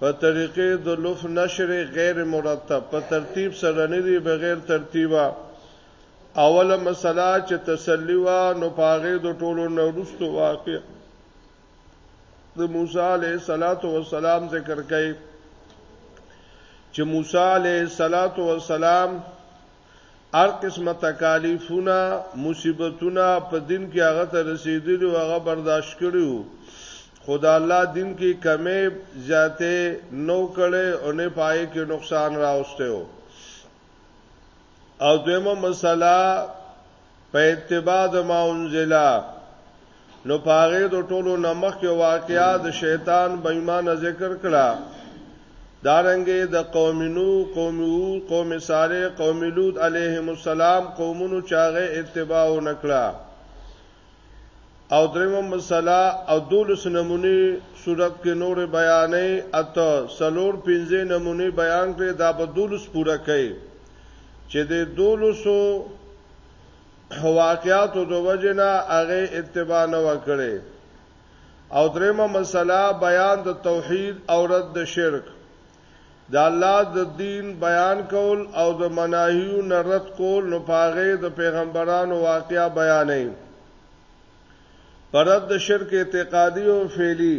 په طریقې د لوف نشر غیر مرتب په ترتیب سره نه دی بغیر ترتیبه اوله مسله چې تسلی وا نو پاغه د ټولو نورستو واقع د موسی علیه صلوات و سلام ذکر کړي چې موسی علیه صلوات و سلام هر قسمه تکالیفونه مصیبتونه په دین کې هغه ته رسیدلی او هغه برداشت کړی وو خو د الله دین کې کمې زیاتې نو کړي او نه پای کې نقصان راوستیو او دویمه مسله په اتباع د ما انزلا نو پاغه د ټولو نمخ کې واقعا د شیطان بېمانه ذکر کړه دارنګې د قوم نو قوم او قوم صالح قوم لوط علیهم السلام قومونو چاغه اتباع نکړه او دریم مسله او دولس نمونه صورت کې نور بیانې اته سلور پنځه نمونه بیان کړي دا به دولس پوره کړي چې د دولسو واقعاتو د وجنه هغه اتباع نه وکړي او درېمه مسله بیان د توحید او رد د شرک د الله د دین بیان کول او د مناهیو نه رد کول نو پاغه د پیغمبرانو واقعیا بیانې پرد د شرک اعتقادي او فعلی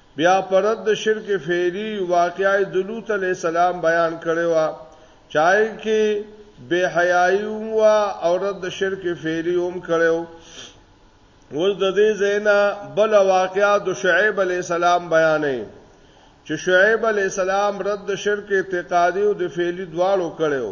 بیا په رد د شرک فعلی واقعه د لوط علیه السلام بیان کړې وه چې هغه کې بې حیایي هم وه او رد د شرک فعلی هم کړی و اوس د دې زینا بل واقعا د شعیب علی السلام بیانې چې شعیب علی السلام رد شرک اعتقادي او د فعلی دواړو کړو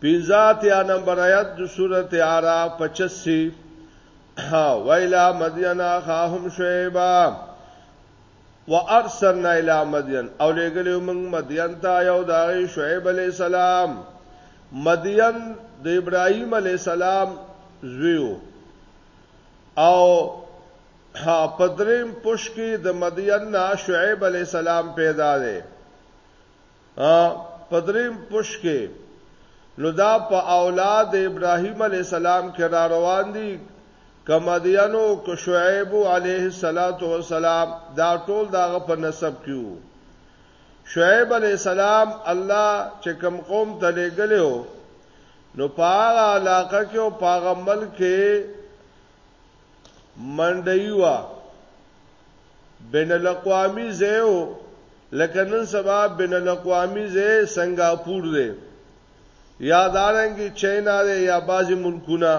پینزات یا نمبر آیت د سورت عرا پچسی ویلا مدینا خاهم شعیبا و ارسلنا الى مدین او لګلو موږ مدین ته یو داغي شعیب علی السلام مدین د ابراهیم علی السلام زویو او پدریم پوش کې د مدین نه شعیب علی السلام پیدا دی په دریم پوښ کې نو دا په اولاد ابراهیم علی السلام کې را روان دي کمدیانو کو شعیب علیه الصلاۃ والسلام دا ټول داغه په نسب کیو شعیب علیه السلام الله چې کوم قوم ته لګلو نو پاغه علاقه کې او پاغه ملک منډیوا بین الاقوامی ځایو لکه نن سبا بین الاقوامی ځای سنگاپور دی یا دارنګي چینا دی یا بازي ملکونه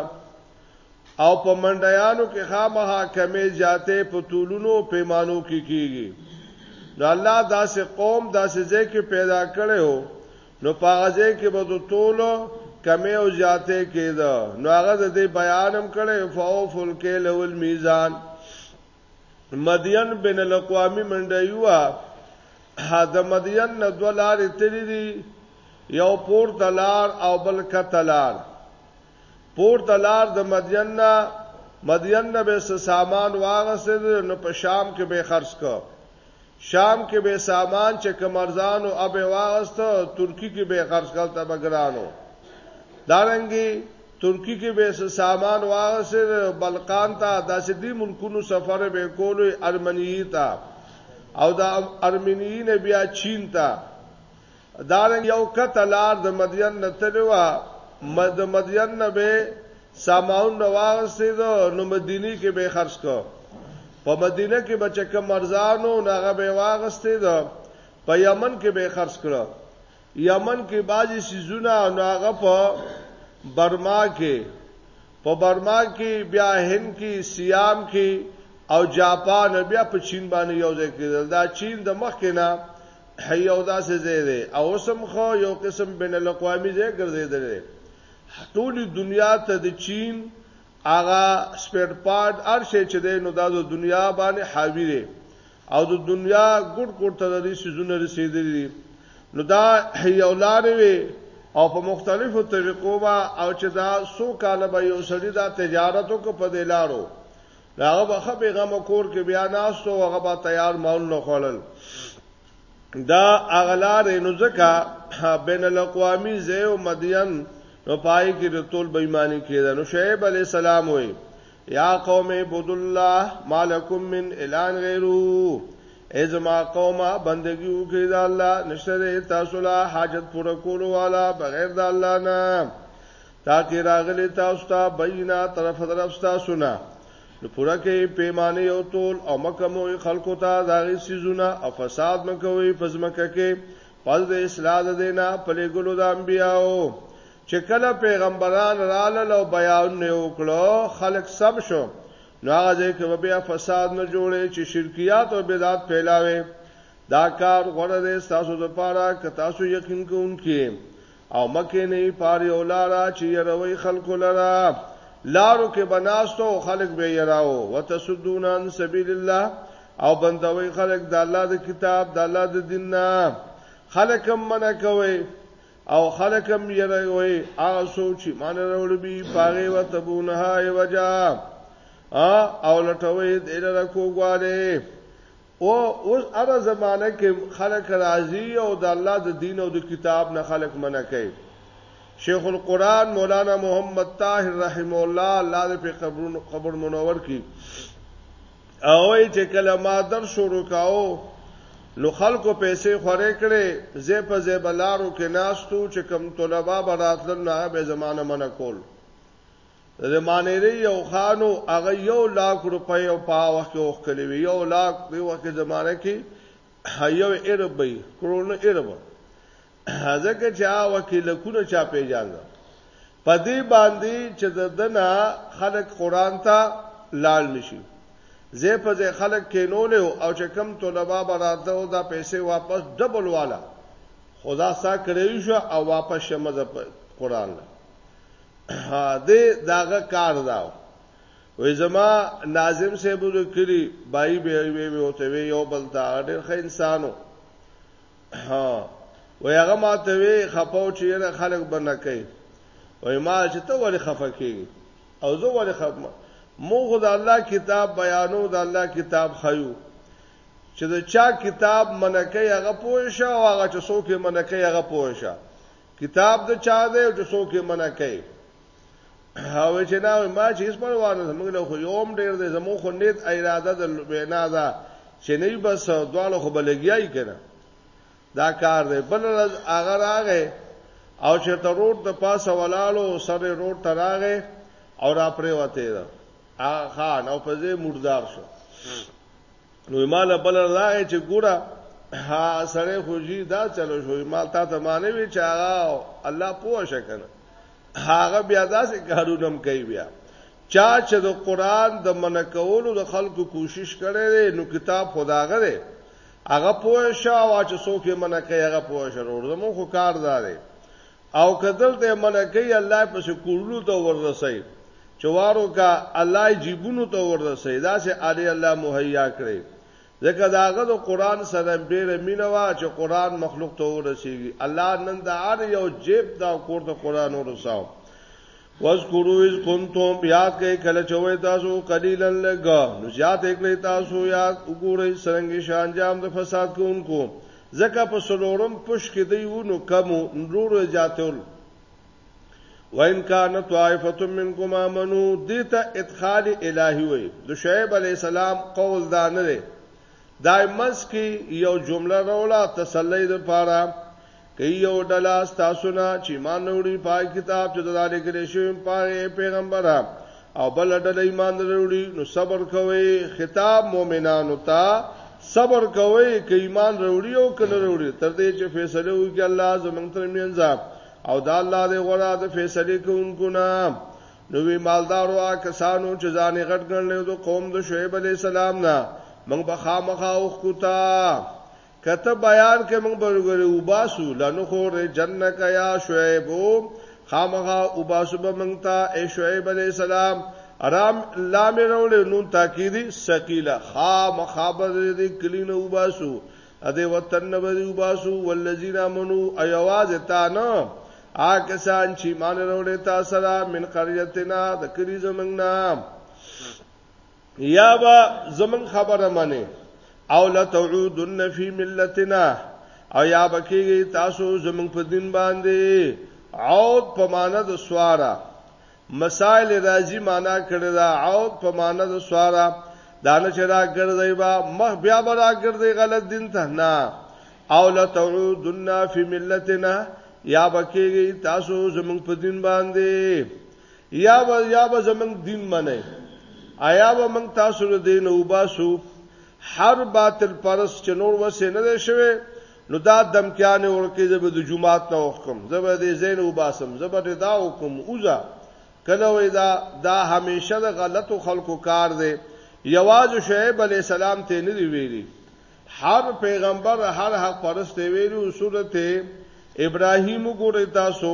او په منډیانو کې خامخا کمې زیاتې په تولونو پیمانو کې کیږي نو الله داسې قوم داسې ځای کې پیدا کړي هو نو پاغه کې به د تولو کمې او زیاتې کېده نو هغه د دې بیانم کړي فوفل کې لول میزان مدین بین الاقوامی منډه یوا د مدین نه دوه لارې تللي دي یو پورته لار او بل کته لار پورته لار د مدین نه مدین نه به سامان واغسته نو په شام کې به خرڅ کو شام کې به سامان چې کوم ارزان و ابه واغست ترکی کې به خرڅ کړ ته بګرانو دارنګي ترکی کې به سامان واغسر بلقان ته داسې دی ملکونو سفر به کولو ارمنیی ته او دا ارمنیی نه بیا چین ته دارنګ یو کته لار د مدین نه تللې وه، د مدین نه به یې ساماون راواغستېده، نو مدیني کې به یې خرڅ کړ. په مدینه کې به چې کوم ارزان و، نو هغه به یې واغستېده، په یمن کې به یې خرڅ کړ. یمن کې بعضې څیزونه، نو هغه په برما کې، په برما کې، بیا هند کې، سیام کې او جاپان او بیا په چین باندې یو ځای کېدل. دا چین د مخکې نه، هي یو داسې ځای دی او سم خو یو قسم بین الاقوامی ځای ګرځیدل دی ټول دنیا ته د چین هغه سپیډ پارت ارشه چې دی نو دا د دنیا باندې حاوی دی او د دنیا ګډ ګډ ته د دې سيزونه رسیدلی دي نو دا یو لارې وي او په مختلفو طریقو با او چې دا سو کال به یو سړی دا تجارت وکړي په دې لارو هغه به ښه بیغمه کور کې بیا ناستو هغه به تیار ماون نه خوړل دا اغلار نو ځکه بین الاقوامی زیو مدین نو پای کې د ټول بېماني کېده نو شعیب علی السلام وې یا قوم عبد الله مالکم من الان غیرو ازما قومه بندگی وکړه د الله نشته تاسو له حاجت پوره کولو والا بغیر د الله نه تاکي راغلي تاسو ته بینه طرف طرف تاسو نه نو پوره کې پیمانه او تول او مکه مو خلکو ته داغي سيزونه او فساد مکوي پزمکه کې پس د اصلاح د دینه پلي ګلو د انبیاو چې کله پیغمبران رااله او بیان نه وکړو خلک سب شو نو هغه ځکه بیا فساد نه جوړي چې شرکیات او بدعات پیلاوي دا کار غوړه ده تاسو لپاره که تاسو یقین کوونکي او مه کېنئ پار یو لاره چې یروئ خلکو لره لارو کې بناستو خلک به یراو وتسدون عن سبیل الله او بندوي خلک د الله د کتاب د الله د دین نه خلک هم منع کوي او خلک هم یروي هغه سوچ مان وروړي بي پاره و تبونها ای وجا او لټوي د لره کوګواله او اوس هره زمانه کې خلک راضي او د الله د دین او د کتاب نه خلک منع کوي شیخ القرآن مولانا محمد طاهر رحم الله الله دې په قبر قبر منور کی او چې کله ما در شروع کاو نو خلکو پیسې خورې کړې زه په زیبلارو کې ناستو چې کم طلبه براتل نه به زمانه من کول د مانیرې یو خانو هغه یو لاک روپۍ او په وخت کې وښکلې وي یو لاک په وخت کې زمانه کې یو ارب وي کرونه ارب ځکه چې هغه وخت کې لکونه چا پیژاند په دې باندې چې د دنا خلک قران ته لاړ نشي زه په ځای خلک کینول او چې کم طلبه براته او دا پیسې واپس ډبل والا خدا سا کړی شو او واپس شمزه قران له ها دې داغه کار داو وې زما ناظم صاحب لیکلی بای به وی وی او ته وی یو بل تا ډېر ښه انسانو ها وې هغه ما ته وی خپاو چې یره خلک بنه کوي وې ما چې ته ولې خفه کیږي او زه ولې خفه مو خدای الله کتاب بیانو د الله کتاب خیو چې د چا کتاب منکه هغه پوه شه او هغه چې څوک منکه هغه پوه شه کتاب د چا دی چې څوک یې منع کوي او چې نه ما چې هیڅ پروا نه موږ له خو یوم ډیر دی زمو خو نیت اراده د وینا ده چې نه بس دواله خو بلګیای کنه دا کار دی بل ورځ هغه راغې او چې ته روټ د پاسه ولالو سره روټ ته راغې او را پرې وته ده خان او په دې مردار شو نو مال بل راغی چې ګوره ها سره خو جی دا چلو شو مال تا ته معنی وی چې هغه الله پوه شکنه هغه بیا داسې کارونه هم کوي بیا چا چې د قران د منکولو د خلکو کوشش کړي نو کتاب خداغه دی هغه پوه شو چې څوک یې منکه هغه پوه شو ورته خو کار داري او کدل ته ملکې الله په سکورونو ته ورسې چوارو کا الله جیبونو ته ورسې دا سه علي الله مهیا کړې ځکه داغه د قران سره ډیره مینوا چې قران مخلوق ته ورسیږي الله نن د هر یو جیب دا کور ته قران ورساو واذکروا اذ کنتم یاد کئ کله چې وای تاسو قلیلا لګ نو زیات کړی تاسو یاد وګورئ څنګه شان جام د فساد کوونکو زکه په سلورم پښ کې دی ونو کم نور زیاتول وان کان طائفه منکم امنو دیتا ادخال الہی وای د شعیب علی السلام قول دا نه دی دایمس کې یو جمله رولا تسلی لپاره کئی یو ډله ستاسو نه چې ایمان وروړي په کتاب چې دا لګل شوی په پیغمبره او بل ډله ایمان وروړي نو صبر کوئ خطاب مؤمنانو ته صبر کوئ که ایمان وروړي او کنه وروړي تر دې چې فیصله وکړي الله زمونږ تر مینځ او دا الله دې غوړه د فیصله کوونکو نه نو وی مالدارو آ کسانو چې ځان غټ ګڼل د قوم د شعیب علی السلام نه موږ به خامخا وخوتا کته بیان کې موږ برګره وباسو لنخو رجنک یا شعیب خامغه وباسو به موږ ته ای شعیب علی السلام ارام لام رول نون تاکیدی ثقيله خام خبر دې کلین وباسو ا دې وطن نه وری وباسو والذین امنو ایواز تا نه آ کسان چې مان رول تا سره من قريتنا د کری زمنګ نام یا با زمون خبره منی او لتعودن فی ملتنا او یا بکیږي تاسو زمون په دین باندې عود په معنا د سواره مسائل راځي معنا کړی دا عود په معنا د سواره دانه چې را ګرځي با مخ بیا به را ګرځي غلط دین ته نه او لتعودن فی ملتنا یا بکیږي تاسو زمون په دین باندې یا و یا به زمنګ دین منئ آیا و موږ تاسو له دین وباسو هر باطل پرس چې نور وسه نه دی شوی نو دا دمکیانه ورکه زبه د جمعات نه وکم زبه د زین وباسم زبه د دا وکم اوزه کله وې دا دا همیشه د غلطو خلکو کار دی یواز شعیب علی السلام ته نه دی ویلي هر پیغمبر هر حق پرست ویلو سورته ابراهیم ګورې تاسو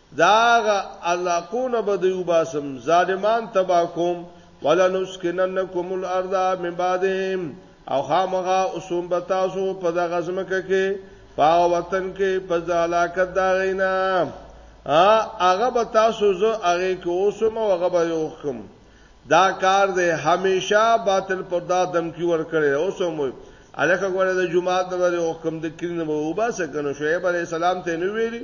د هغه علاقو نه به دوی وباسم، ظالمان تباه کوم، ولنسکننکم الارض من بعدهم او خامخا اوسوم به تاسو په دغه ځمکه کې په هغه وطن کې په د هلاکت د هغوی نه هغه به تاسو زه هغې کې اوسم او هغه به یې وښکم دا کار دی همیشه باطل پر دا دمکی ورکړی اوس هم وي الکه ګوره د جمعات نه به وښکم د کلي نه به وباسه که نه شعیب علیه السلام ته نه ویلي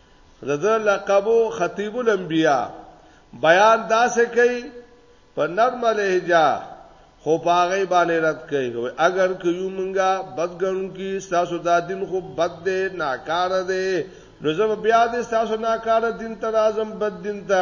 د ده لقب خطیب الانبیا بیان داسې کوي په نرمه لهجه خو په هغه باندې رد کوي وي اگر که یو مونږه بد ګڼو کی ستاسو دا دین خو بد دی ناکاره دی نو زه بیا د ستاسو ناکاره دین ته راځم بد دین ته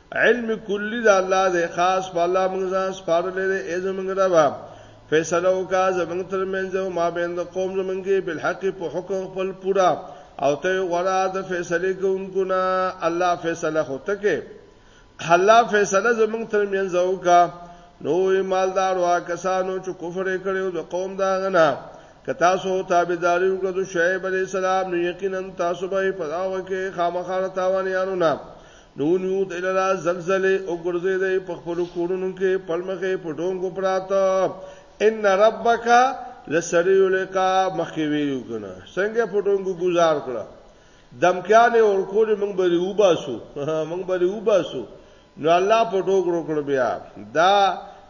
علم کلی د الله دی خاص په الله موږ ځان سپارلې دی ای زمونږ رب فیصله وکا زمونږ ترمنځ او ما بین د قوم زمونږه بل حق په حکم خپل پورا او ته غره د فیصله کوونکو نه الله فیصله خو ته کې الله فیصله زمونږ ترمنځ وکا نو مالدار وا کسانو چې کفر کړو د قوم دا غنا که تاسو تابعداري وکړو شعیب علی السلام نو یقینا تاسو به په داو کې خامخانه تاوانیانو نه نو نیو دی لرا زلزله او ګرځې دی په خپل کورونو کې پړمخې په ډونګو پراته ان ربک لسریع لقا مخې ویو کنه څنګه په ډونګو گزار کړه دمکیانه اور کول موږ بری وباسو موږ بری وباسو نو الله په ډوګرو کړ بیا دا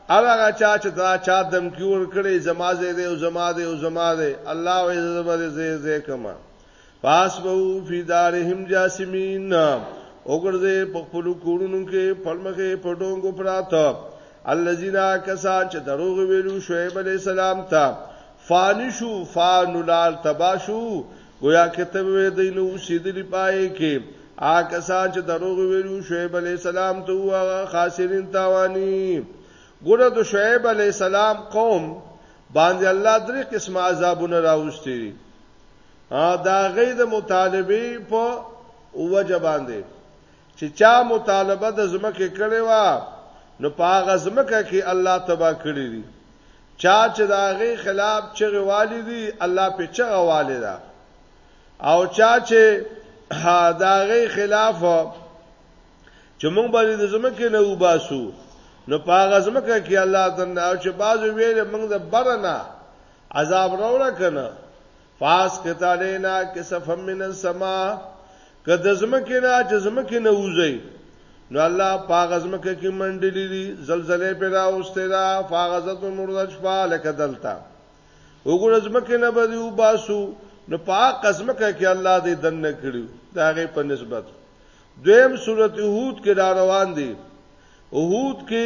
هغه چا چې دا چا دمکی ور کړی زمازه دی او زمازه او زمازه الله او عزت باندې زه زه کما پاس به فی دارهم جاسمین وګرځي په خپل کورونو کې پړمخه په ډونګو پراته الذين کسان چې دروغ ویلو شعیب علی السلام ته فانی شو فانلال تباشو گویا کته وې دینو سیدلی پای کې آ کسان چې دروغ ویلو شعیب علی السلام ته هغه خاصرین تاوانی ګوره د شعیب علی السلام قوم باندې الله درې قسمه عذابونه راوستي دا غي د مطالبه په وجه باندې چې چا مطالبه د زمکه کړې و نو په هغه زمکه کې الله تبا کړی دي چا چې دا غي خلاف چغه والی دي الله په چغه والی دا او چا چې دا غي خلاف چې موږ باندې د زمکه نه وباسو نو په هغه زمکه کې الله تعالی او چې بازو ویل موږ د برنه عذاب راوړه کنه فاس کتالینا کسفم من السما که د زمکه نه چې زمکه نه وځي نو الله پاغه زمکه کې منډلې دي زلزلې پیدا اوسته دا فاغزت مرده شپه لکه دلته وګوره زمکه نه بدی او باسو نو پاک قسمکه کې الله دې دنه کړیو داغه په نسبت دویم سورته هود کې را روان دي هود کې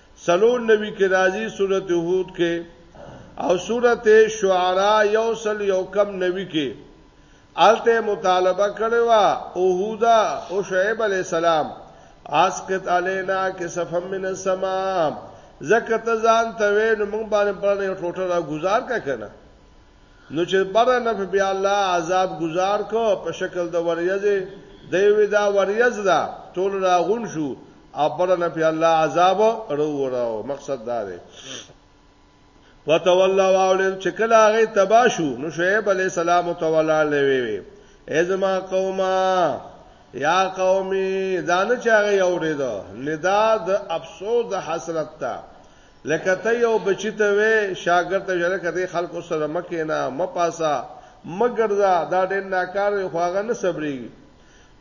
څلور نوي کې راځي سورت هود کې او سورت شعرا یو سل یو کم نوي کې الته مطالبه کړي وا او هودا او شعیب علی السلام اسقط علینا کسفم من السما زکه ته ځان ته وې نو موږ باندې پر یو ټوټه را گزار کا کنه نو چې بره نه بیا الله عذاب گزار کو په شکل د وریځې دی وی دا وریځ دا ټول راغون شو او بره نه بیا الله عذاب رو وراو مقصد دا دی وتولوا واولن چې کله هغه تبا شو نو شعیب علی السلام تولا لوي وي ازما قوما یا قومي دانه چې هغه اوریدو ندا د افسوس د حسرت ته لکه ته یو بچی ته وې شاګرد ته ژره کده خلکو سره مکه نه مپاسا مګرځا دا ډېر ناکار خو هغه نه صبرېږي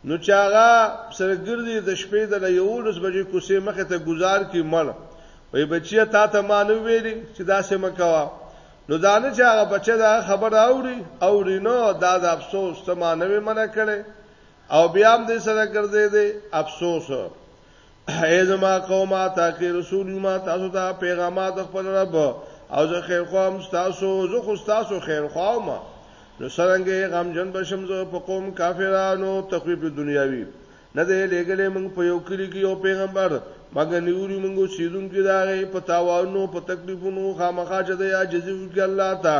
نو چاغه سره ګرځي د شپې د یولس بجې کوسې مخه ته گزار کی مړ وای بچیا تا ته مانو ویلی چې دا سه مکوا نو دانه چې هغه بچی دا خبر اوري او رینو دا د افسوس ته مانوي منه کړي او بیا هم دې سره ګرځې دې افسوس اے زما قومه تاکي رسول ما تاسو ته پیغامات خپل رب او زه خیر خوام تاسو زه خو تاسو خیر خوام نو سرنګې غم جن بشم زه په قوم کافرانو تخویب دنیاوی نه دی لګلې موږ په یو کلی کې یو پیغمبر مګر نیوري موږ سیدون کې داغه په تاوانو په تکلیفونو خامخا چې دی عاجزي وکړي الله ته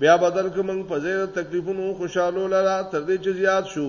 بیا بدل کې موږ په زیر تکلیفونو خوشاله لرا تر دې چې زیات شو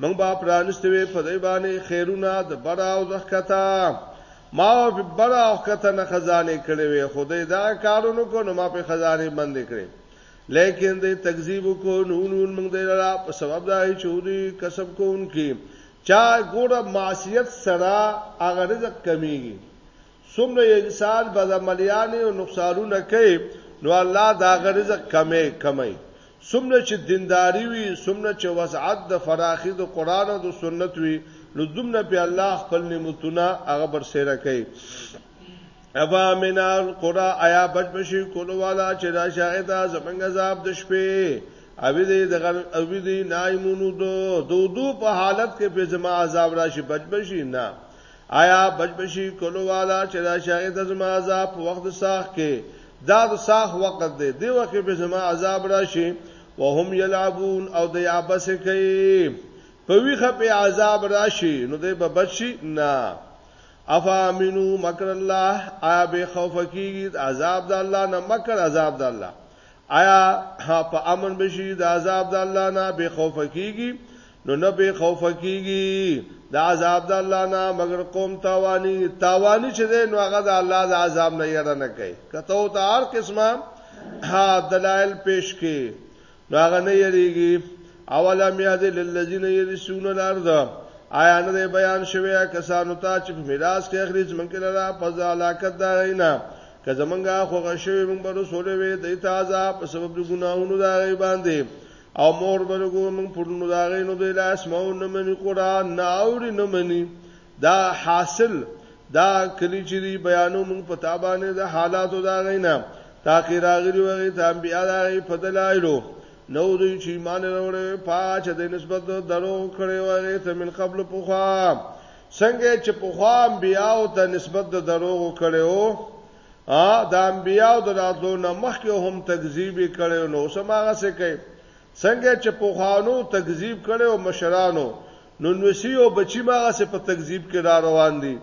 موږ به پرانستې وي په دې باندې خیرونه د برا او ځخکتا ما په برا او ځخکتا نه خزانه کړې وي خدای دا کارونه کو نو ما په خزانه بند کړې لیکن د تکذیب کو نونون موږ دې را په سبب دا هي چودي کسب کوونکې چا ګوره معصیت سره هغه رزق کمیږي څومره یې انسان بدعملیانې او نقصانونه کوي نو الله د هغه رزق کمې کموي څومره چې دینداري وي څومره چې وسعت د فراخي د قران او د سنت وي نو دومره په الله خپل نعمتونه هغه برسېره کوي ابا من القرى ایا بچ بشي کولو والا چې دا شاهد زمنګ عذاب د شپې او دې د غم او دې نایمونو دو دو دو په حالت کې په زما عذاب راشي بچ بشي نه آیا بچ بشي کولو والا چې دا شاګه د زما عذاب په وخت ساخ کې دا د ساخ وخت دی دی وخت به زما عذاب راشي وهم یلعبون او د یابس کوي په ویخه په عذاب راشي نو دی به بچي نه افا امنو مکر الله آیا به خوف کیږي عذاب د الله نه مکر عذاب د الله آیا په امن بشي د عذاب د الله نه به خوف کیږي نو نه به خوف کیږي د عذاب د الله نه مگر قوم تاوانی تاوانی چې ده نو هغه د الله د عذاب نه یره نه کوي کته او ته هر قسمه ها دلایل پیش کی نو هغه نه یریږي اولم یاد للذین یرسون الارض آیا نه بیان شوی کسانو ته چې میراث کې اخري زمونږ لپاره فضل علاقت دا نه که زمونږه خوښ شوی مونږ به رسول وي د عذاب په سبب د ګناهونو دا غي باندې او مور برګو موږ پرونو دا غینو د لاس مو نه منی قران نه اوري نه منی دا حاصل دا کلی چې بیانو موږ په تابانه د حالاتو دا غینا تاکي راغلی وغه ته بیا دا غي په دلایلو نو دوی چې ایمان وروړي پاچ د نسبت درو کړي وغه ته من قبل پوخا څنګه چې پوخا بیا او ته نسبت درو کړي او ا د انبیاء د راتلو نه مخکې هم تکذیب کړي نو سم هغه څه کوي څنګه چې په خوانو تکذیب کړي او مشرانو نو نوسی او بچی ماغه څه په تکذیب کې را روان دي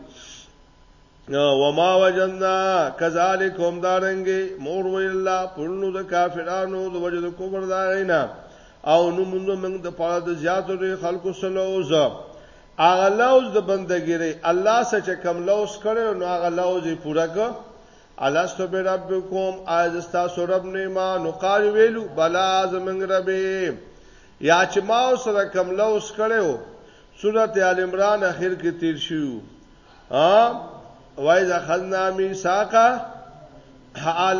وما وجدنا كذلك هم دارنګي مور ویلا پرنو د کافرانو د وجد کوبر داینا او نو موږ موږ د پاره د زیاتو خلکو سلوز هغه لوز د بندګیري الله سره چې کم لوز کړو نو هغه لوز یې پوره کړ الستو به ربکم از تاسو رب نیما نو قال ویلو بلا زمنګ ربی یا چې ما سره کم لوز کړو سورته ال عمران اخر کې تیر شو ا وایذ خذنا میثاقا حال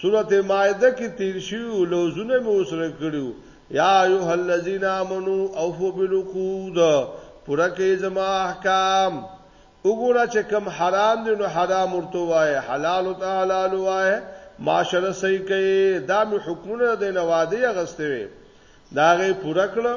سورة مائده کې تیر شوي وو لوظونه مې اوسره کړي وو یا ایها الذین آمنو اوفو بالعقود پوره کړئ زما احکام وګوره چې کم حرام دي نو حرام ورته وای حلال او حلال وای معاشره صحیح کوي دا مې حکمونه د نوادي غستوي دا غي پوره کړو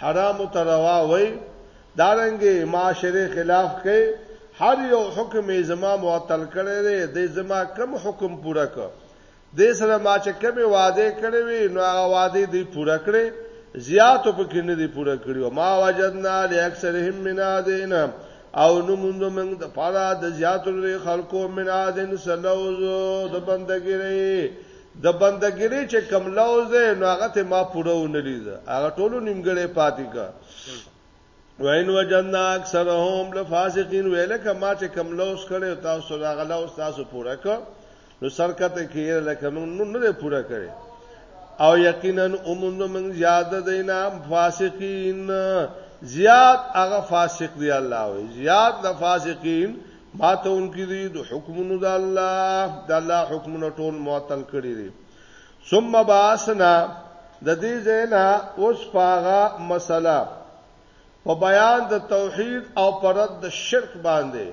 حرام ته روا وای دارنګه معاشره خلاف کې هر یو حکم زما معطل کړی دی د زما کم حکم پوره ک د سره ما چې کم وعده کړی وی نو هغه وعده دی پوره کړی زیات په کې نه دی پوره کړی ما وجدنا لاکثرهم من ادین او نو موږ موږ د پاره د زیات خلکو من ادین سلوز د بندګری د بندګیري چې کوم لوز دی نو هغه ته ما پوره ونه لید هغه ټولو نیمګړې پاتې کا وین وجنا اکثرهم لفاسقین ویلک ما چې کوم لوز کړي تاسو هغه لوز تاسو پوره ک نو سرکته کې لکه نو نه پوره کړي او یقینا اومند من زیاد دینا فاسقین زیاد هغه فاسق دی الله وی زیاد د فاسقین ماته انکی دی د حکمونو د الله د الله حکمونه ټول معطل کړی دي ثم باسنا د دې زینا اوس پاغه مسله په بیان د توحید او پرد د شرک باندې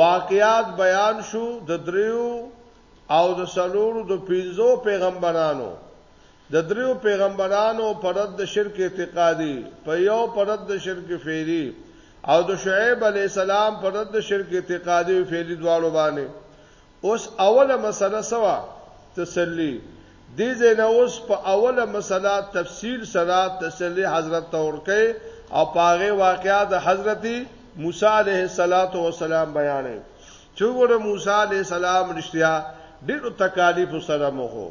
واقعات بیان شو د دریو او د سلورو د پنځو پیغمبرانو د دریو پیغمبرانو په رد د شرک اعتقادي، په یو په رد د شرک فعلي او د شعیب علیه السلام په رد د شرک اعتقادي او فعلي دواړو باندې. اوس اوله مسله څه وه؟ تسلي. دې ځای نه اوس په اوله مسله تفصیل سره تسلي حضرت ته ورکوي او په هغې واقعه د حضرت موسی علیه السلام بیانوي چې وګوره موسی علیه السلام رښتیا ډېرو تکالیفو سره مخ و،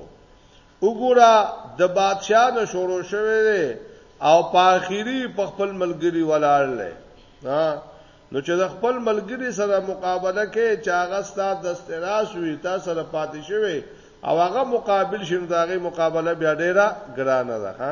وګوره د بادشاه نه شروع شوی دی او په اخیری په خپل ملګری ولاړ لې ها نو چې د خپل ملګری سره مقابله کې چې هغه ستاسو د استراس وي تاسو سره پاتې شوی او هغه مقابل شین داغه مقابله بیا ډیره ګرانه ده ها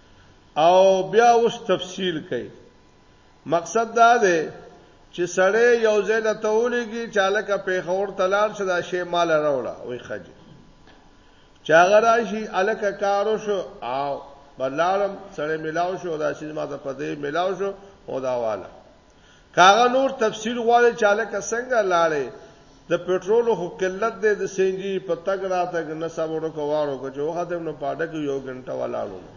او بیا اوس تفصیل کوي مقصد دا دی چې سړی یو ځای له تولېږي چې هلکه پیښور ته لاړ شه دا شی مال راوړه وایي ښه دی چې هغه راشي هلکه کار وشو او به لاړم سړی میلاو شو داسې ما ته پدې میلاو شو او دا واله که هغه نور تفصیل غواړې چې هلکه څنګه لاړې، د پټرولو خو قلت دی، د سي ان جي په تګ راتګ نصب وړوکه واړو که چې وختم نو په اډه کې یو ګنټه ولاړو نو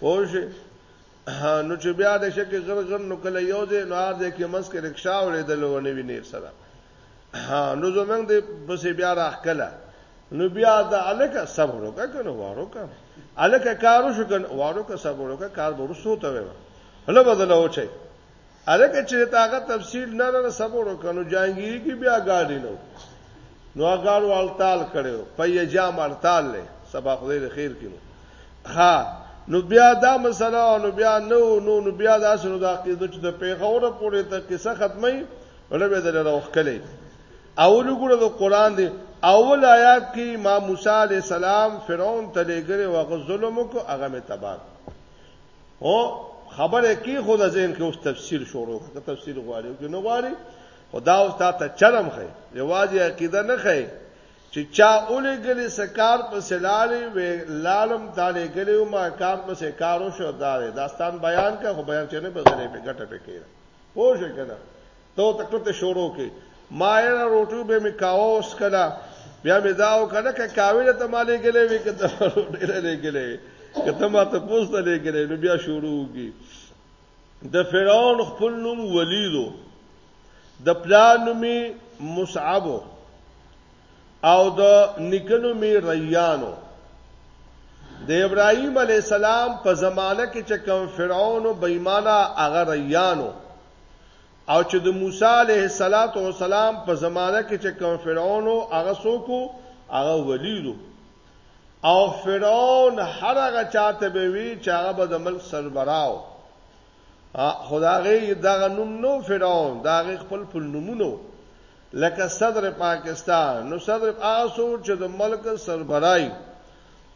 پوه شې نو چې بیا د شکې غر غر نو کله یو ځای نو هر ځای کې منځ کې رکشا اورېدل و نوي نیر سره ها نو زمنګ دې پسې بیا راخکله نو بیا د الکه صبر وکړه کنه وارو کا الکه کارو شو کنه وارو کا صبر وکړه کار به رسو ته وې هله بدل و چي الکه چې تاغه تفصیل نه نه صبر وکړه نو جانګيري کې بیا ګاډي نو نو اګار والتال کړو په یجام التال له سبا خدای د خیر کینو ها نو بیا دا مسله نو بیا نو نو نو بیا دا سره د عقیدت د پیغور پورې ته کیسه ختمه ولا به دل راوخکلې اول ګوره د قران دی اول آیات کې ما موسی علی السلام فرعون ته لګره او غو ظلم کو هغه می تباک او خبره کې خود ازین کې اوس تفصیل شروع کړه تفصیل غواړي او نه غواړي خدا اوس تا ته چرم خې رواجی عقیده نه خې چې چا اولې ګلې سکار په سلالې و لالم دالې ګلې او ما کار په سکارو شو دارې داستان بیان کا خو بیان چنه په ځلې په ګټه پکې پوه شئ کنه ته ته کړه ته شروع کې ما یې روټي به می کاوه اوس کله بیا می دا او کنه که کاوی ته مالې ګلې وی کته روټي لري ګلې کته ما ته پوسټ لري ګلې نو بیا شروع کی د فرعون خپل نوم ولیدو د پلان نومي مصعب او د نیکنو می ریانو د ابراهیم علی السلام په زمانه کې چې کوم فرعون او بېمانه هغه ریانو او چې د موسی علیه السلام په زمانه کې چې کوم فرعون او هغه سوکو هغه ولیدو او فرعون هر هغه چاته به وی چې هغه به د ملک سربراو خداغه دغه نوم نو فرعون داغه خپل خپل نومونو لکه صدر پاکستان نو صدر آسو چې د ملک سربرای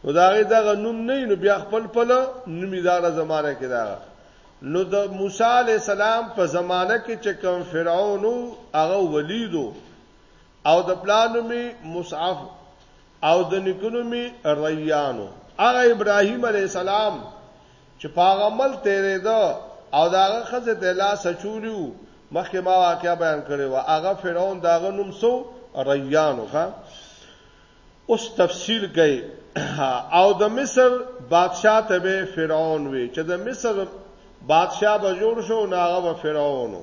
خداغه دغه نوم نه نو بیا خپل خپل نوم اداره زماره کې دا نو د موسی علی السلام په زمانه کې چې کوم فرعون هغه ولیدو او د پلانو می مصعف او د نکونو می ریانو هغه ابراهیم علی السلام چې په هغه مل تېرېده او د هغه ښځې ته یې لاس اچولی و، مخکې ما واقعه بیان کړې وه، هغه فرعون د هغه نوم څه و؟ ریان و، ښه! اوس تفصیل کوي، او د مصر بادشاه ته به فرعون وي، چې د مصر بادشاه به جوړ شو، نو هغه به فرعون و.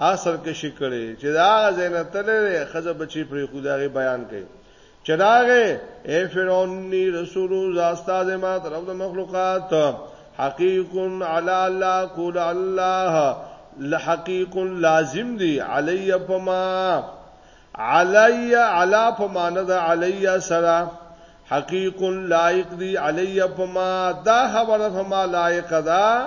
هغه سرکشي کړي چې دا هغه زینه تللې خزه بچي پرې خو دا غي بیان کړي چې دا غي اے فرعون ني رسول زاستا زما طرف د مخلوقات حقیق علی الله قول الله لحقیق لازم دی علی پما علی علی پما نه دا علی سرا حقیق لایق دی علی پما دا خبره فما لایق ده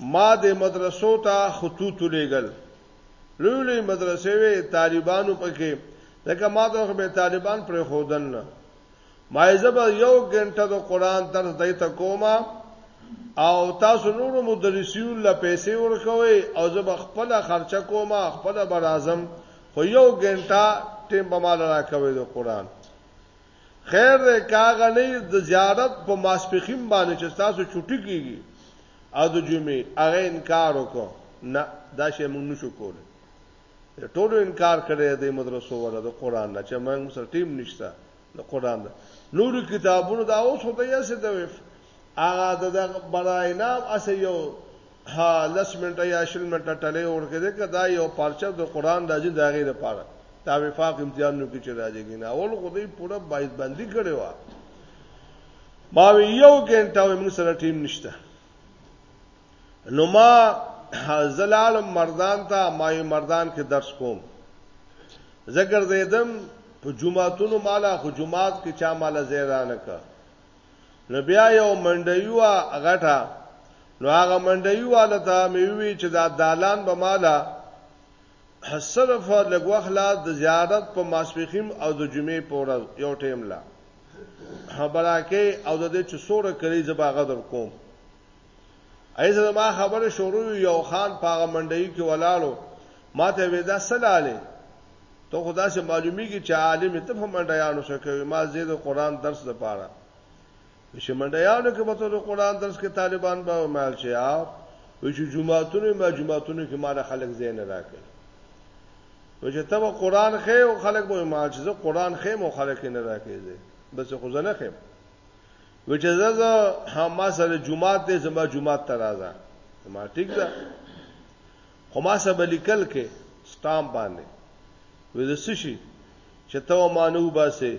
ما د مدرسو ته خطوط ولېږل لوی لوی مدرسې وې طالبانو پکې ځکه ما ته خو به طالبان پرې خودل نه ما زه به یو غنټه د قران درس دای ته کومه او تاسو نورو مدرسیو له پیسې ورکوي او زه به خپل خرچه کومه خپل برازم خو یو غنټه ټیم به مال راکوي د قران خیر دی کاغه نه د زیارت په ماسپخیم باندې چې تاسو چټی کیږي او د جمعې هغه انکار وکړو نه دا شی موږ نشو کولای ټول انکار کړي د مدرسو ولا د قران نه چې موږ سره ټیم نشته د قران نه نور کتابونو دا اوس هدا یې څه دی هغه د برای نام اسې یو ها لس منټه یا شل منټه ټلې ورکې ده کدا یو پارچه د قران راځي دا غي د پاره دا وفاق امتحانونو کې چې راځي نه اول خو دې پوره باید بندي کړي وا ما یو ګنټه موږ سره ټیم نشته نو ما زلال مردان ته ما مردان کې درس کوم زګر زیدم په جمعاتونو مالا خو جمعات کې چا مالا زیرانه کا نو بیا یو منډی و غټه نو هغه منډی والا ته مې وی چې دا دالان به مالا صرف لګوخلا د زیارت په ماسپخیم او د جمعې په ورځ یو ټیم لا خبره کې او د دې چې سوره کړي زبا غدر کوم ایزه زما خبره شروع یو خان پاغه منډی کې ولاړو ما ته ودا سلاله ته خدا سه معلومیږي چې عالم ته په منډیانو سره کوي ما زید قرآن درس د پاره چې منډیانو کې مته د قرآن درس کې طالبان به مال شي او چې جمعهتونو ما جمعهتونو کې ما خلک زین راکړي نو چې ته قرآن خې او خلک به مال شي زه قرآن خې مو خلک نه راکړي بس خو زنه خې نو چې زه زه ما سره جمعات دی زما جمعات ته راځه ما ټیک ده خو ما سره لیکل کې ستام باندې وې د سشي چې ته مانو باسه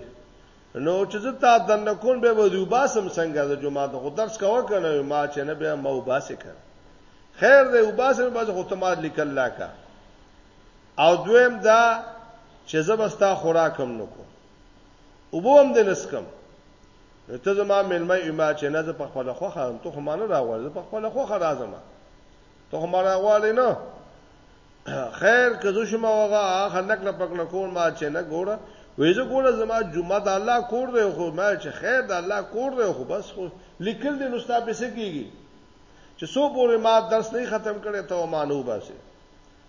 نو چې زه تا دنه کون به ودو باسم څنګه د جمعات خو درس کاوه کنه ما چې نه به ما وباسه کړ خیر دی وباسه بس خو ته ما لیکل لا کا او دویم دا چې زبستا خوراکم نکو اوبو هم دې نسکم نو ته زما ملمه ایما چې نه زه په خپل خو خرم ته خو ما نه راغواړې زه په خپل خو خرازم ته خو ما راغواړې نه خیر که زه شم وغه خندق نه پکړه کول ما چې نه ګوره وې زه ګوره زما جمعه د الله کور دی خو ما چې خیر د الله کور دی خو بس خو لیکل دې نو ستا به څه کیږي چې سو پورې ما درس نه ختم کړي ته ما نو باسي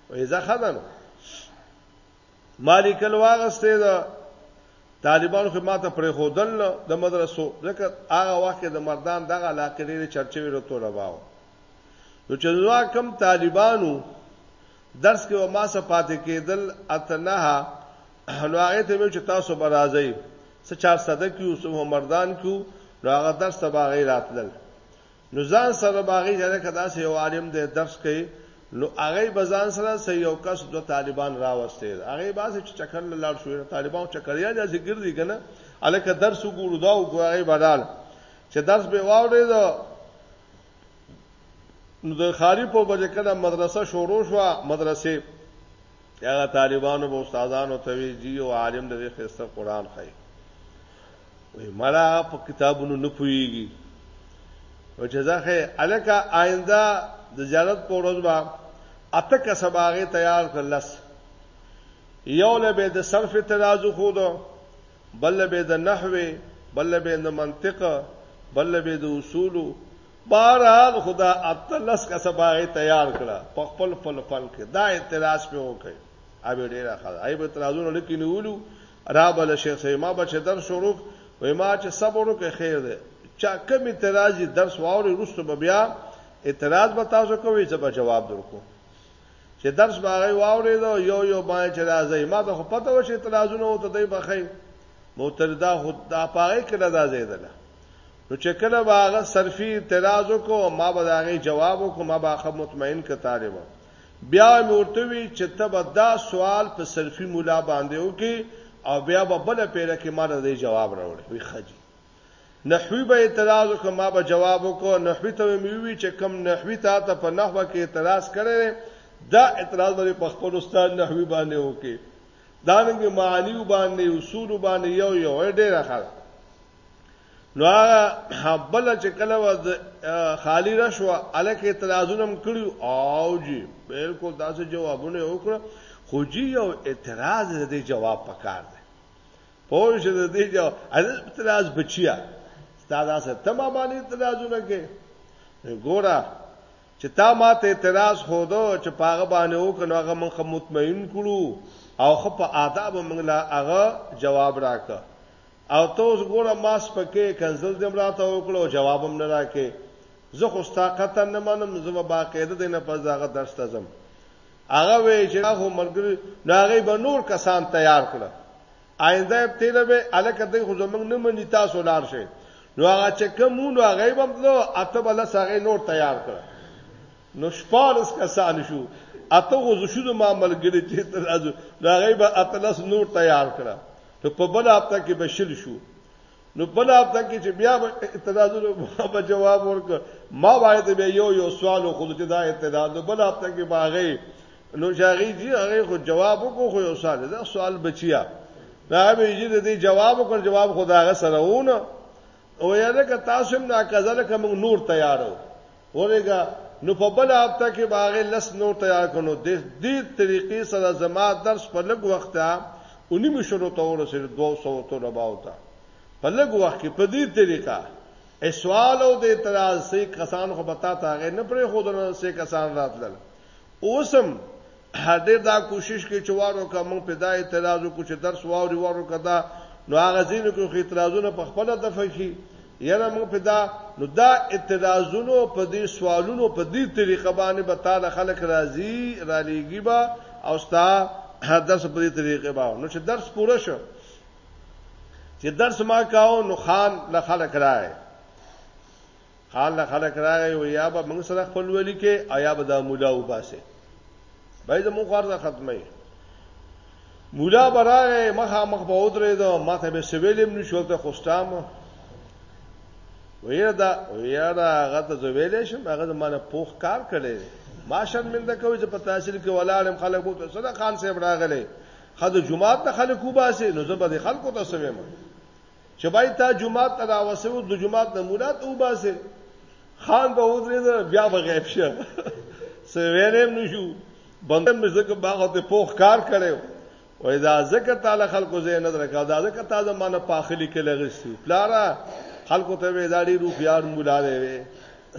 وې زه خدانو مالکل واغسته ده طالبانو خو ماته پرې خودل د مدرسو ځکه هغه وخت د مردان دغه علاقې ډېرې چرچې ورو طلباو نو چې نو کم طالبانو درس کې ما سره پاتې کېدل اتنه نو هغه ته چې تاسو برازي څه 400 کیو سو مردان کیو نو هغه درس ته باغې راتلل نو ځان سره به هغې ځای که داسې یو عالم دی درس کوي نو هغې به ځان سره سه یو کس دو طالبان راوسته ده هغې به هسې چې چکر له لاړ شوې طالبان چکریان یې هسې ګرځي که نه هلکه درس وګورو دا وګورو هغې به لاړ چې درس به واورېده نو د ښاري په وجه کله مدرسه شروع شوه مدرسې هغه طالبانو به استادانو ته وی جی او عالم د خسته قران خای وی مړه په کتابونو نه پويږي او چې ځکه الکه آینده د زیارت په ورځ با اته کسباغه تیار کړلس یو له به د صرف ترازو خو دو بل به د نحوه بل به د منطق بل به د اصول بهرحال خدا اتلس کسه باغې تیار کړه په خپل خپل فن کې دا اعتراض په وکړ او ډیره خاله ایب اعتراضونه لکه نیولو را بل شیخ صاحب ما بچ در شروع وای ما چې صبر وکړ خیر ده چا کوم اعتراض درس واوري رسو بیا اعتراض به تاسو کوی چې به جواب درکو چې درس به هغه واورید یو یو باندې چې راځي ما ته خو پته و چې اعتراضونه وته دی بخې معترضه خو دا پاره کې نه راځي دله نو چې کله واغه صرفي اعتراض وکړو ما به داغه جواب وکړو ما به خپ مطمئن ک طالب بیا مورتوي چې ته به دا سوال په صرفي مولا باندې وکي او بیا به بل پیره کې ما نه جواب راوړي وي خجي نحوی به اعتراض وکړ ما به جواب وکړ نحوی ته مې وی چې کم نحوی تا ته په نحوه کې اعتراض کړی دا اعتراض به په خپل استاد نحوی باندې وکړي دا رنګ معنی باندې اصول باندې یو یو ډېر ښه نو هغه بل چې کله و خالی را شو الک اعتراضونم کړو او جی بالکل دا څه جوابونه وکړه خو جی یو اعتراض دې جواب پکار دی پوه شو د دې جو از اعتراض بچیا ستا دا څه تما باندې اعتراضونه کې ګوره چې تا ماته اعتراض خودو چې پاغه باندې وکنه هغه مونږه مطمئن کړو او خو په آداب مونږ لا هغه جواب راکړه او ته اوس ګوره ماس پکې کنزل دم راته وکړو جواب هم نه راکې زه خو ستا قطن نه منم زه به باقاعده دینه په ځاګه درس ته ځم هغه وی چې هغه ملګری نو هغه به نور کسان تیار کړه آینده په تیر به الکه دغه خو زمنګ نه منی تاسو لار شي نو هغه چې کوم نو هغه به نو اته بل سره نور تیار کړه نو شپارس کسان شو اته خو شو د ما ملګری چې تر ازو هغه به اته لس نور تیار کړه نو په بل هفته کې بشل شو نو بل هفته کې چې بیا اعتراضونه په جواب ورک ما باید به یو یو سوال خو چې دا اعتراض نو بل هفته کې باغې نو شاغي جی هغه خو جواب وکړو خو یو سوال دا سوال بچیا دا به یی دې جواب وکړ جواب خدای سره ونه او یاده که تاسو هم دا کزل کوم نور تیارو ورګه نو په بل هفته کې باغې لس نو تیار کړو د دې طریقې سره زما درس په لګ وخت اونې مشورو ته ورسېد 200 تو رباوتا په لګ وخت کې په دې طریقه اسوال او د اعتراض سي کسان خو بتا تاغه نه پرې خودنه سي کسان راتلل اوسم ډیر دا کوشش کوي چې وارو کا موږ په دا اعتراض وکړو چې درس واوري وارو کا دا نو هغه ځینو کې خو اعتراضونه په خپل دفع کی یره موږ په دا نو دا اعتراضونو په دې سوالونو په دې طریقه باندې به تعالی خلک راضي را لېږي با او ستا درس په دې طریقه با نو چې درس پوره شو چې درس ما کاو نو خان له خلک راي حال له خلک راغی او یا به موږ سره خپل ولی کې او یا به دا مولا وباسه بای زمو خارزه ختمه مولا براغه مخه مخ به ودرې دو ماته به سویلم نشو ته خوستام ویره دا ویره هغه ته زویلې شم هغه زمانه پوخ کار کړي ما شرمنده کوي چې په تحصیل کې ولاړم خلک وو صدا خان صاحب راغله خدای جمعه ته خلکو باسي نو زه به خلکو ته سویم چې بای تا جمعات ته راوسه او د جمعات نه مراد او باسه خان به ودرې ده بیا به غیب شه سه وینم نشو بندم مې زکه باغ ته پوخ کار کړو وای دا زکه تعالی خلکو زین نه درکا دا زکه تا زمانه پاخلی کې لغستی پلارا خلکو ته وې دا ډیرو پیار مولا دی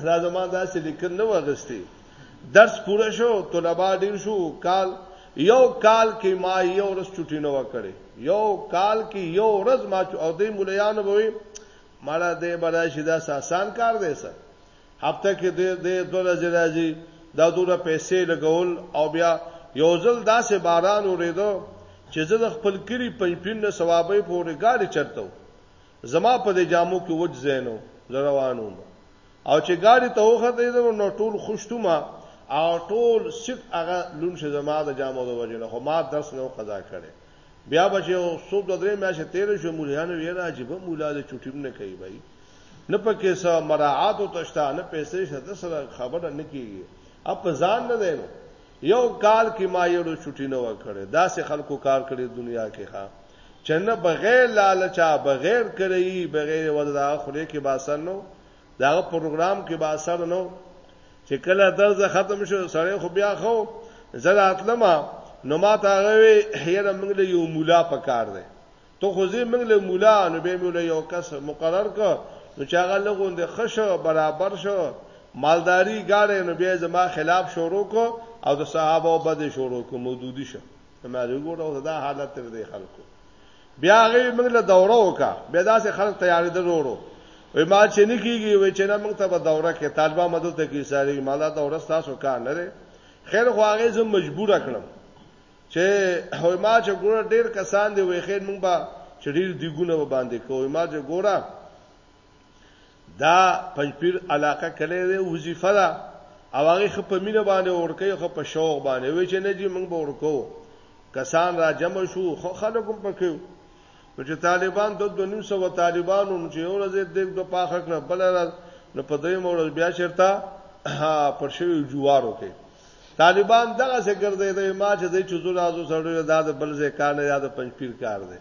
دا زمانه داسې لیکل نه وغستی درس پوره شو طلبا ډیر شو کال یو کال کې ما یو ورځ چټي نه وکړي یو کال کې یو ورځ ما او دې مليانو به مالا دې بلا شي دا آسان کار دی سر هفته کې دې دې دوه ورځې راځي دا دوه پیسې لګول او بیا یو ځل داسې باران وریدو چې زه د خپل کلی پنځپین نه ثوابې پورې ګاډي چرته زما په دې جامو کې وځ زینو روانو او چې ګاډي ته وخته زمو نو ټول خوشتومه او ټول سټ هغه لون شه زما د جامو د وجنه خو ما درس نو قضا کړي بیا بچو صوب د درې میاشتې تیر شو مولیانو ویل عجیب مولا د چټیم نه کوي بای نه پکې سا مراعات او تشتا نه پیسې شته سره خبره نه کیږي اپ ځان نه دی نو یو کال کې ما یو چټی نه وکړي دا سه خلکو کار کړي دنیا کې ښا چنه بغیر لالچا بغیر کړی بغیر وردا خله کې باسن نو دا هغه پروګرام کې به اثر نو چې کله درز ختم شو سړی خو بیا خو زړه اتلما نو ما ته غوي هیر موږ له یو مولا پکار دی ته خو زی موږ له مولا نو به مولا یو کس مقرر ک نو چې هغه لغوند خشه برابر شو مالداری ګاړې نو بیا زما خلاف شروع کو او د صحابه بده شروع کو مودودی شو ما دې ګورو دا حالت تر دې خلکو بیا غي موږ له دوره وکا بیا داسې خلک تیار دي ورو وي ما چې نه کیږي وي چې نه موږ ته به دوره کې طالبان مدد ته کې ساري مالا دوره تاسو کار نه لري خیر خو هغه زم مجبور کړم چې هوی ما چې ګور ډیر کسان دی وي خیر موږ به چې ډیر دیګونه باندې کوی ما چې ګورا دا پنځپیر علاقه کړې وي وظیفه ده او هغه خپ په مینه باندې ورکه خو په شوق باندې وی چې نه جی موږ به ورکو کسان را جمع شو خو خلکو پکې نو چې طالبان د 2900 طالبانو چې یو ورځ د دې د پاخه کړ بل ورځ نو په دې مورز بیا چیرته پر شوی جوارو کې طالبان دغه څه ګرځي د ما چې د چوزو رازو سره د بل ځای کار نه یاد پنځپیر کار دی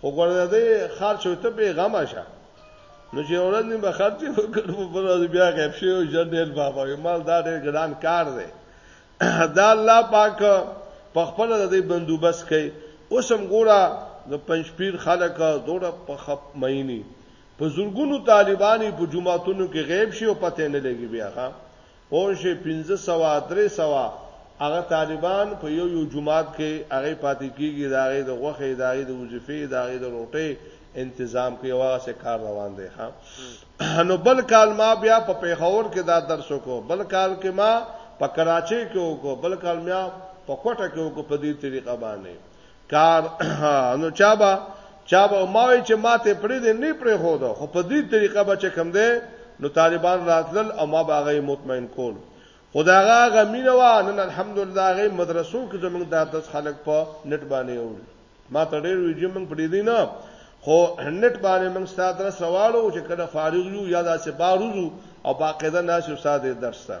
خو ګورده دې خار شو ته به غم شه نو چې اورن دې به خرچ وکړو په ورځ بیا غیب شي او جنرال بابا یې مال دا ډېر ګران کار دی دا الله پاک په خپل د دې بندوبست کوي اوسم ګوره د پنځپیر خلک دوړه په خپ مېنی په زورګونو طالبانی په جمعاتونو کې غیب شي او پته نه لګي بیا ها پوه شئ پنځه سوه، درې سوه هغه طالبان په یو یو جومات کښې هغه پاتې کېږي، د هغه د غوښې، د هغه د وظیفې، د هغه د روټۍ انتظام کوي او هغسې کار روان دی ښه. نو بل کال ما بیا په پېښور کښې دا درس وکړو، بل کال کښې ما په کراچۍ کښې وکړو، بل کال میا په کوټه کښې وکړو، په دې طریقه باندې کار نو چا به چا به ماوي چې ماته پرې دې نه پرې خو دا خو په دې طریقه به چې کم ده نو طالبان راتلل او ما به هغه مطمئن کول خداغه غمینه وا نن الحمدلله هغه مدرسو کې زمونږ د تاسو خلک په نت باندې وو ما ته ډېر ویډیو مونږ پرې دی نه خو نت باندې مونږ ستاسو درس راوالو چې کله فارغ یو یا داسې باروزو او باقاعده ناس استاد درس ته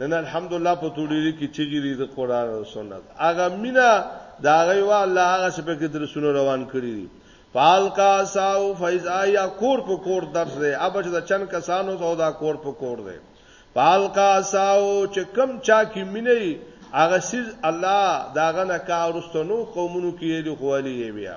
نن الحمدلله په توډيري کې چغيري د قران او سنت هغه مینا دا غي وا الله هغه سپه کې درسونه روان کړی دي فالقا ساو فیزا یا کور په کور درس دی ابچ د چن کسانو سو دا کور په کور دی فالقا ساو چې کم چا کې مینې هغه سیز الله داغه نه کارستنو قومونو کې دی خوالی بیا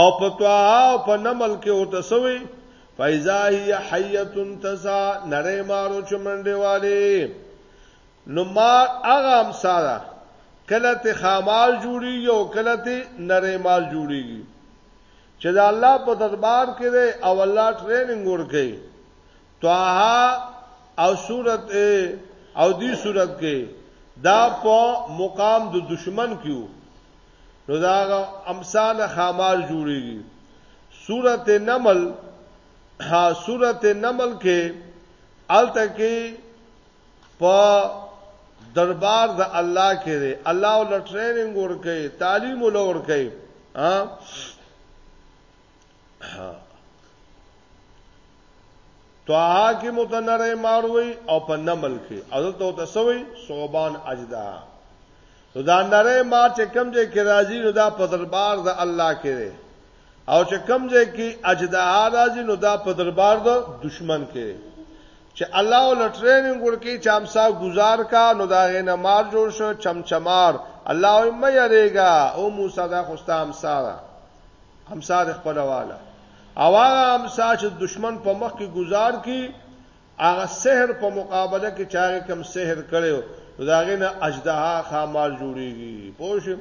او په طه او په نمل کې ورته سوی فایزا هی حیتن تسا نری مارو چمنډه والے نو مار هغه هم ساره کله ته خامال جوړي یو کله ته نری مال جوړيږي چې دا الله په دربار کې دی او الله ټریننګ ورکړي طه او صورت او دی صورت کې دا په مقام د دشمن کیو نو دا امثال خامار جوړیږي سورت نمل ها سورت نمل کې الته کې په دربار د الله کې دی الله ول ټریننګ ورکړي تعلیم ول ورکړي ها توها کې متنره ماروي او په نمل کې او دلته تسوي صوبان اجدا دا نره ما چې کم ځای کې راځي نو دا په دربار د الله کې دی او چې کم ځای کې اجدا راځي نو دا په دربار د دشمن کې چې الله ول ټریننګ ورکی چې امسا گزار کا نو دا غنه مار جوړ شو چمچمار الله یې مې یریګا او موسی دا خوستا امسا امسا د خپل والا او هغه امسا چې دشمن په مخ کې گزار کی هغه سحر په مقابله کې چاره کم سحر کړو داغه نه اجدها خامار جوړیږي پوه شئ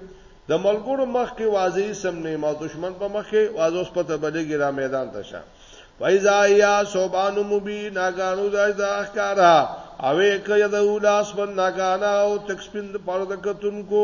د ملګرو مخ کې واضح سم نه ما دشمن په مخ کې واضح اوس پته بلېږي را میدان ته شه فایزا یا صوبان مبی ناګانو دای دا احکارا اوې کړه د اولاس من ناګانا او تکسپند پر د کتونکو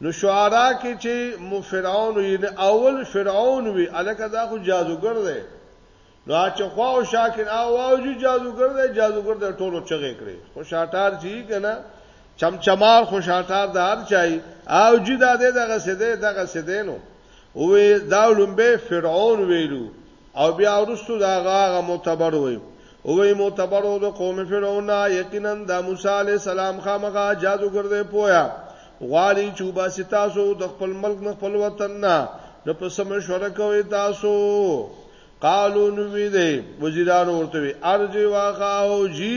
نو شعرا کې چې مو فرعون یې نه اول فرعون وی الکه دا خو جادوګر دی نو چې خو او شاکر او او جو جادوګر دی جادوګر د ټولو چغې کړې خو شاټار چی کنه چمچمار خو شاټار دار چای او جی دا دې دغه سده دغه سده نو وې دا لومبه فرعون ویلو او بیا ورستو دا غاغه معتبر وې وې معتبر او د قوم فرعون یقینا د موسی علی السلام خامغه جادوګر دی پویا غوالی چوبا ستاسو د خپل ملک نه خپل وطن نه نو په سم شوره کوي تاسو قالو نو وی دی وزیران ورته وی ارجی واخاو جی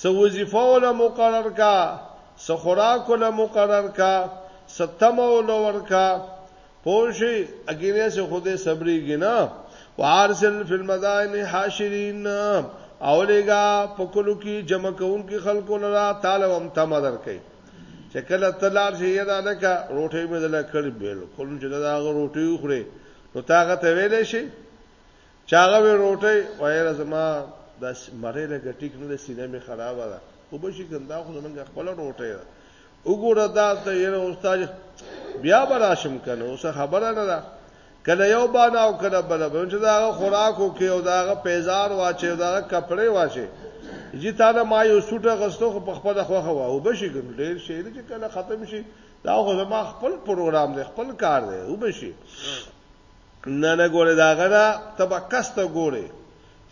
څه وظیفه وله مقرر کا، څه خوراک وله مقرر کا، څه تمه وله ورکا. پوه شوئ؟ اګینه سه خو دې صبرېږي نه. وارسل فی المدائن حاشرین او لېږه په کلو کې جمع کوونکي خلکو لره تاله هم تمه درکوي چې کله ته لاړ شې یاره هلکه روټۍ مې دله کړې بلکل چې د هغه روټۍ وخورې نو ته هغه ته ویلی شې چاغه وی روټي وایره زما د مړې له ګټیک نه سینه می خراب ده او به شي کنده خو زمونږ خپل روټي ده وګوره دا ته یې استاد بیا براشم کنه اوس خبره نه ده کله یو بانا او کله بل بل چې دا خوراکو کې او دا پیزار واچي دا کپڑے واچي جی تا نه ما یو سوټه غستو خو په خپل خوخه وا او به شي ګن ډیر شي چې کله ختم شي دا خو زما خپل پروګرام دی خپل کار دی او به شي نه نه ګوره دا هغه ده ته به کس ته ګورې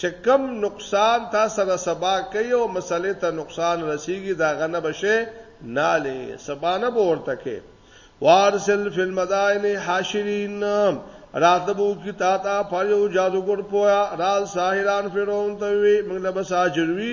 چې کوم نقصان تا سره سبا کوي او مسلې ته نقصان رسیږي دا هغه نه بشه ناله سبا نه به ورته کې وارسل فی المدائن حاشرین راتبو کی تا تا پر یو جادوګر پویا رال ساحران فرعون ته وی موږ له بساجروی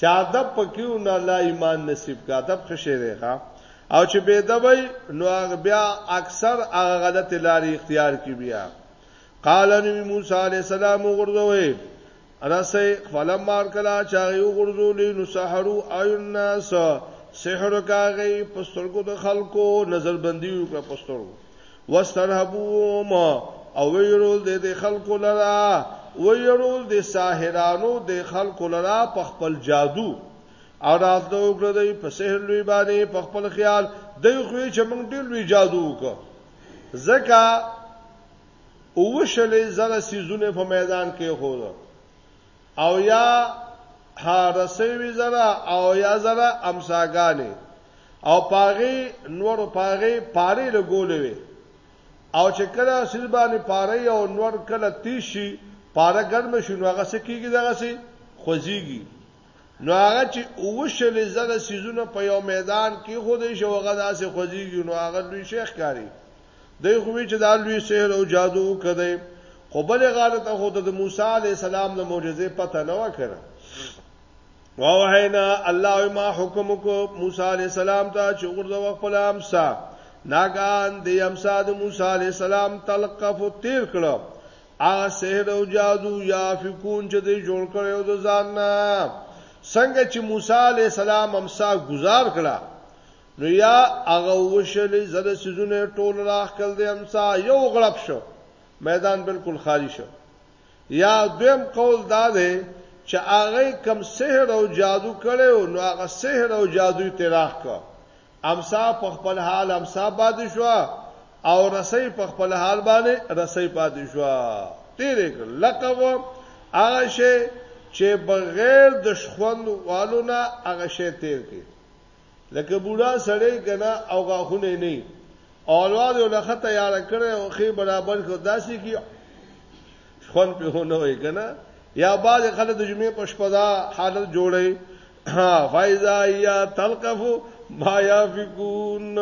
چه ادب پکې و نو الله ایمان نصیب کړه ادب ښه شی دی ښه او چې بې ادبه وي نو هغه بیا اکثر هغه غلطې لارې اختیار کړي بیا قال نبی موسی علیه السلام وغورځوئ رسې فلما کلا چا یو غورځولې نو سحرو عین الناس سحر کاږي پسترګو د خلکو نظر بندي وکړه پسترګو واسترهبوهم او ویرول دې د خلکو لرا ویرول دې ساحرانو د خلکو لرا په خپل جادو او راتلو وکړه دوی په سحر لوی باندې په خپل خیال دوی خو چې موږ ډېر لوی جادو وکړو ځکه او وشلې زره سيزونه په میدان کې خور او یا هارسې وی زرا او یا زرا امساګانې او پاغي نور پاغي پاره لګولې وي او چې کله سر باندې پاره او نور کله تیشي پاره ګرم شي نو هغه سکیږي دغه سي خوځيږي نو هغه چې اوشل زره سيزونه په یو میدان کې خو دې شو هغه داسې خوځيږي نو هغه لوی شیخ کاری دی خو وی چې دا لوی سحر او جادو وکړی خو بل غاړه ته خو د موسی علی السلام د معجزې پته نه وکړه واوحینا الله ما حکم کو موسی علی السلام ته چې غرزو خپل امسا ناګان دی امسا د موسی علی السلام تلقف تیر کړو ا سحر او جادو یا فکون چې دی جوړ کړو د ځان نه څنګه چې موسی علی السلام امسا گزار کړه نو یا هغه وشلې زده سيزونه ټول راخ کړ دې امسا یو غړپ شو میدان بالکل خالی شو یا دویم قول دا دی چې هغه کم سحر او جادو کړو نو هغه سحر او جادو تیراخ کړ امسا په خپل حال امسا باد شو او رسې په خپل حال باندې رسې باد شو تیرې کړ لقب هغه شی چې بغیر د شخوند والو نه هغه شی تیر کړي لکه بوډا سړی کنه او غاخونه نه اولواد یو لخه تیار کړي او خې برابر کو داسي کی خوان په هونه وای کنه یا بعض خلک د جمعې په شپه دا حالت جوړي ها فایزا یا تلقف ما یافکون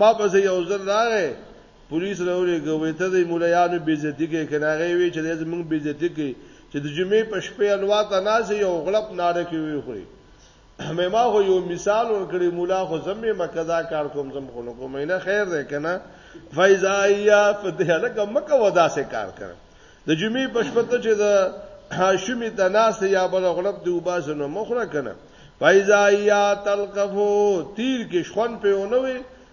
ما پس یو ځل راغې پولیس راولې غوې ته د مولایانو بیزتی کې کناغه وی چې زمونږ بیزتی کې چې د جمعې په شپه الوا ته ناز یو غلط ناره کوي خوري مې ما خو یو مثال ورکړی مولا خو زمې مکدا کار کوم زم خو نو کوم نه خیر ده کنه فیزایا فتح لکه مکه ودا سه کار کړ د جمعې په شپه ته چې د هاشمی تناس یا بل غلب دی وباس نو مخره کنه فیزایا تلقفو تیر کې شخون په ونوي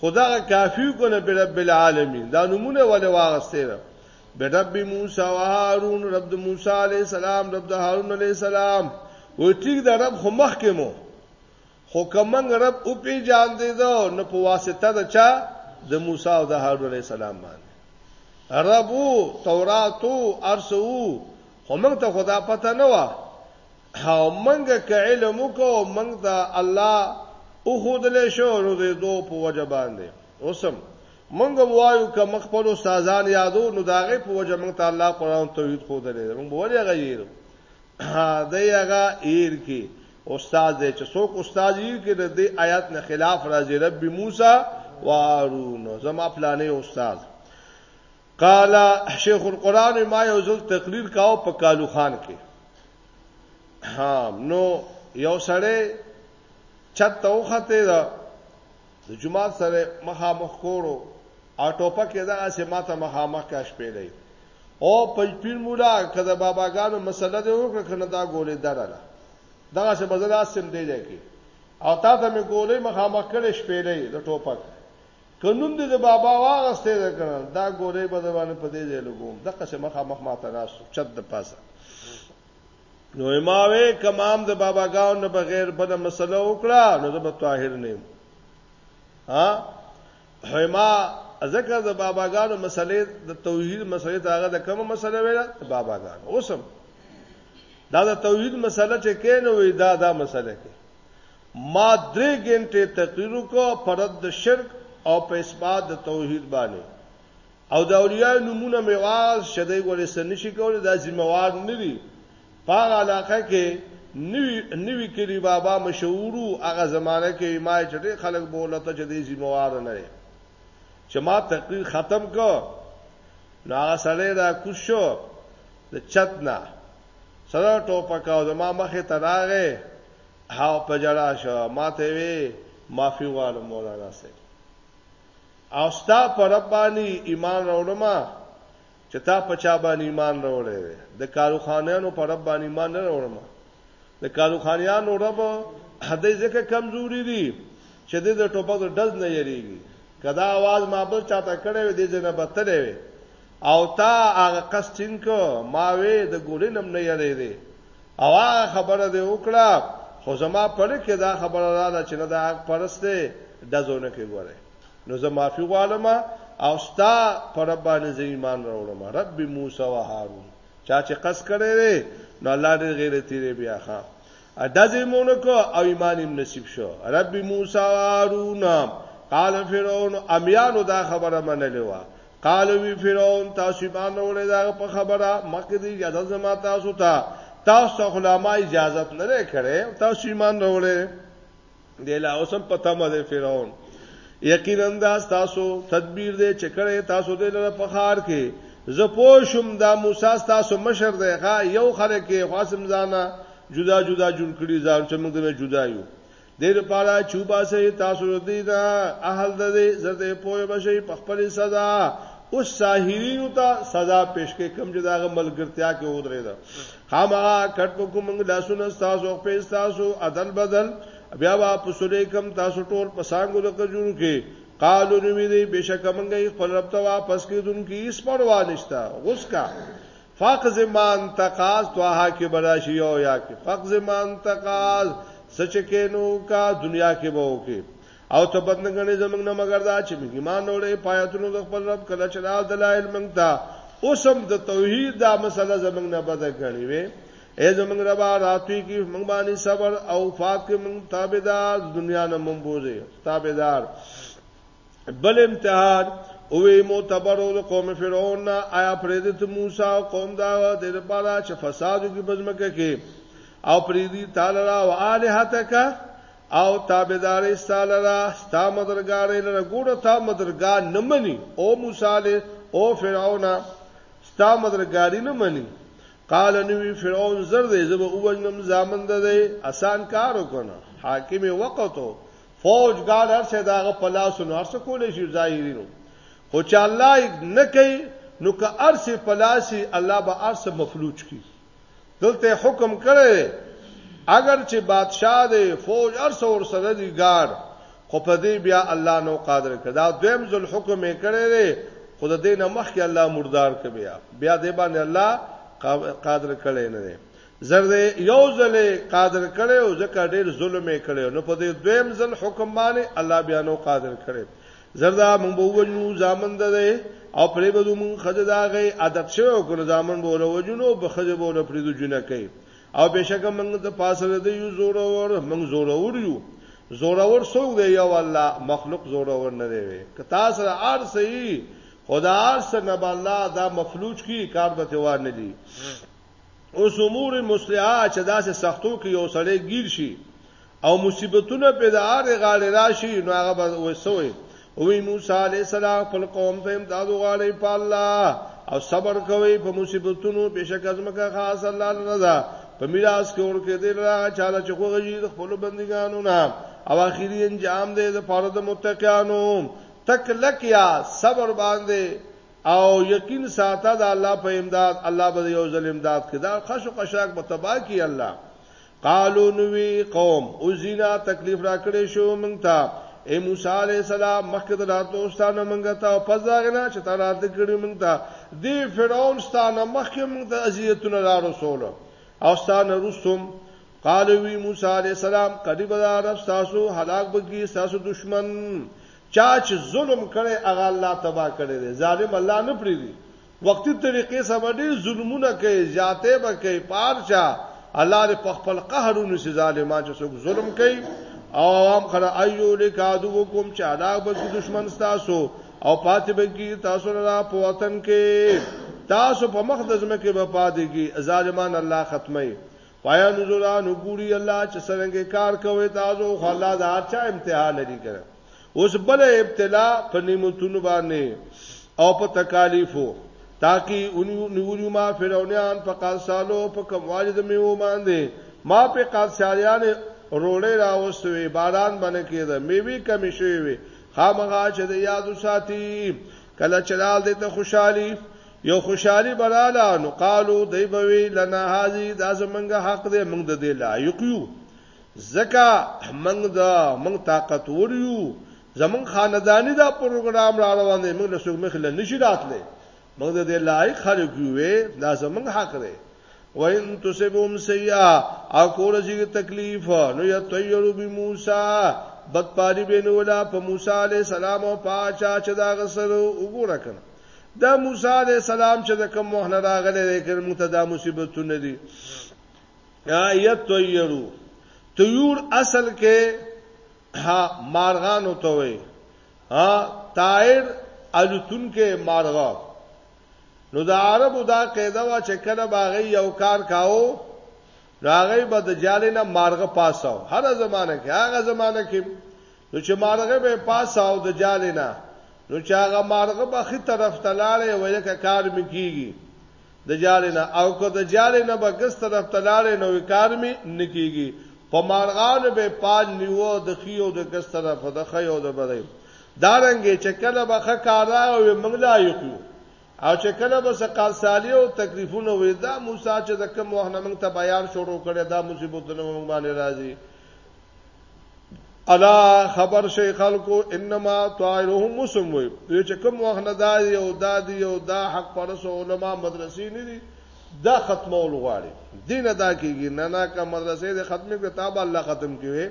خداغه کافی کو نه برب العالمین دا نمونه ولې واغسته ده برب موسی و هارون رب د موسی علی السلام رب د هارون علی السلام و ټیک دا رب خو مخ کې مو خو کمنګ رب او پی جان دی دا نه په واسطه دا چا د موسی او د هارون علی السلام باندې رب او تورات او ارسو خو موږ ته خدا پته نه و او مونږ که علم وکړو مونږ ته الله وښودلی شو نو د دو په وجه باندې اوس هم مونږ هم وایو که مونږ خپل استادان یادو نو د هغې په وجه مونږ ته الله قرآن توحید ښودلی دی مونږ به ولې هغه یېرو دی هغه ایر کې استاد دی چې څوک استاد ایر کې د دې آیات نه خلاف راځي رب موسی و هارون زما پلانې استاد قال شیخ القران ما یو ځل تقریر کاو په کالو خان کې ها نو یو سړی چته وخته دا د جمعه سره مخه مخ کورو او ټوپک یې دا سه ماته مخه مخ کاش پیلې او په پیر مولا کده باباګانو مسله دی وکړه کنه دا ګولې دراله دا سه بزلا سم دی لکه او تا ته مې ګولې مخه مخ کړې شپېلې د ټوپک که نوم دې د بابا واغسته ده کنه دا ګورې به د باندې پدې دی لګوم د قسم مخه مخ ماته ناسو چت د پاسه نو اماوي کمام د بابا گاو نه بغیر بل مسله وکړه نو زه به طاهر نه یم ها هما ذکر د بابا گانو مسلې د توحید مسلې ته هغه د کومه مسله ویله بابا گان اوسم دا د توحید مسله چې کینو وی دا دا مسله کې ما درې ګنټې تقریر وکړ په رد د شرک او په اثبات د توحید باندې او د اولیاء نمونه مې واز شدی ګورې سن نشي کولای دا ذمہ وار نه دي پاغه علاقه کې نوی نوی کلی بابا مشهور هغه زمانہ کې ما چې ډېر خلک بولته چې دې زموار نه لري چې ما تقریر ختم کو نو هغه سړی را کوشو د چتنا سره ټوپک او زما مخې ته راغی او په جړا شو ما ته وی معافي غواړم مولانا صاحب او ستا په رب باندې ایمان راوړم چې تا په چا باندې ایمان راوړې د کاروخانیانو په رب باندې ایمان نه راوړم د کاروخانیانو رب هدي ځکه کمزوري دي چې د ټوپک ډز نه یریږي کدا आवाज ما بل چاته کړي دي ځنه بتلې وي او تا هغه کس ټینګ کو ما وې د ګولینم نه یری دی او هغه خبره دی وکړه خو زما پر کې دا خبره رااله چې نه دا حق پرسته د زونه کې ګوره نو زه معافي غواړم او ستا پر باندې زه ایمان راوړم رب موسی او هارون چا چې قص کړي نو الله دې غیر تیرې بیا ښا دځې مونکو او ایمان یې نصیب شو رب موسی او هارون قال فرعون امیانو دا خبره منلې و قالو وی فرعون تاسو باندې ولې دا په خبره مکه دی اجازه زما تاسو ته تاسو خو لا ما اجازه نه لري کړې تاسو ایمان وروړې دی لا اوسم پتا مده فرعون یقینا دا تاسو تدبیر دې چکړې تاسو دې لپاره په خار کې زه پوښم دا موسی تاسو مشر دی ښا یو خلک کې خاصم ځانه جدا جدا جون کړی ځان چې موږ دې جدا یو دې لپاره چې وباسئ تاسو د دې نه اهل د دې زرد پوهه بشي په خپل سزا او ساحرینو ته سزا پیش کې کوم چې داغه ملګرتیا کې ودرې ده خامغه کټ په کوم لاسونه تاسو په تاسو عدل بدل بیا وا پسولې کوم تاسو ټول په سانګو د کجورو کې قالو نو دې بشک منګي خپل رب ته واپس کیدونکو هیڅ پروا نشته غوسکا فقز مان تقاز توها کې براشي یو یا کې فقز مان تقاز سچ کې نو کا دنیا کې به وکي او ته بدنګنې زمنګ نه مگر دا چې موږ ایمان اورې پایتونو د خپل رب کله چې راو دلایل موږ ته اوسم د توحید دا مسله زمنګ نه بده کړې وي اے زمنګ ربا راتوي کې موږ باندې صبر او فاق موږ تابعدار دنیا نه مونږ بوزي تابعدار بل امتحان اوې معتبرو د قوم فرعون نه آیا پرېدت موسی او قوم دا د لپاره چې فسادو کې بزمکه کې او پرېدی تعالی را او الہتک او تابعداري ستاله را ستا مدرګارې لره ګوره تا مدرګار نه مني او موسی او فرعون ستا مدرګاری نه مني قال نوی فرعون زر دې زب او وجنم زامن ده اسان کار وکنه حاکم وقتو فوج ګاډ هر څه داغه په لاس نو هر څه کولې شي ظاهرینو خو چې الله نه کوي نو که ارس په لاسي الله به ارس مفلوج کی دلته حکم کړی اگر چې بادشاہ دی فوج ارس اور سره دی ګاډ خو په دې بیا الله نو قادر کړه دویم ذل حکم یې کړی دی خود دینه مخکې الله مردار کبیا بیا دې باندې الله قادر کړی نه دی زر دی یو ځل قادر کړي او ځکه ډیر ظلم یې کړي نو په دې دویم ځل حکم باندې الله بیا نو قادر کړي زر دا مونږ به وجنو ځامن ده او پرې به مونږ خځه داغه عادت شو او کنه ځامن به ول وجنو به خځه به ول پرې د جنہ کوي او بشک مونږ د پاسه د یو زور اور مونږ زور اور یو زور اور سو دی یو الله مخلوق زور اور نه دی که تاسو را ار صحیح خدا ار سره نه الله دا مفلوج کی کار به تیوار نه دی اوس امور مسلعه چې داسې سختو کې یو سړی گیر شي او مصیبتونه په دار غاړه راشي نو هغه به وسوي وی موسی علی السلام خپل قوم ته امداد غواړي په الله او صبر کوي په مصیبتونو بشک ازمکه خاص الله نه ده په میراث کې ورکه دی را چاله چې خوږی د خپل بندګانو نه او اخیری انجام دی د فرض متقینو تک لکیا صبر باندې او یقین ساته د الله په امداد الله به یو ځل امداد کړي دا خش او قشاک به تبا کی الله قالو نوی قوم او زینا تکلیف را کړې شو مونږ ته اے موسی علیہ السلام مخکې د راتلو ستانه مونږ ته او پس دا غنا چې تا راته کړی مونږ ته دی فرعون ستانه مخکې مونږ ته اذیتونه را رسول او ستانه رسوم قالو وی موسی علیہ السلام قریب دا رب تاسو هلاک بږي تاسو دشمن چا چې ظلم کړی هغه الله تباه کړی دی ظالم الله نه پریږدي وختي طریقې سره ډېر ظلمونه کوي زیاته به کوي پارچا الله دې په خپل قهرونو سي ظالمان چې څوک ظلم کوي او عوام خره ايو لکادو کوم چې علاق به دشمن تاسو او پاتې به کی تاسو را په وطن کې تاسو په مخ د ځمکه به پاتې کی ظالمان الله ختمي پایا نزولا نو ګوري الله چې څنګه کار کوي تاسو خو الله دا چا امتحان لري کړ اوس بل ابتلا په نعمتونو باندې او په تکالیفو تاکي نیولیو ما فرعونیان په قاصالو په کمواج د میو باندې ما په قاصالیان روړې راوستوي باران باندې کېده میوي کمی شوی وي خامغه چې د یادو ساتي کله چلال دې ته خوشحالي یو خوشحالي براله نو قالو دی بوي لنا هذه دا زمنګ حق دی موږ د دې لایق یو زکه موږ دا موږ طاقت وریو زمون خاندانی دا پروګرام را روان دی موږ له څوک مخ له نشی راتله موږ د دې لایق خلک یو دا زمونږ حق دی وان تصبهم سیئه او کول شي تکلیف نو یطیرو بموسی بدپاری بینولا په موسی علی السلام او پاچا چې دا غسر وګوره کړه د موسی علی السلام چې د کوم وخت نه راغلی دی کړه موږ ته دا مصیبتونه دي آیت طیرو طیور اصل کې ها مارغان وته وي ها طائر الوتون کې مارغا نو د عربو دا قاعده وا چې کله باغې یو کار کاو راغی به د جالینه مارغه پاساو هر زمانه کې هغه زمانه کې نو چې مارغه به پاساو د جالې نه نو چې هغه مارغه به خې طرف ته لاړې وایي که کار مې کیږي د جالې نه او که د جالې نه به ګس طرف ته لاړې نو کار مې نه کیږي په مارغانو به پال نیو د خیو د ګس طرف د خیو د بره دارنګې چې کله به خه کارا او موږ لا یو او چې کله به سقال سالی او تکلیفونه وې دا موسی چې د کوم وخت موږ ته بیان شروع کړي دا مصیبتونه موږ باندې راځي الا خبر شي خلکو انما طائرهم مسلم وي دوی چې کوم وخت نه دا یو دا دی یو دا حق پرسو علما مدرسې نه دي دا ختمول غواړي دین ادا کیږي نه نه کا مدرسې د ختم کتاب الله ختم کیوي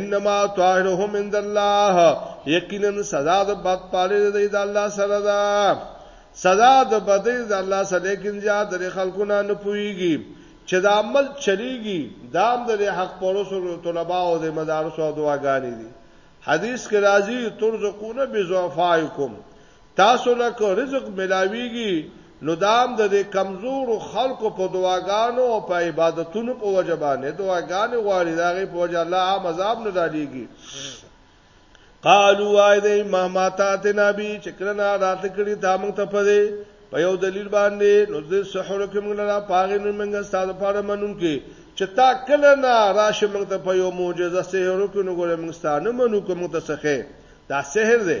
انما طائرهم عند الله یقینا سزا د بد پاله دی د الله سره ده سزا د بدی د الله سره لیکن زیاد د خلکو نه نه پويږي چې دا عمل چلېږي دا هم د دې حق پرستو طلباوو د مدارسو او دعاګانې دي. حدیث کې راځي، ترزقون بضعفائکم، تاسو له که رزق ملاوېږي نو دا هم د دې کمزورو خلکو په دعاګانو او په عبادتونو په وجه باندې، دعاګانې غواړي د هغې په وجه الله عام عذاب نه رالېږي. قالو وای دی ما ماتا ته نبی چکرنا رات کړي تا مونږ ته پدې په یو دلیل باندې نو د سحر کې مونږ لرا پاغې نو مونږه ستاسو پاره منون کې چې تا کله نه راشه مونږ ته په یو معجزه سحر کې نو ګورې مونږ ستانه منو کوم ته څخه دا سحر دی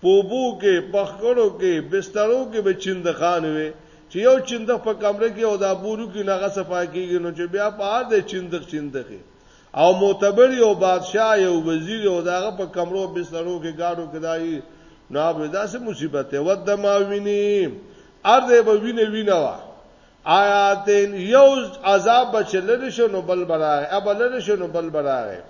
په اوبو کې، په خکړو کې، بسترو کې به چیندخانې وې، چې یو چیندخ په کمره کې او دا بورو کې نو هغه صفا کېږي، نو چې بیا په هر ځای چیندخ چیندخ یې او معتبر یو بادشاه یو وزیر او د هغه په کمرو او بسترو کې ګاډو کې دا یې نو هغه به داسې مصیبت دی ود ما ویني هر ځای به وینه وینه وه آیاتین یو عذاب به چې لرې شو نو بل به راغی ابه لرې شو نو بل به راغی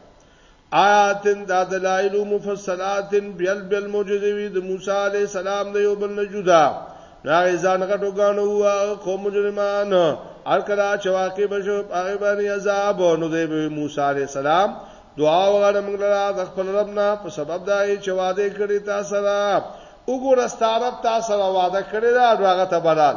آیاتن دا دلائل مفصلاتن بیل بیل معجزوی د موسی علی السلام د یو بل نه جدا راغی ځان غټو غانو او قوم مجرمان هر کله چې واقع بشو هغه باندې عذاب نو د موسی علی السلام دعا وغواړه موږ لپاره د خپل رب نه په سبب دا چې وعده کړی تاسو را وګوره ستارب تاسو را وعده کړی دا هغه ته بلال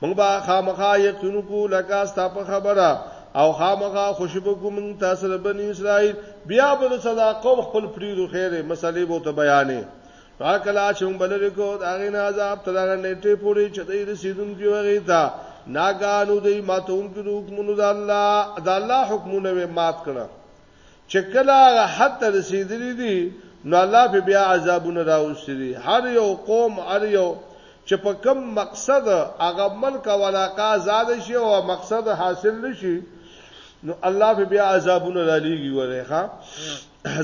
مونږ به خامخا یقین کو لکه ستا په خبره او خامخا خوشبو کو مونږ تاسو له بنی اسرائیل بیا به صدا قوم خپل پریرو خیره مسلې بو ته بیانې را کلا چې مونږ بلل کو دا غین عذاب تر هغه نیټه پوری چې دې رسیدونکو هغه ته ناګانو دې ماتون کې حکمونو د الله د الله حکمونه مات کړه چې کله هغه حد ته رسېدلي دي، نو الله پرې بیا عذابونه راوستي دي. هر یو قوم، هر یو چې په کوم مقصد هغه ملک او علاقه ازاده شي او هغه مقصد حاصل نه شي، نو الله پرې بیا عذابونه رالیږي. ګورئ ښه!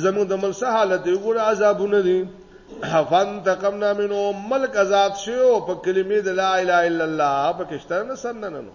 زموږ د ملک څه حالت دی؟ وګوره عذابونه دي. فانتقمنا منهم، ملک ازاد شو، په کلمې د لا اله الا الله پکې شته نه سننه نو.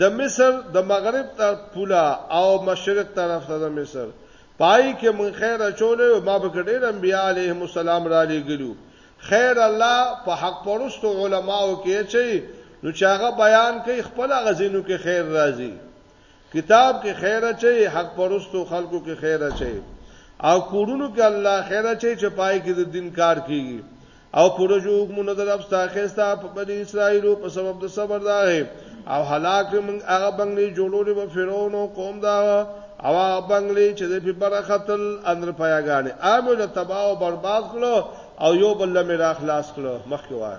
د مصر د مغرب تر پوله او مشرق طرف ته د مصر پای کې مونږ خیر اچولې او ما به ډېر انبیا علیهم السلام را لېګلو خیر الله په حق پرستو علماو کې چي نو چاغه بیان کوي خپل غزینو کې خیر راځي کتاب کې خیر اچي حق پرستو خلکو کې خیر اچي او کورونو کې الله خیر اچي چې پای کې د دین کار کوي او پروژو حکمونه د رب ستا خستا په بنی اسرائیل په سبب د صبر دا هي او هلاک من هغه بنگلي جوړولې په فرعون او قوم دا او هغه بنگلي چې په بره خطل اندر پیاګانې امه له تباہ او برباد کړو او یو بل له میرا خلاص کړو مخکې وای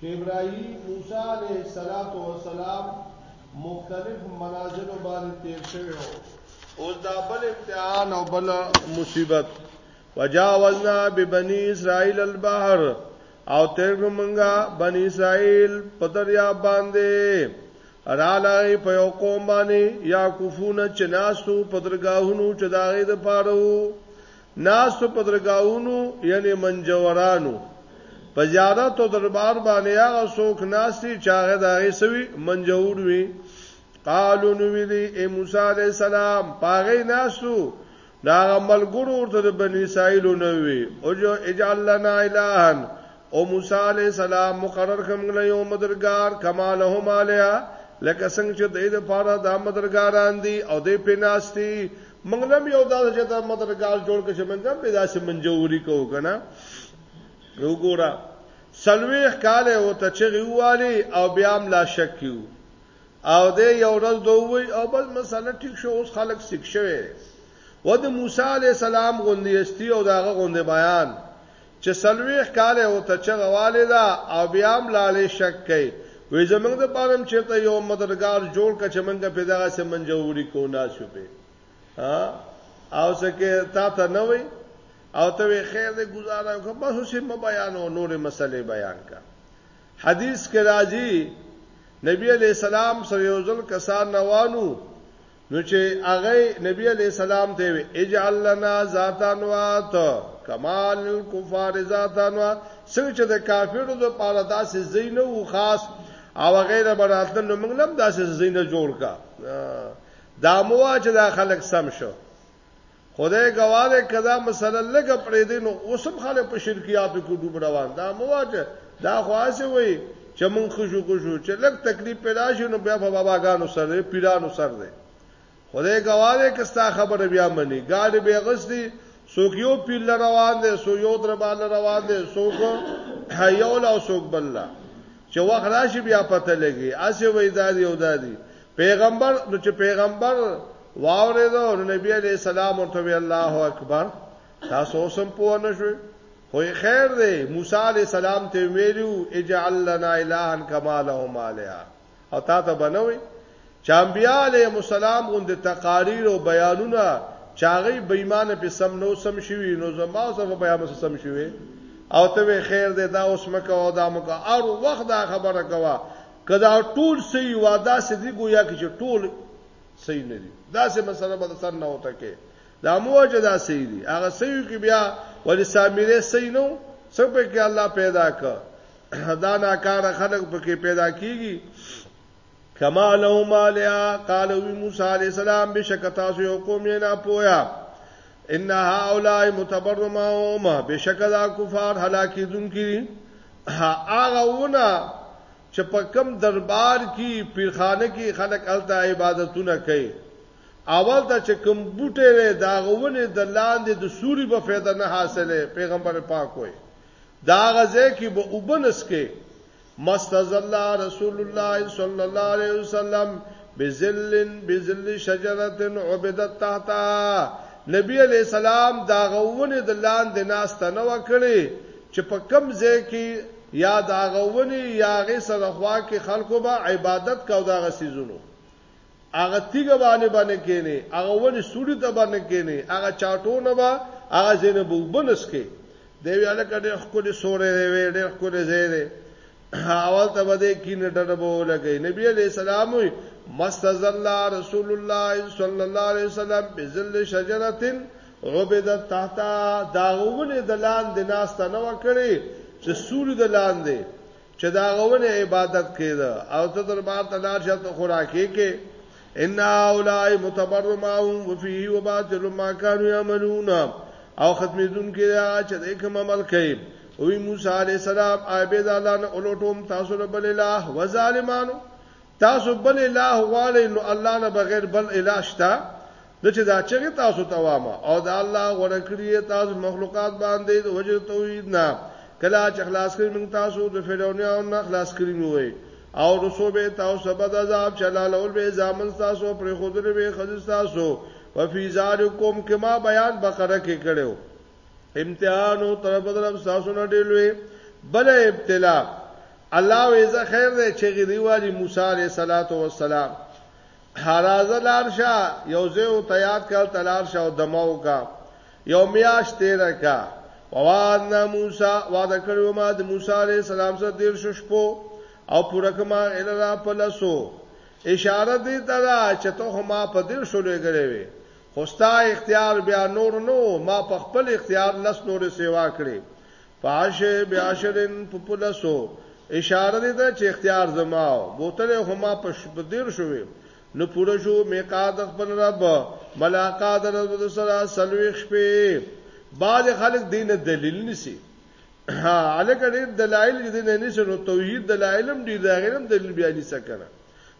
چې ابراهیم موسی علیه السلام مختلف منازل باندې تیر شوی او دا بل امتحان او بل مصیبت وجاوزنا ببنی اسرائیل البحر او تیر موږ بنی اسرائیل په دریا باندې رالای په یو قوم باندې یا کوفونه چې ناسو په درگاهونو چې داغې د پاره وو ناستو په درګاهونو یعنې منجورانو، په زیارت او دربار باندې هغه څوک ناست دي چې هغه د هغې څه وي؟ منجور وي. قالو نو ویلي ای موسی علیه السلام په هغې ناستو نو هغه ملګرو ورته د بني اسرائیلو نه وي او جو اجعل لنا الهن او موسی علی السلام مقرر کمنګ له یو مدرګار کمالهم علیها لکه څنګه چې د دې لپاره د مدرګاران دي او د پیناستی منګلم یو داسې چې د مدرګار جوړ کړي چې منګم به داسې منجوري کو کنه وګوره سلويخ کاله او ته چې غوالي او بیا هم لا شک کیو او د یو ورځ دوی او بس مسله ټیک شو اوس خلک سیک شوی و د موسی علی السلام غوندی استی او داغه غوندی بیان چې څلوېښت کاله یې ورته چغه والې ده او بیا هم لا ړې شک کوي، وایي زموږ لپاره هم چېرته یو مددګار جوړ کړه چې موږ پرې دغسې منجه ولیکو، ناست یو پرې او څه کې تا ته نه وایي او ته وایې خیر دی ګزاره وکړه، بس اوس یې مه بیانوه نورې مسلې بیان کړه. حدیث کې راځي نبي علیه السلام سره یو ځل کسان روان وو، نو چې هغه نبی علی السلام ته وی اجعل لنا ذات انوات کمال الكفار ذات انوات څنګه چې د کافرو د پاره داسې زین او خاص او غیره براتل نو موږ هم داسې زین جوړ کا دا مو چې دا خلک سم شو خدای ګواه دی که دا مسله لږه پرېږدې نو اوس هم خلک په شرکیاتو کې ډوب روان دا مه واچه دا خو هسې وایي چې مونږ ښه شو ښه شو چې لږ تکلیف پیدا شي نو بیا په باباګانو سر دی پیرانو سر دی خدای ګواه دی که ستا خبره بیا مني ګاډي بې غستی څوک یو پیر له روان دی څوک یو دربار له روان دی څوک یو له څوک بل له چې وخت راشي بیا پته لګي اسې وایي دا دی او دا دی پیغمبر نو چې پیغمبر واورې دو نو نبی علی السلام ورته وی الله اکبر تاسو سم پوه نه شوي خو خیر دی موسی علی السلام ته ویلو اجعل لنا الهن کما لهم الها او تا ته بنوي چامبیا علی السلام غوند تقاریر او بیانونه چاغي بېمانه په سم نو سم شوی نو زما سره بیا مس سم شوی او ته خیر دی دا اوس مکه او دا مکه او وخت دا خبره کوا کدا ټول صحیح وا دا سې دی ګویا کې چې ټول صحیح نه دي دا سه مسله به سر نه وته کې دا موجه دا صحیح دي هغه صحیح کې بیا ولې سامره صحیح نو څنګه په کې الله پیدا ک دا ناکار خلق په کې پیدا کیږي کما لو مالیا قال وی موسی علی السلام بشک تاسو یو قوم نه پویا ان هؤلاء متبرمون بشک دا کفار هلاکی دن کی هغه ونه چې په کم دربار کې پیرخانه کې خلک الته عبادتونه کوي اول ته چې کوم بوټي وي دا غوونه د لاندې د سوري په فایده نه حاصله پیغمبر پاک وي دا غزه کې به وبنس کې مستزل رسول الله صلی الله علیه وسلم بذل بذل شجره عبدت تحتها نبی علیہ السلام دا غوونه د لاندې ناس ته نه وکړي چې په کوم ځای کې یا د هغه ونې یا هغې سره خوا کې خلکو به عبادت کاو د هغه څیزونو هغه تیګه باندې باندې کېنی هغه ونې سوړي ته باندې کېنی هغه چاټونه به هغه ځینې به وبنس کې دی ویاله کډې خپل سورې دی وی ډېر خپل زیره اول ته بده کین ډډه به ولګي نبی عليه السلام وي مستزل رسول الله صلی الله علیه وسلم بذل شجره عبدت تحت دا غوونه د لاندې ناس ته نه وکړي چې سوري د لاندې چې دا غوونه عبادت کړي او ته دربار ته لاړ شه ته خوراکي کې ان اولای متبر ما هم وفيه وباطل ما كانوا يعملون او ختمېدون کې دا چې د کوم عمل کوي او موسی عليه السلام عبد الله نه اولټوم تاسو له بل الله وظالمانو تاسو بل الله غواړئ نو الله نه بغیر بل اله شته نو چې دا چغې تاسو ته وامه او دا الله غوړه کړی تاسو مخلوقات باندې د وجه توحید نه کله چې خلاص کړی موږ تاسو د فرعونانو نه خلاص کړی مو وي او رسو به تاسو سبد عذاب چلال اول به زامن تاسو پر خودره به خزر تاسو وفي ذالکم کما بیان بقره کې کړو امتحان او طرف طرف تاسو نه ډیلوي بل ابتلا الله ویزه خیر دی چې غریوالي موسی عليه صلوات و سلام هرازه لار شه یو ځای او تیار کړ تلار شه او دمو کا یو میاش تیر کا ووعدنا موسی وعده کړو ما د موسی علی السلام سره دیر شپو او پوره کما الرا پلسو اشاره دی ته دا چې ته ما په دیر شولې غلې وي خوستا اختیار بیا نور نو ما په خپل اختیار لس نور سیوا کړې فعشه بعشرن په پلسو اشاره دې ده چې اختیار زما او بوتل هما په شپدیر شوې نو پوره شو میقات خپل رب ملاقات رب سره سلويخ شپې بعض خلک دین دلیل نسی ها الکه ډیر دلایل دې نه نشو توحید دلایلم ډیر دغیرم دلیل بیان نشي کنه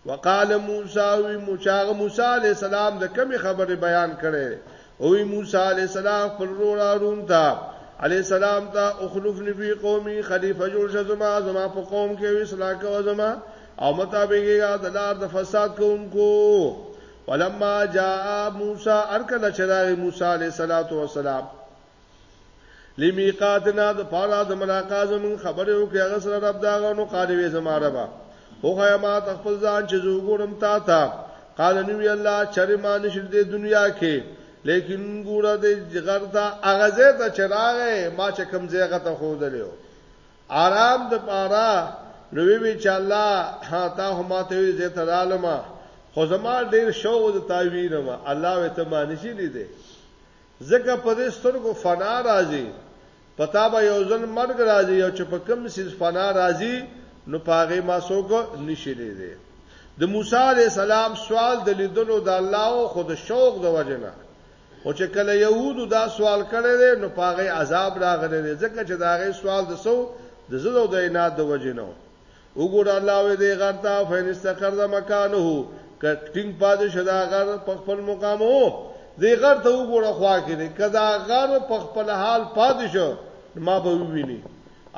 وقال موسی وی موسی موسی علی السلام د کمی خبره بیان کړي او موسی علی السلام خپل رور هارون ته علی السلام ته اخلف نفی قومي خلیفہ جوړ شه زما زما په قوم کې وی اصلاح کوه زما او مطابقګه د لار د فساد کوونکو ولما جاء موسی ارکل چراغ موسی علیہ الصلوۃ والسلام لمیقاتنا د پاره د ملاقات زمون خبره او کې هغه سره رب داغه نو قالوي زما ربا خو خیا ما تخپل ځان چې زه وګورم تا ته قال نو وی الله چرې ما نشر دې دنیا کې لیکن ګوره دې جګر تا اغازه ته چراغ ما چې کم ځایغه ته خو دلیو آرام د پاره نو وی چې الله ها تا هم ته وی زه ته عالمه خو زما ډیر شوق د تاویرم الله وته ما نشي لیدې ځکه په دې سترګو فنا راځي، په تا به یو ځل مرګ راځي او چې په کوم څیز فنا راځي نو په هغې ما څوک نه شي لیدی. د موسی علیه السلام سوال د لیدلو د الله و خو د شوق د وجې نه، خو چې کله یهودو دا سوال کړی دی نو په هغې عذاب راغلی دی، ځکه چې د هغې سوال د څه و؟ د ضد او د عناد د وجې نه و. وګوره الله وې دې غر ته فینستقر مکانه ک ټینګ پاتې شدا غر په خپل مقام وو دې غر ته وګوره خوا کې دې کدا غر په خپل حال پاتې شو ما به ویني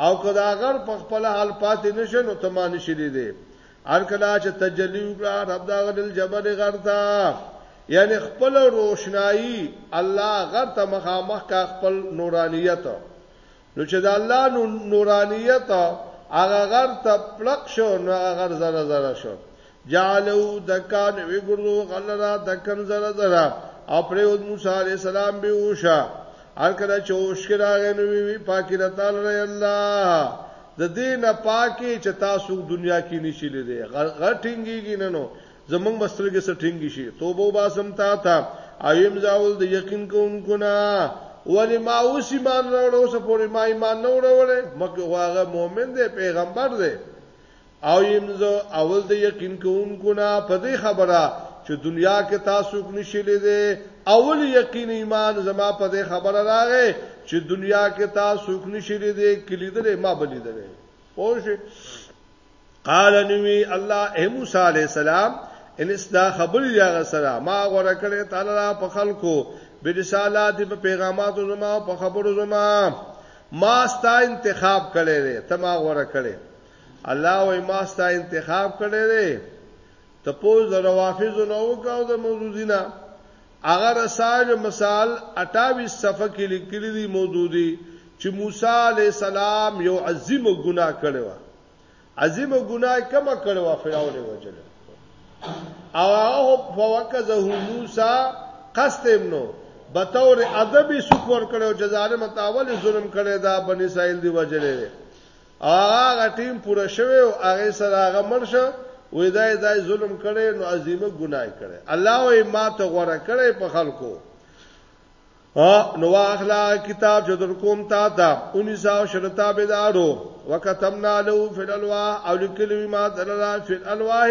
او کدا غر په خپل حال پاتې نشه نو تمانه شلې دې هر کله چې تجلی وکړه رب دا غل جبل غر ته یعنی خپل روشنایی الله غر ته مخامخ کا خپل نورانیت نو چې د الله نو نورانیت هغه غر ته پلق شو نو هغه غر زره زره شو جعلو دکان وی ګردو غلرا دکن زره زره او پریود موسی علی السلام به وشا هر کله چې اوشکر هغه نو وی پاکی د تعالی الله د دین پاکی چې تاسو دنیا کې نشي لیدي غټینګیږي نه نو زمونږ بسترګې سټینګې شي توبه باسم تا ته ایم زاول د یقین کوونکو نه ولی ما اوس ایمان راوړ اوس پورې ما ایمان نه وروړ مکه هغه مؤمن دی پیغمبر دی او یمز اول د یقین کوونکو نه په دې خبره چې دنیا کې تاسو کو نشلې دي اول یقین ایمان زما په دې خبره راغې چې دنیا کې تاسو کو نشلې دي کلیدلې ما بلیدلې پوه شئ قال نوی الله اے موسی علیہ السلام ان اسدا خبر یا غسرا ما غره کړی تعالی را په خلکو برسالات په پیغاماتو زما په خبرو زما ما ستا انتخاب کړی دی ته ما غره کړی الله وای ما ستا انتخاب کړی دی تپوز د روافضو نه وکاو د مودودی نه هغه رساج مثال 28 صفحه کې لیکلي دي مودودی چې موسی علی السلام یو عظیم ګناه کړی و عظیم ګناه کومه کړی و فرعون وجل او هغه فوقزه موسی قصد امنو بطور ادبی سکور کړو چې ظالم تاول ظلم کړی دا بنی اسرائیل دی وجلې هغه ټیم پوره شوی او هغه سره هغه مرشه وې دای دای ظلم کړي نو عظیمه ګناي کړي الله وې ما ته غوړه کړي په خلکو نو واخلا کتاب چې در کوم تا دا 19 او شرطا به دارو وکتمنا له فل الوا او لیکلو ما درلا فل الواح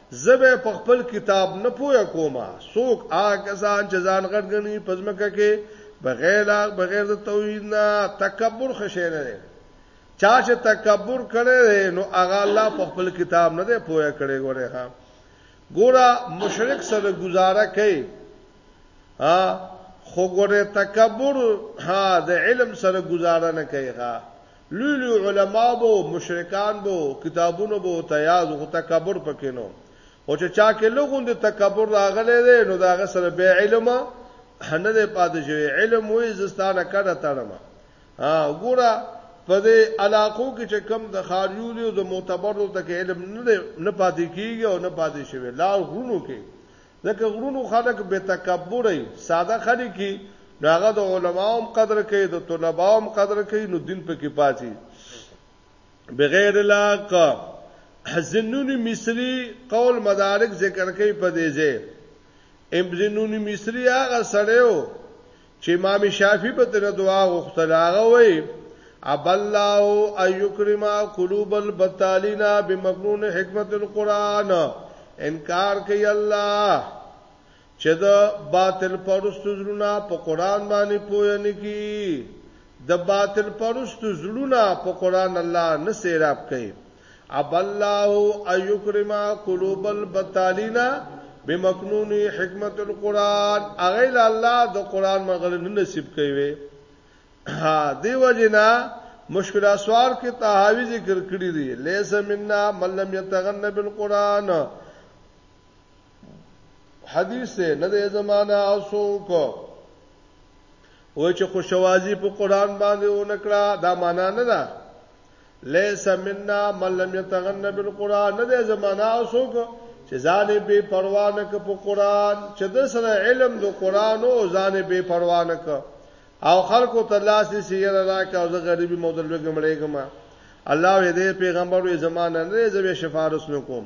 زه به په خپل کتاب نه پوهه کوم څوک هغه کسان چې ځان غټ ګڼي په ځمکه کې بغیر لا بغیر د توحید نه تکبر خشه نه دی چا چې تکبر کړي نو هغه الله په خپل کتاب نه دی پوهه کړي ګوره ها ګوره مشرک سره گزاره کوي ها خو ګوره تکبر ها د علم سره گزاره نه کوي ها لوی لوی علما به وو، مشرکان به وو، کتابونه به ورته یاد وو، خو تکبر پکې نه و. خو چې چا کې لږ غوندې تکبر راغلی دی، نو د هغه سره بیا علم نه دی پاتې شوی. علم وایي، زه ستا نه کډه تړم. ها، ګوره، په دې علاقو کې چې کوم د ښاریو دی او د معتبرو، دلته کې علم نه دی، نه پاتې کېږي او نه پاتې شوی. لار غرونو کې ځکه غرونو خلک بې تکبره وي، ساده خلک وي، نو هغه د علماوو هم قدر کوي، د طلباوو هم قدر کوي، نو دین پکې پاتې بغیر الحق زنون مصری قول مدارک ذکر کوي په دې ځای ام زنون مصری هغه سړیو چې امام شافعي په تر دعا غوښتل هغه وایي اب الله ايكرم قلوب البتالين بمكنون حکمت القرآن انکار کوي الله چې دا باطل پرست زړونه په قرآن باندې پوهه نه کی د باطل پرست زړونه په قرآن الله نه سیراب کوي ابا الله ايکرم قلوب البطالين بمکنون حکمت القرآن هغه له الله د قرآن مغل نه نصیب کوي ها دی وجنا مشکل اسوار کې تهاوی ذکر کړی دی ليس منا من لم يتغن بالقرآن حدیث نه د زمانہ اوسو کو و چې خوشوازی په قرآن باندې ونکړه دا معنا نه ده ليس منا من لم يتغن بالقران نه ده زمانہ اوسوک چې ځان به پروا نه ک په قران چې د سره علم د قران او ځان به پروا نه ک او خلکو ته لاسې سیر راکا او زه غریبي مودلګم لګم الله دې پیغمبر وي زمانہ نه زوی شفارس نکوم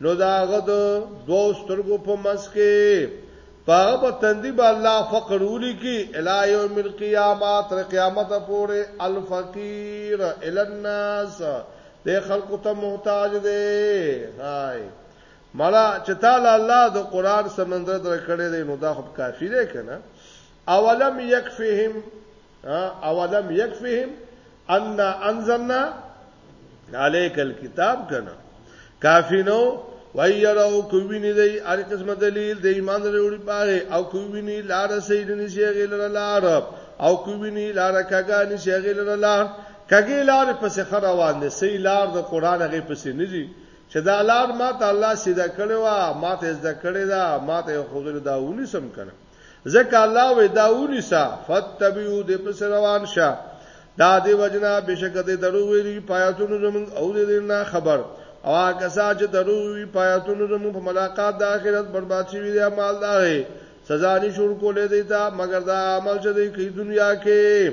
نو دا هغه د دوو سترګو په منځ کې په هغه په تندي به الله فقر ولیکي الی یوم القیامه تر قیامت پورې الفقیر الی الناس د خلکو ته محتاج دی هاي مالا چې تعالی الله د قران سمندر درکړې دی نو دا خو کافی دی کنه اولم یکفهم اولم یکفهم ان انزلنا علیک الكتاب کنه کافی نو وای یراو کوی نه دی هر قسم دلیل د ایمان وروړي پاره او کوی نه لار سیدنی شیخ لره لار او کوی نه لار کګا نه شیخ لره لار کګی لار پس خر روان دي سی لار د قران هغه پس نه دي چې دا لار ما ته الله سیده کړو ما ته زده کړی دا ما ته خو دا ونی سم کنه ځکه الله وې دا ونیسا فتبعو دې پس روان شه دا دې وجنا بشک دې درو ویلي پایاتونو زمون او دې نه خبر او هغه ساج درو وی پایاتونو زمون په ملاقات د آخرت برباد شي وی مال دا سزا نشور کولې دیتا مگر دا عمل چې دې کې دنیا کې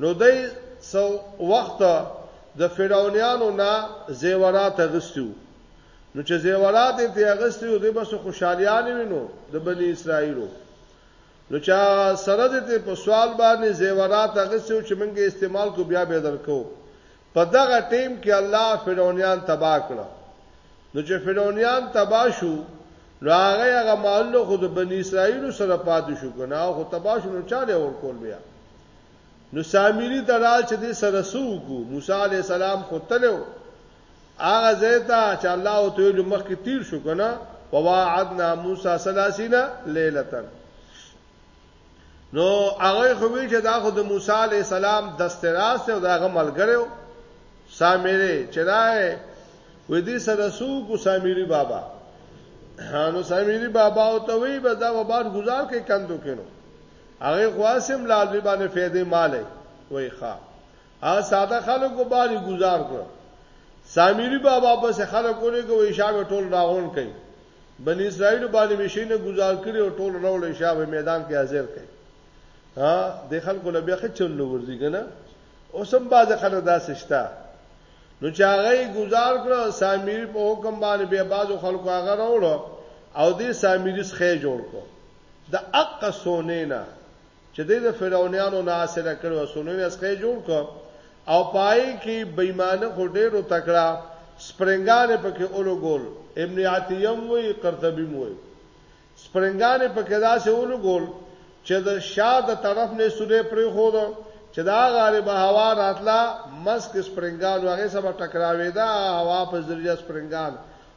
نو دی څه وخت د فرعونیانو نه زیورات اغستی وو نو چې زیورات یې ته اغستی وو دی به څه خوشحالیان وي نو د بنی اسرائیلو نو چا سره دې ته په سوال باندې زیورات اغستی وو چې منګه استعمال کو بیا به درکو په دغه ټیم کې الله فرعونیان تبا کړ نو چې فرعونیان تبا شو نو هغه هغه مال خو د بنی اسرائیل سره پاتې شو کنه خو تبا شو نو چاله ورکول بیا نو سامری ته لاړ چې دې سره څه وکړو موسی علی السلام خو تلو هغه ځای ته چې الله او تعالی مخکې تیر شو کنه وواعدنا موسی سلاسینا لیلتن نو هغه خو وی چې دا خو د موسی علی السلام دستراس ته داغه ملګریو سامری چې راي و دې سره سو کو سامری بابا نو سامری بابا او ته وی به دا وبار گزار کې کندو کینو هغه خواسم لالوی باندې فیدې مالې وای ښا هغه ساده خلکو باندې گزار کړ سامری بابا پس خلکو نه کوي شابه ټول راغون کوي بنی اسرائیل باندې مشینه گزار کړي او ټول راول شابه میدان کې حاضر کوي ها د خلکو له بیا خچل نو ورځي کنه اوسم باز خلک دا سشتا نو چې هغه گزار کړ سامیر په حکم باندې به باز خلکو هغه راول او دې سامیرس خې جوړ کړ د اقه سونې نه چې دی د فرعونیانو نه حاصله کړی و، سونې نه سخه جوړ کړ او پای کې بېمانه خو ډېرو تکړه سپرنګانې پکې اولګول ابن عتیم وی قرطبی وی سپرنګانې پکې داسې اولګول چې د شاه د طرف نه سورې پرې خو ده چې دا غالب هوا راتلا مسک سپرنګان هغه سبا ټکراوي دا هوا په ذریعہ سپرنګان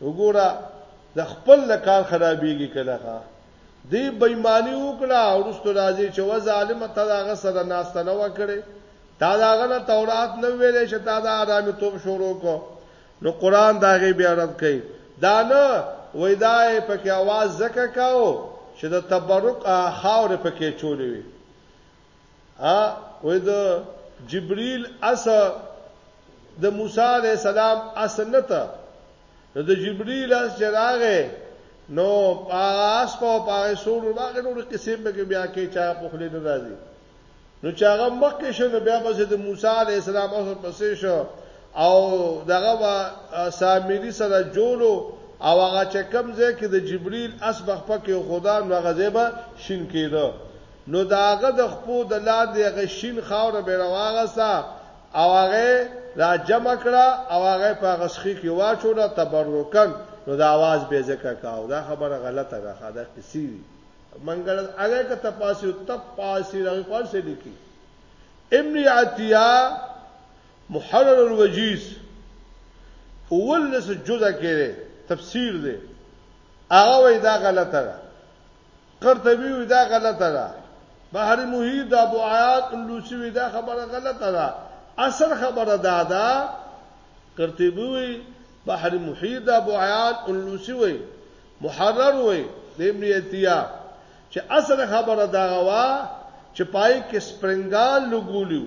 وګوره د خپل د کار خرابېږي که دغه دی بېماني وکړه او وروسته راځي چې و ظالمه تا د هغه سره ناسته نه وه کړې تا د هغه نه تورات نه ویلی چې تا دا حرامیتوب شروع کړو نو قرآن د هغې بیا رد کوي دا نه وایي دا یې پکې اواز ځکه کاو چې د تبرک خاورې پکې چولې وي ا وې د جبريل اس د موسی عليه السلام اس نه ته نو د جبريل اس چراغه نو پاس په پاره سور باغ نور قسم به بیا کې چا په خله نه راځي نو چې هغه مکه شنو بیا به د موسی عليه السلام او پسې شو او دغه وا سامری سره جوړو او هغه چې کم ځای کې د جبريل اسبخ پکې خدا نو غزيبه شین کېده نو د هغه د خپو د لاندې هغه شین خاوره به یې راواغسته او هغه یې را جمع کړه او هغه یې په هغه سخي کې واچوله تبرکا نو دا اواز به یې ځکه کاوه، دا خبره غلطه ده ښه، دا قصې دي. منګړز هغه که تفاسیر تفاسیر هغه خو څه لیکي ابن عطیه محرر الوجیز اول لس جزء کې تفسیر دی هغه وای دا غلطه ده قرطبي وی دا غلطه ده بحر محیط د ابو عیاض اللوسی وی دا خبره غلطه ده اصل خبره دا ده قرطبي وی بحر محیط د ابو عیاض اللوسی وی محرر وی د ابن عتیہ چې اصل خبره دا غوا چې پای کې سپرنګال لګولیو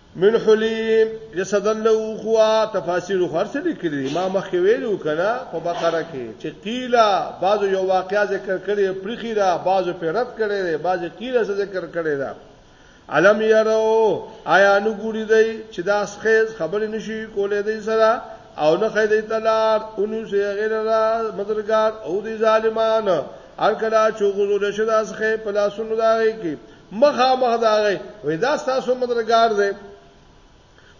من حلیم جسدن له خوا تفاسیر خو څه لیکلي ما مخکې ویلو کنه په بقره کې چې قیلا بعضو یو واقعیا ذکر کړي پرخی را بعضو په رد کړي دي بعضو قیلا څه ذکر کړي دا علم یرو آیا نو ګوري دی چې دا اسخیز خبرې نشي کولې دی سره او نه خې دی تلار اونو سي غیر را مدرګار او دی ظالمان هر کله چې غوړول شي دا اسخې په لاسونو دا کې مخامخ د هغه وې دا ستاسو مدرګار دی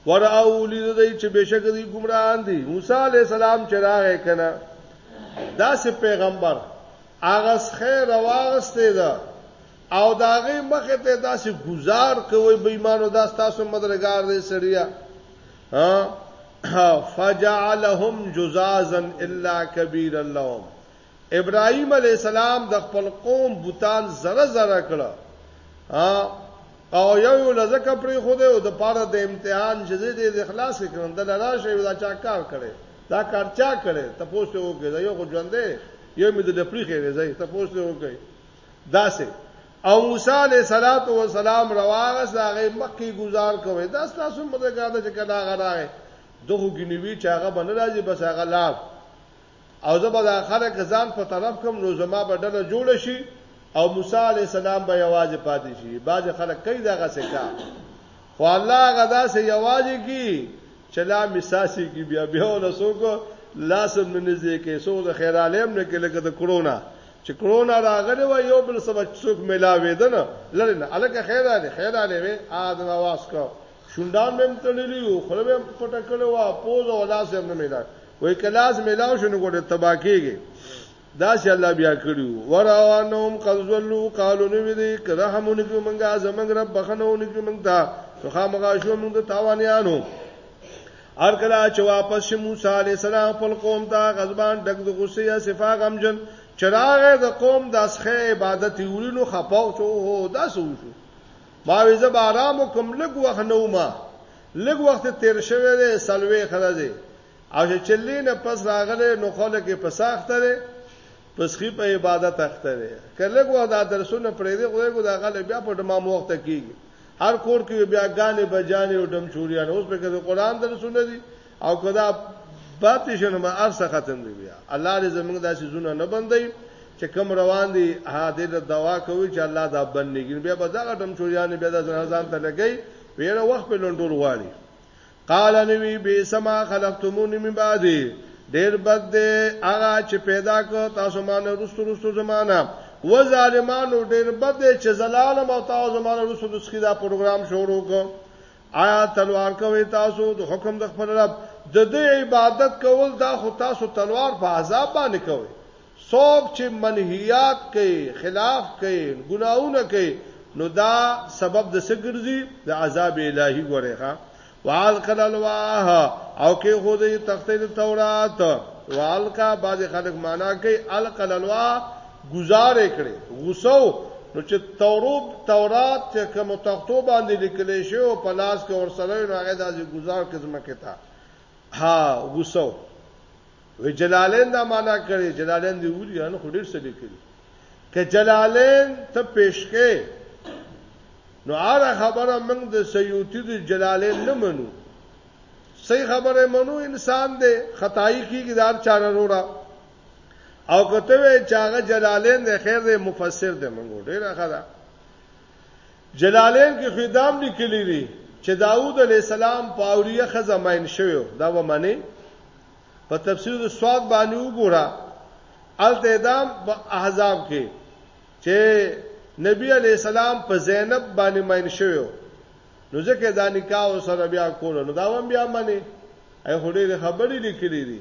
ور او لید دی چې بشک دی ګمراهان دي موسی علی السلام چې راغی کنه دا سه پیغمبر هغه خیر واغسته ده او داغه مخه ته داسې گزار کوي بې ایمانو دا تاسو مدرګار دی سړیا ها فجعلهم جزازا الا كبير لهم ابراهیم علیه السلام د خپل قوم بوتان زره زره کړه او یو یو لزکه پرې خو دی او د پاره د امتحان چې دې د اخلاص کړم د لرا شی دا چا کار کړي دا کار چا کړي ته پوښتنه وکړه دا یو ژوندې یو مې د لپری خېره ځای ته پوښتنه وکړي دا سه او موسی علیہ الصلات والسلام رواغس دا غي مکه گزار کوي دا تاسو مدګاده چې کله غراغه دغه ګنیوی چې هغه بنراځي بس هغه لاف او زه به دا خلک ځان په طرف کم نو زما به ډله جوړ شي او موسی علی السلام به یوازې پاتې شي باز خلک کوي دا غسه کا خو الله غدا سه یوازې کی چلا مساسی کی بیا بیا له سوګو لاسم نه نږدې کې سو د خیرالم نه کې لکه د کرونا چې کرونا راغلی و یو بل سره څوک ملاوي دنه لرنه الکه خیراله خیراله وي ا د نواز کو شونډان مې تړلې وو خو مې پټه کړو وا پوز او لاس هم نه ملاو وای کلاس ملاو شنو ګوره تبا کېږي دا چې الله بیا کړو وراوانهم قزلوا قالوا نبذي کرحمون کې مونږه زمنګ رب بخنون کې مونږ ته نو خامغا شو مونږ ته تاوانیانو هر کله چې واپس شي موسی عليه السلام خپل قوم ته غضبان ډک د غصې یا صفا غمجن چراغ د قوم د اسخه عبادت ویلو خپاو چې هو دا سو شو ما وې زه به آرام وکم لږ وخت نه ومه لږ وخت تیر شوی دی سلوې خرځي او چې چلې نه پس راغله نو خلک کې پساخته دی پس خي په عبادت اخته دی کله کو دا درسونه پرې دی غوې کو دا غل بیا په دمام وخت کېږي هر کور کې بیا غانې بجانې او دم چوریان اوس په کې قرآن درسونه دي او کدا پاتې شنو ما ارسه ختم دی بیا الله دې زمونږ داسې زونه نه بندي چې کم روان دي ها دې د دوا کوي چې الله دا بندګي بیا به دا غټم چوریان بیا د ځان ته لګي ویره وخت په لندول غواړي قال نبی به سما خلقتمونی من بعدی ډیر بد دی هغه چې پیدا کو تاسو باندې رستو رستو زمانہ و ظالمانو ډیر بد دی چې زلالم او تاسو زمانہ رستو دسخی دا پروګرام شروع کو آیا تلوار کوي تاسو د حکم د خپل رب د دې عبادت کول دا خو تاسو تلوار په عذاب باندې کوي څوک چې منهیات کوي خلاف کوي ګناونه کوي نو دا سبب د سګرځي د عذاب الهي ګوري ښا وال کلواه او کې خو دې تختې د تورات والکا بعض خلک معنا کوي الکلواه ګوزار یې کړی غوسه و نو چې توروب تورات چې کوم تختو باندې لیکل شوی او په لاس کې ورسره نو هغه داسې ګوزار کزمه کتا ها غوسه وی جلالین دا معنا کړی جلالین دی وری ان خو ډیر څه لیکلی ک جلالین ته پیشکې نو هغه خبره موږ د سیوتی د جلالین نه منو صحیح خبره منو انسان دی خدای کیږي دار چاره وروړه او کته وی چاغه جلالین د خیر د مفسر د منګو ډیره خدا جلالین کې خدام لیکلی دی چې داوود علی السلام په اوریه خزماین شوی دا و معنی په تفسیر د سواد باندې وګوره التدام په احزاب کې چې نبی علی السلام په زینب باندې ماین شوی نو ځکه دا نکاح سره بیا کول نو دا هم بیا معنی اي هډې خبرې لیکلې دي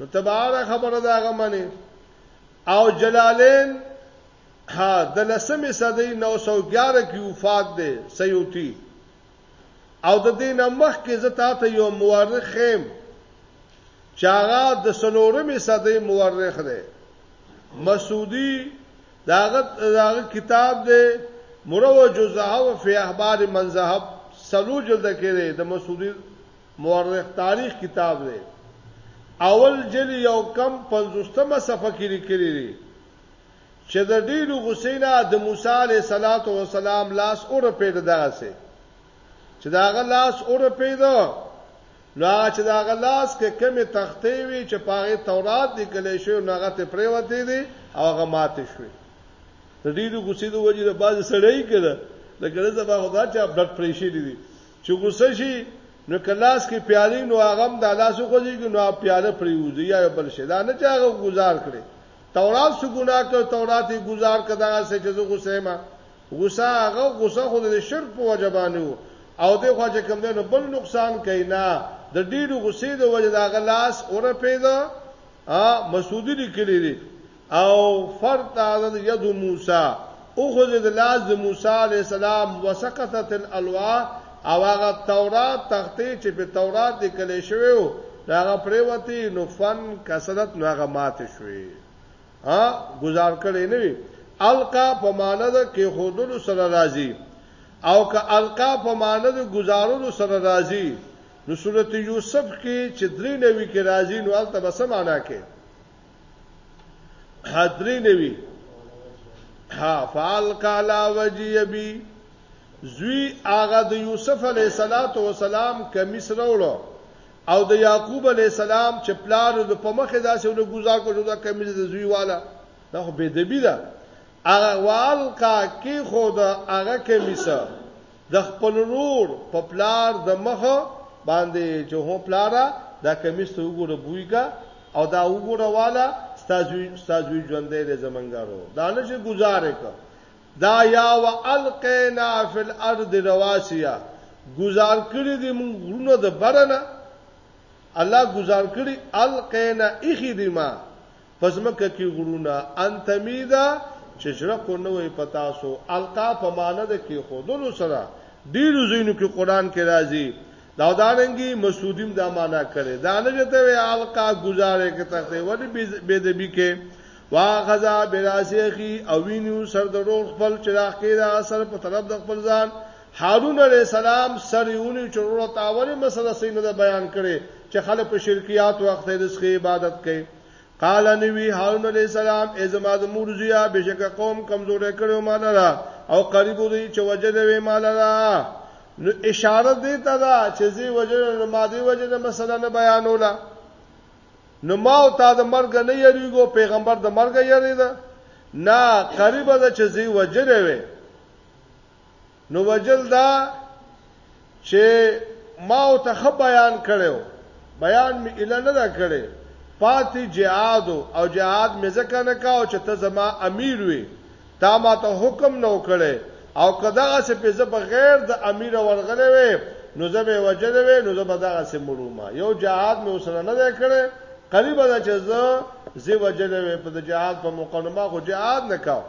نو تباره خبره دا غمنه او جلالین ها د لسمې صدۍ 911 کې وفات دی سیوطي او د دې نمخ کې زتا ته یو مورخ خیم چاغه د سلورمې صدۍ مورخ دی مسعودی داغه داغه کتاب دی مروج الذهب فی احبار من ذهب سلو جلد کې دی د مسعودی مورخ تاریخ کتاب دی اول جلد یو کم پنځوستمه صفحه کې لیکلي دي چې د ډېرو غصې نه د موسی علیه صلات و سلام لاس اورپېده داسې چې دا غ لاس اورپېده نو هغه چې دا غ لاس کې کمی تختې وي چې پاره تورات دی کله شو نو هغه ته پریوتې دي او هغه ماته شوې د ډېرو غصې د وجې د باز سړی کړه لکه زما خدا چې اپډیټ پرې شي دي چې غوسه شي نو که لاس کې پیالي نو هغه هم د لاس وخوځېږي نو هغه پیاله پرېوځي یا بل شي دا نه چې هغه ګزار کړي تورات څه ګناه کړ تورات یې ګزار کړ دغه څه چې زه غوسه ما غوسه هغه غوسه خو د شرک په وجه باندې وو او د خو چې کوم نه بل نقصان کوي نه د ډیرو غوسې د وجه دا غلاس اوره پیدا ا مسعودی لیکلی دی او فرتازت ید موسی او خو د لاس د موسی علی السلام وسقطت الالوا او هغه تورات تختې چې په تورات د کله شوی او هغه پریوتی نو فن کسرت نو هغه مات شوی ها گزار کړي نه وی القا په معنی د کې خودلو سره راځي او که القا په معنی د گزارلو سره راځي نو سورته یوسف کې چې درې نوي کې راځي نو البته به سمانا کې حدری نوی ها فال کالا وجی بی زوی هغه د یوسف علی صلوات و سلام کمیس وروړو او د یعقوب علی السلام چې پلار د پمخه داسې له گزار کو جوړه کمیس د زوی والا دا خو بيدبی ده هغه وال کا کی خو دا هغه کمیس د خپل ورور په پلار د مخه باندې چې هو پلاره دا کمیس ته وګوره بوی کا او دا وګوره والا ستاسو ستاسو ژوندې له زمنګارو دا نه چې گزارې کا دا یا والقینا فی الارض رواسیا گزار کړی دی مون غرونه د برنه الله گزار کړی القینا اخی دی ما په ځمکه کې غرونه، ان تمیدا چې ژړه کو نه وي په تاسو، القا په معنی د کېښودلو سره ډېرو ځایونو کې قرآن کې راځي او دارنګي مسعودي هم دا معنی کړې دا نه چې ته وې القا ګزارې کې تخته ولې بېدبي کې واخذا براسخي او وینو سر د ورور خپل چراغ کې دا اثر په طرف د خپل ځان هارون علیه السلام سریونی چرور تاولی مسله سینه د بیان کړي چې خلک په شرکیات وخت رزق عبادت کوي قال نبی هارون علیه السلام ای زما د مور زیا بشک قوم کمزور کړو مال را او قریب دی چې وجد وی مال را نو اشاره دی ته دا چې زی وجد نو ما دی وجد مسله نه بیانولا نو ما او تا د مرګ نه یریګو پیغمبر د مرګ یریدا نه قریب ده چې زی وجد وی نو وجل دا چې ما او ته خ بیان کړو بیان می اله نه دا کړي پاتې جهاد او جهاد مې ځکه نه کاو چې ته زما امیر وي تا ما ته حکم نو کړي او کدا چې په زب غیر د امیر ورغلې وي نو زبه وجلې وي نو زبه دغه سه مړوما یو جهاد مې وسره نه دا کړي قریب دا چې زه زی وجلې وي په جهاد په مقدمه خو جهاد نه کاو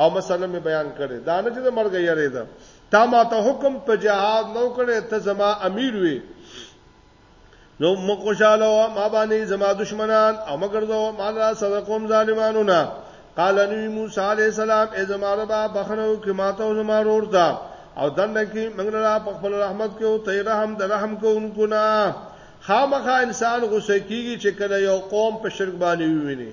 او مسله می بیان کړي دا نه چې د مرګ یری ده تا ما ته حکم په جهاد نو کړي ته زما امیر وي نو موږ خوشاله او ما باندې زما دشمنان او مګر زه مال را سره کوم ظالمانو نه قال نو موسی علی السلام ای زما رب بخنو کې ما ته زما رور دا او دنه کې موږ را په خپل رحمت کې او ته رحم د رحم کوونکو نه خامخا انسان غوسه کیږي چې کله یو قوم په شرک باندې وویني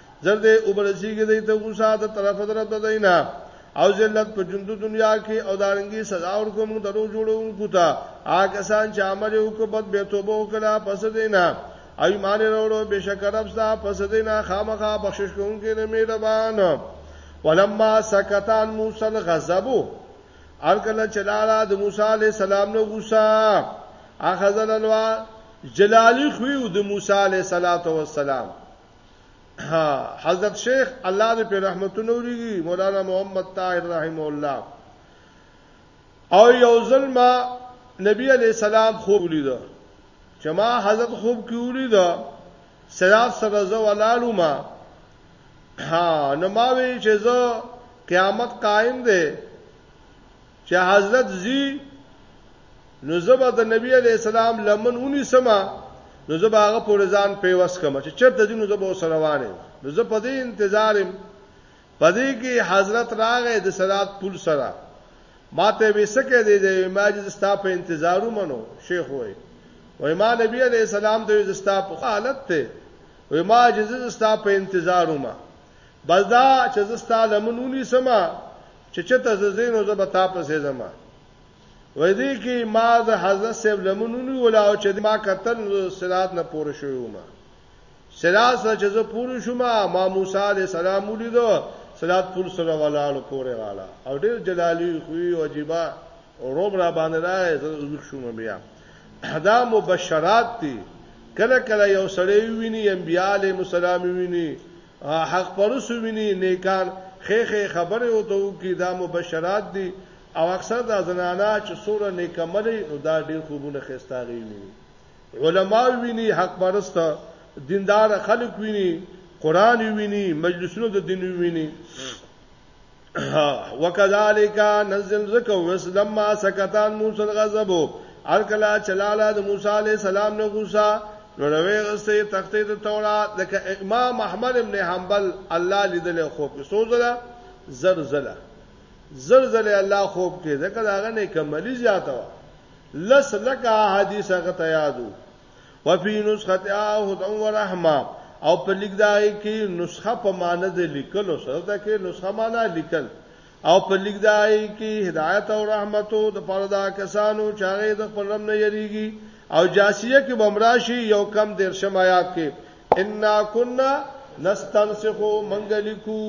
زر دې وبرسیږي دې ته غوسه د طرف درب د دینا او ذلت په ژوند دنیا کې او دارنګي سزا ورکوم درو جوړونکو ته هغه سان چې عمل یو کو بد به توبه وکړه پس دینا ایمان وروړو بشک رب ستا پس دینا خامخا بخشش کوونکی نه مهربان ولما سکتان موسی الغضب ارکل چلاله د موسی علی السلام نو غوسه اخذل الوا جلالی خو د موسی علی صلوات و سلام حضرت شیخ الله دې په رحمتونو وريږي مولانا محمد طاهر رحم الله او یو ځل ما نبی علی السلام خوب لید چې ما حضرت خوب کې ولید سراف سره زو ولالو ما ها نو ما وی چې زه قیامت قائم دی چې حضرت زی نو زبا د نبی علی السلام لمن ونی سما نو زبا هغه پر ځان پیوس کما چې چرته دې نو زبا سره روانه نو زه په دې انتظارم په دې کې حضرت راغې د صلات پول سره ماته به سکه دې دې ما چې ستا په انتظارو منو شیخ وای وای ما نبی علی السلام ته زستا په حالت ته وای ما چې زستا په انتظارو ما بس دا چې زستا لمنونی سما چې چته زې نو زه به تا پسې زما وې دې کې ما د حضرت صاحب لمنونی ولا او چې ما کتل صراط نه پور شوې ما صراط سره چې زه پور شوم ما موسی عليه السلام ولیدو صراط پور سره ولاړ پورې والا او ډېر جلالی خوې او عجيبه روب را باندې راځي زه وښ شوم بیا دا مبشرات دي کله کله یو سړی ویني انبیاء علیهم السلام ویني حق پرسو وینی نیکان ښی ښی خبری ورته وکی دا مبشرات دی او اکثر دا زنانه چه سوره نیک عملی نو دا ډیر خوبونه خیسته هغی وینی علماء وینی حق پرست دیندار خلق وینی قران وینی مجلسونه د دین وینی وکذالک نزل زکو وسلم ما سکتان موسی الغضب الکلا چلالا د موسی علی السلام نه غوسه نو روي غسته تختې د تورات لکه امام احمد ابن حنبل الله لیدل خو په سوزله زر زله زر زله الله خوب کې ځکه دا غنه کملی زیاته و لس لکه حدیث هغه ته یادو وفي نسخه هدى ورحمه او په لیک دا کې نسخه په معنی د لیکلو سره دا کې نسخه معنی لیکل او په لیک دا کې هدایت او رحمت او د پاره دا کسانو چې هغه د خپل رب نه یریږي او جاسیه کې بمراشي یو کم دیر شمایات کې ان كنا نستنسخو منګلیکو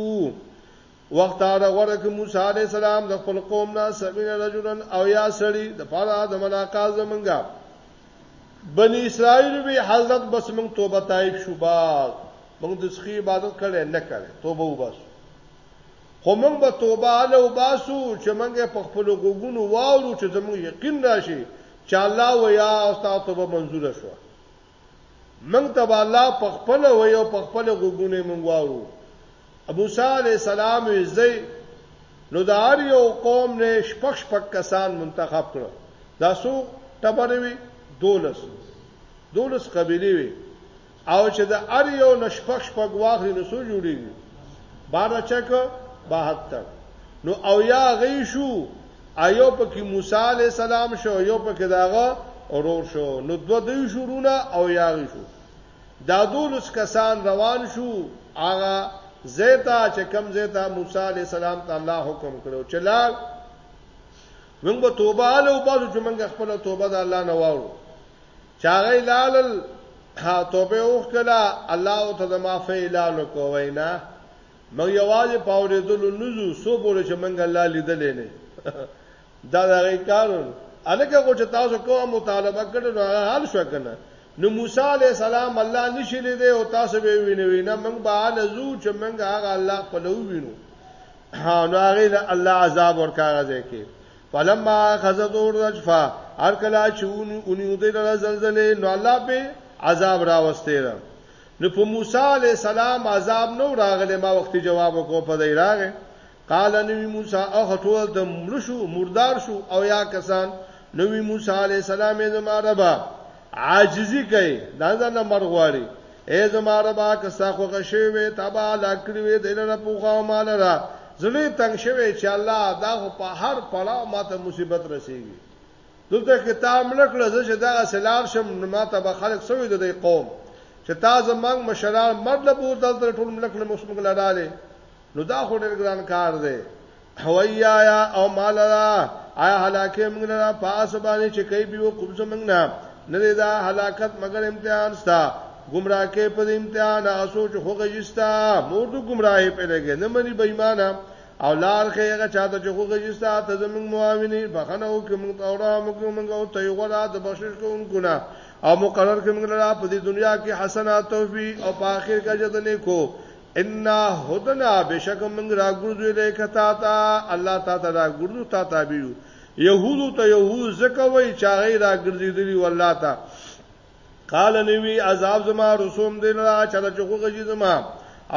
وخت دا غوړه کې موسی عليه السلام د خپل قوم نه سمین رجلن او یا سړی د پاره د ملاقات زمونږه بنی اسرائیل به حضرت بس موږ توبه تایب شو با موږ د سخی عبادت کړي نه کړي توبه وباس خو موږ به توبه اله وباسو چې موږ په خپل ګوګونو واورو چې زموږ یقین راشي چې الله ویا او تاسو توبه منزور شوه موږ ته به الله په خپله وایي او په خپل غوږونه یې موږ واورو. موسی علیه السلام وي ځئ، نو د هر یو قوم نه یې شپږ شپږ کسان منتخب کړل. دا څو ټبرې وې؟ دولس. دولس قبیلې وې او چې د هر یو نه شپږ شپږ واخلي نو څو جوړېږي؟ باره چک بهتر. نو اویا هغوی شو ایو پکې موسی علی السلام شو یو پکې داغه ورور شو نو دوه دوی شورونه او یاغی شو دا دولس کسان روان شو هغه زیتا چې کم زیتا موسی علی السلام ته الله حکم کړو چې لا موږ به توبه له وباسو چې موږ خپل توبه د الله نه وارو چاغی لالل ها توبه وکړه الله او ته معافی لالو کوینا موږ یوازې په اورېدلو نه ځو څو پورې چې موږ الله لیدلې نه دا د هغې کار الکه خو چې تاسو کومه مطالبه کړې نو هغه حل شو که نه نو موسی علیه السلام الله نشي لیدی او تاسو به وینئ نه موږ به هله ځو چې موږ هغه الله خپله ووینو نو هغې له الله عذاب ورکاږه ځای کې فلما خزت اور رجفا هر کله چې اونې اونې د زلزلې نو الله په عذاب راوستي را نو په موسی علیه السلام عذاب نو راغلی ما وخت جواب وکړو په دای راغې قال نبی موسی او ټول د مړ شو مردار شو او یا کسان نبی موسی علیه السلام یې زما ربا عاجزی کوي دا ځنه مرغواړي اے زما ربا که ستا خوښه شوی وي تبا لا کړی وي د لره پوخا او مال را زړه تنگ شوی چې الله دا په هر پړاو ماته مصیبت رسیږي دلته کې تا مړ کړ زه چې دغه سلار شم نو ما ته به خلک سوي د دې قوم چې تا زمنګ مشران مطلب او دلته ټول ملک له مسلمان لړاله نو دا خو ډېر ګران کار دی هویا یا او مالرا آیا هلاکه موږ لرا پاس باندې چې کوي به کوم زمنګ نه نه دا هلاکت مگر امتحان ستا گمراه کې په امتحان اسو چې خوږه جستا مور دو گمراهي په لګې نه مني بېمانه او لار خې هغه چاته چې خو غجستا ته زموږ معاونین بخنه او کوم تورا موږ موږ او ته یو غلا د بخشش کوونکو نه او مقرر کوم لرا په دې دنیا کې حسنات توفیق او په آخر کې اجر نیکو ان هدنا بشک موږ را ګرځو لیکه تا ته الله تعالی را ګرځو تا ته بیو يهودو ته يهود زکوي چاغې را ګرځېدلی والله ته قال نیوی عذاب زما رسوم دی لرا چا د چوغو غجی زما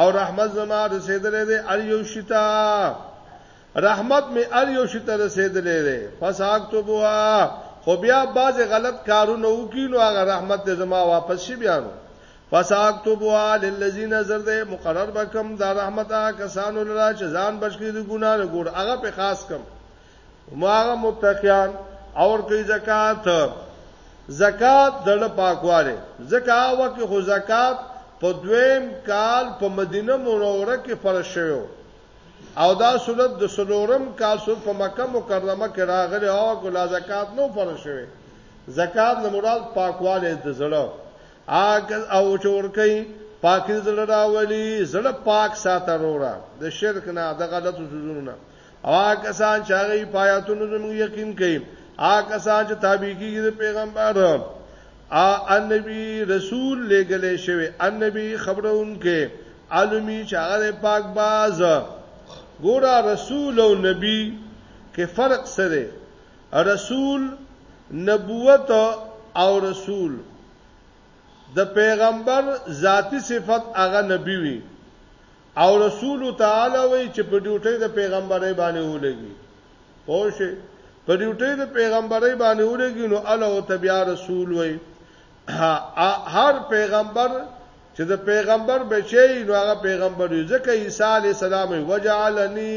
او رحمت زما رسیدلې دی ال یو شتا رحمت می ال یو شتا رسیدلې دی فساکتبوها خو بیا باز غلط کارونه وکینو هغه رحمت زما واپس شي بیا نو فساکتبوها للذین زر دی مقرر بکم دا رحمت کسانو لرا چې ځان بچی دی ګنا نه ګور هغه په خاص کم ماغه متقیان اور کوي زکات زکات دړ پاکواله زکا وکه خو زکات په دویم کال په مدینه منوره کې فرض شوی او دا سنت د سلورم کال سو په مکه مکرمه کې راغلی او ګلا زکات نو فرض شوی زکات نه مراد پاکواله د زړه اګه او چور کوي پاک زړه راولي زړه پاک ساته رورا د شرک نه د غلطو سوزونو نه او هغه کسان چې هغه پایاتونو زموږ یقین کوي هغه کسان چې تابع کیږي د پیغمبر ا انبي رسول لګلې شوی انبي خبرونکې عالمي چې هغه پاک باز ګورا رسول او نبی کې فرق سره رسول نبوت او رسول د پیغمبر ذاتی صفت هغه نبی وي او رسول تعالی وی چې په ډیوټۍ د پیغمبرۍ باندې ولګي پوه په ډیوټۍ د پیغمبرۍ باندې ولګي نو الله او تبیا رسول وی هر پیغمبر چې د پیغمبر بچی نو هغه پیغمبر یو ځکه عیسی علی السلام وجعلنی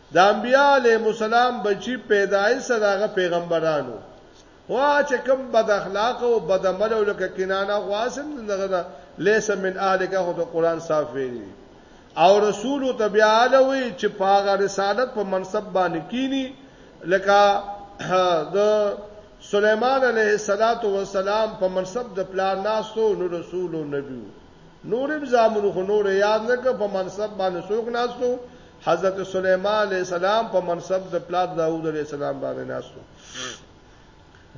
د انبياء عليهم السلام بچي پيدايش سره هغه پيغمبرانو هو چې کوم بد اخلاق او بد عمل او لکه کینانه غواسم دغه ليس من اهلک خو د قران صاف ویلي او رسول تبع علوي چې پاغه رسالت په منصب باندې کینی لکه د سليمان عليه صلوات و سلام په منصب د پلان ناسو نو رسول او نبی نورم زامن خو نور یاد نه ک په منصب باندې څوک ناسو حضرت سليمان عليه السلام په منصب د پلار داوود عليه السلام باندې ناسو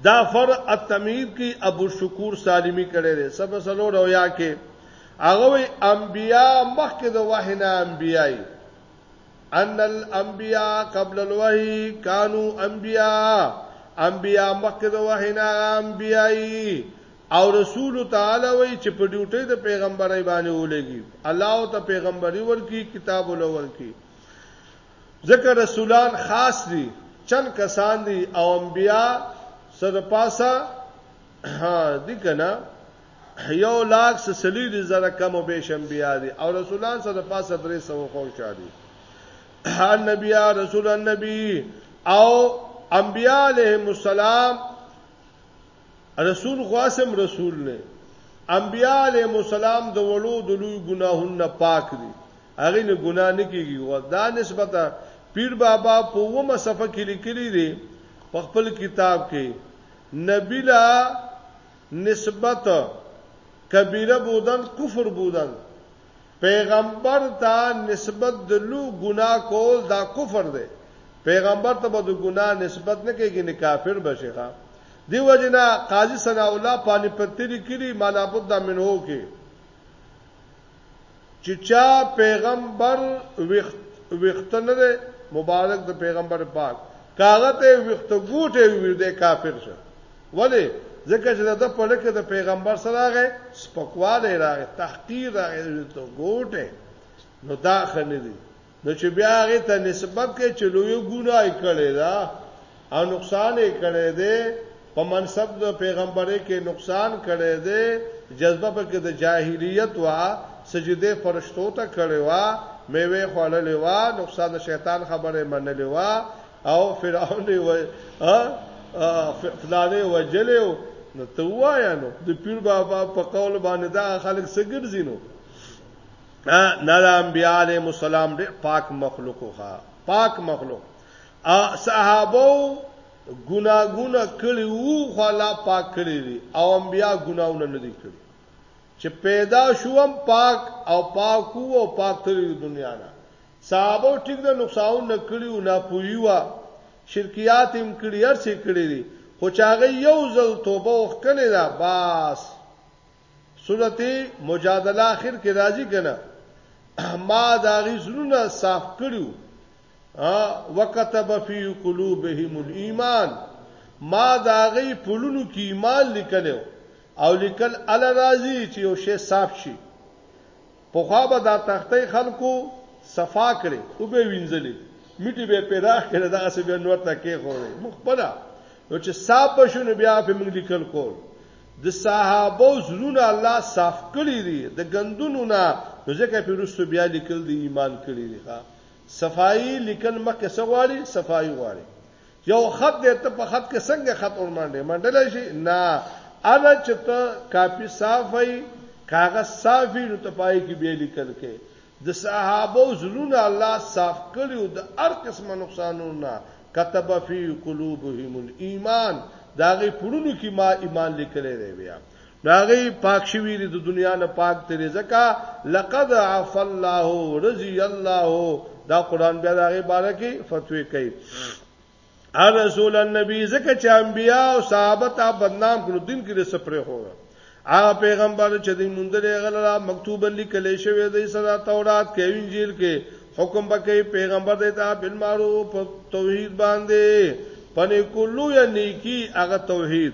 دا فر التمهید کی ابو شکور سالمی کړي دي سب سلو رویا کې هغه انبیا مخکې د وحی نه انبیای ان الانبیاء قبل الوحی کانوا انبیاء انبیاء مخکې د وحی نه انبیای او رسول تعالی وایي چې په ډیوټۍ د پیغمبرۍ باندې ولګي الله او ته پیغمبري ورکی کتاب ولور کی ځکه رسولان خاص دي چند کسان دي او انبیا سره پاسه ها دي کنه یو لاک سسلی دي زره کم او بیش انبیا دي او رسولان سره پاسه درې سو خو شادي ان نبی رسول النبی او انبیاء علیهم السلام رسول خاصم رسول نه انبیاء علیهم السلام د وړو د لوی ګناهونو نه پاک دي هغه نه ګناه نه کیږي او دا نسبته پیر بابا په ومه صفه کې لیکلي دي په خپل کتاب کې نبی لا نسبت کبیره بودن کفر بودن پیغمبر ته نسبت د لو ګناه کول دا کفر دی پیغمبر ته به د ګناه نسبت نه کېږي نه کافر بشي ښا دې وجې نه قاضي ثناء الله پاني پتي لیکلي ما لابد منه کې چې چا پیغمبر وخت وخت نه ده مبارک د پیغمبر پاک کاغه ته وخت ګوټه وی د کافر شه ولی ځکه چې د په لکه د پیغمبر سره راغی سپکواله راغی تحقیر راغی ته ګوټه نو دا خنه دي نو چې بیا هغه ته نسبت کې چې لوی ګناه کړی دا او نقصان یې کړی دی په منصب د پیغمبري کې نقصان کړی دی جذبه په کې د جاهلیت وا سجده فرشتو ته کړی وا میوه خوړلې وا نقصان د شیطان خبره منلې وا او فرعون و فلانه وجلې نو ته وایا نو د پیر بابا په قول باندې دا خلک سګرځینو نه د انبیاء علیهم السلام ډېر پاک مخلوق وخا پاک مخلوق ا صحابه ګناګونه کړي وو خو الله پاک کړي دي او انبیاء ګناونه نه دي کړي چې پیدا شوم پاک او پاک وو او پاک تر دنیا نه صحابه ټیک د نقصان نه کړي او نه پوي وا شرکیات هم کړي هر څه کړي دي خو چاغه یو ځل توبه وکړي دا بس سورت مجادله اخر کې راځي کنه ما دا غي زړونه صاف کړو وکتب فی قلوبهم الايمان ما دا غي پلونو کې ایمان لیکلو او لیکل ال راضی چې یو شی صاف شي پخوا به دا تختې خلکو صفا کړي او به وینځلې میټي به پیدا کړي دا څه به نور تکې خوري مخبره نو چې صاحب بشونه بیا په موږ لیکل کول د صحابه زړونه الله صاف کړی دي د ګندونو نه نو ځکه په رسو بیا لیکل دي ایمان کړی دي ښا صفائی لیکل مکه سغواړي صفائی غواړي یو خط دی ته په خط کې څنګه خط ورمنډې منډلای شي نه اله چې ته کاپی صافي کاغذ صافي نو ته پای کې به لیکل کې د صحابه زړونه الله صاف کړیو د هر قسمه نقصانونو نه كتب في قلوبهم الايمان داغه پړونو کې ما ایمان لیکلې دی بیا داغي پاک شوی دی د دنیا نه پاک تیرې ځکه لقد عف الله رضی الله دا قران بیا داغي باره کې فتوی کوي ا رسول النبی ځکه چې انبیا او صحابه ته بدنام کړو دین کې رس پرې هو ا پیغمبر چې د مندره غلرا مکتوب لیکل شوی دی سره تورات کې انجیل کې حکم بکې پیغمبر دیتا بالمعروف توحید باندې پنه کلو یا نیکی هغه توحید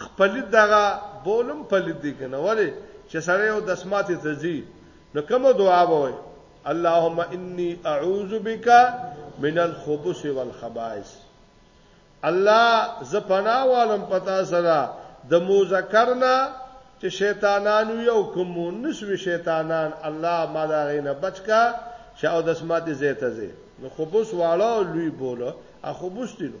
خپل دغه بولم په لیدې کنه ولی چې سره یو دسماتې ته ځي نو کوم دعا به وي اللهم انی اعوذ بک من الخبث والخبائث الله ز پناه والم پتا سره د موذکرنا چې شیطانان یو کوم نسو شیطانان الله ما دا غینه بچکا چې او دسماتې زیته زی نو خبث والا لوی بوله اخو بوستینو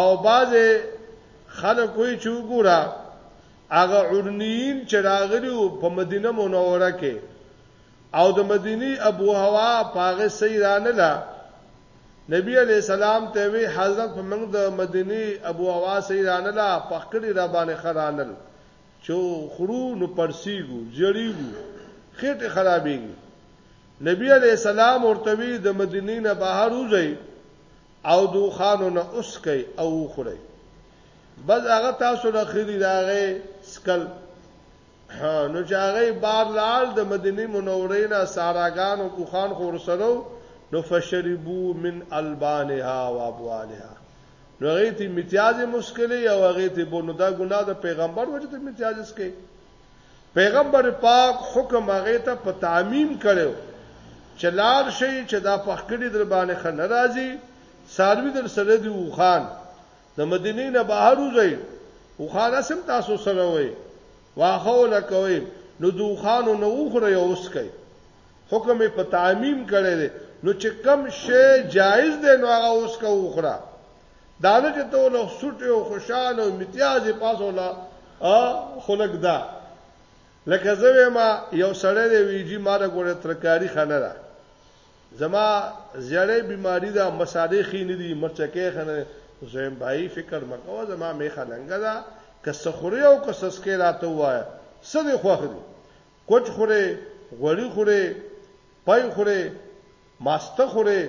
او باز خلک وی چې وګوره هغه عرنین چې راغلی په مدینه منوره کې او د مدینی ابو هوا پاغه سیرانه لا نبی علی السلام ته وی حضرت په موږ د مدینی ابو هوا سیرانه لا پخکړی را باندې خرانل چې خرو نو پرسیګو جړیګو خېټه خرابېږي نبی علی السلام ورته وی د مدینې نه بهر وځي او دوخانو نه اسکئ او وخورئ بس هغه تاسو له خیری داغه سکل نو چې هغه بار لال د مدینه منورې نه ساراګان او اوخان خور سره نو فشربو من البانها و ابوالها نو هغه ته امتیاز مشکل او هغه ته بونو دا ګناه د پیغمبر وجه ته امتیاز اسکه پیغمبر پاک حکم هغه ته په تعمیم کړو چې لار شي چې دا پخکړی در باندې خنه راځي ساروی در سره دی وخان د مدینې نه بهر وځي وخان اسم تاسو سره وي واخو لکوي نو دوخانو نو وخره اوس کوي حکم په تعمیم کړی دی نو چې کم شی جایز دی نو هغه اوس کو وخره دا نه چې ته له سټي او خوشاله او امتیاز پاسو لا خلک دا لکه زوی ما یو سړی دی ویجی ما له ګوره ترکاری خانه ده زما زیړې بیماری ده مسالې خینې دي مرچکې خنه زم بای فکر مکو زما می خلنګ ده که سخوري او که سسکې راته وای سړي خوخ دي کوچ خوره غوړی خوره پای خوره ماسته خوره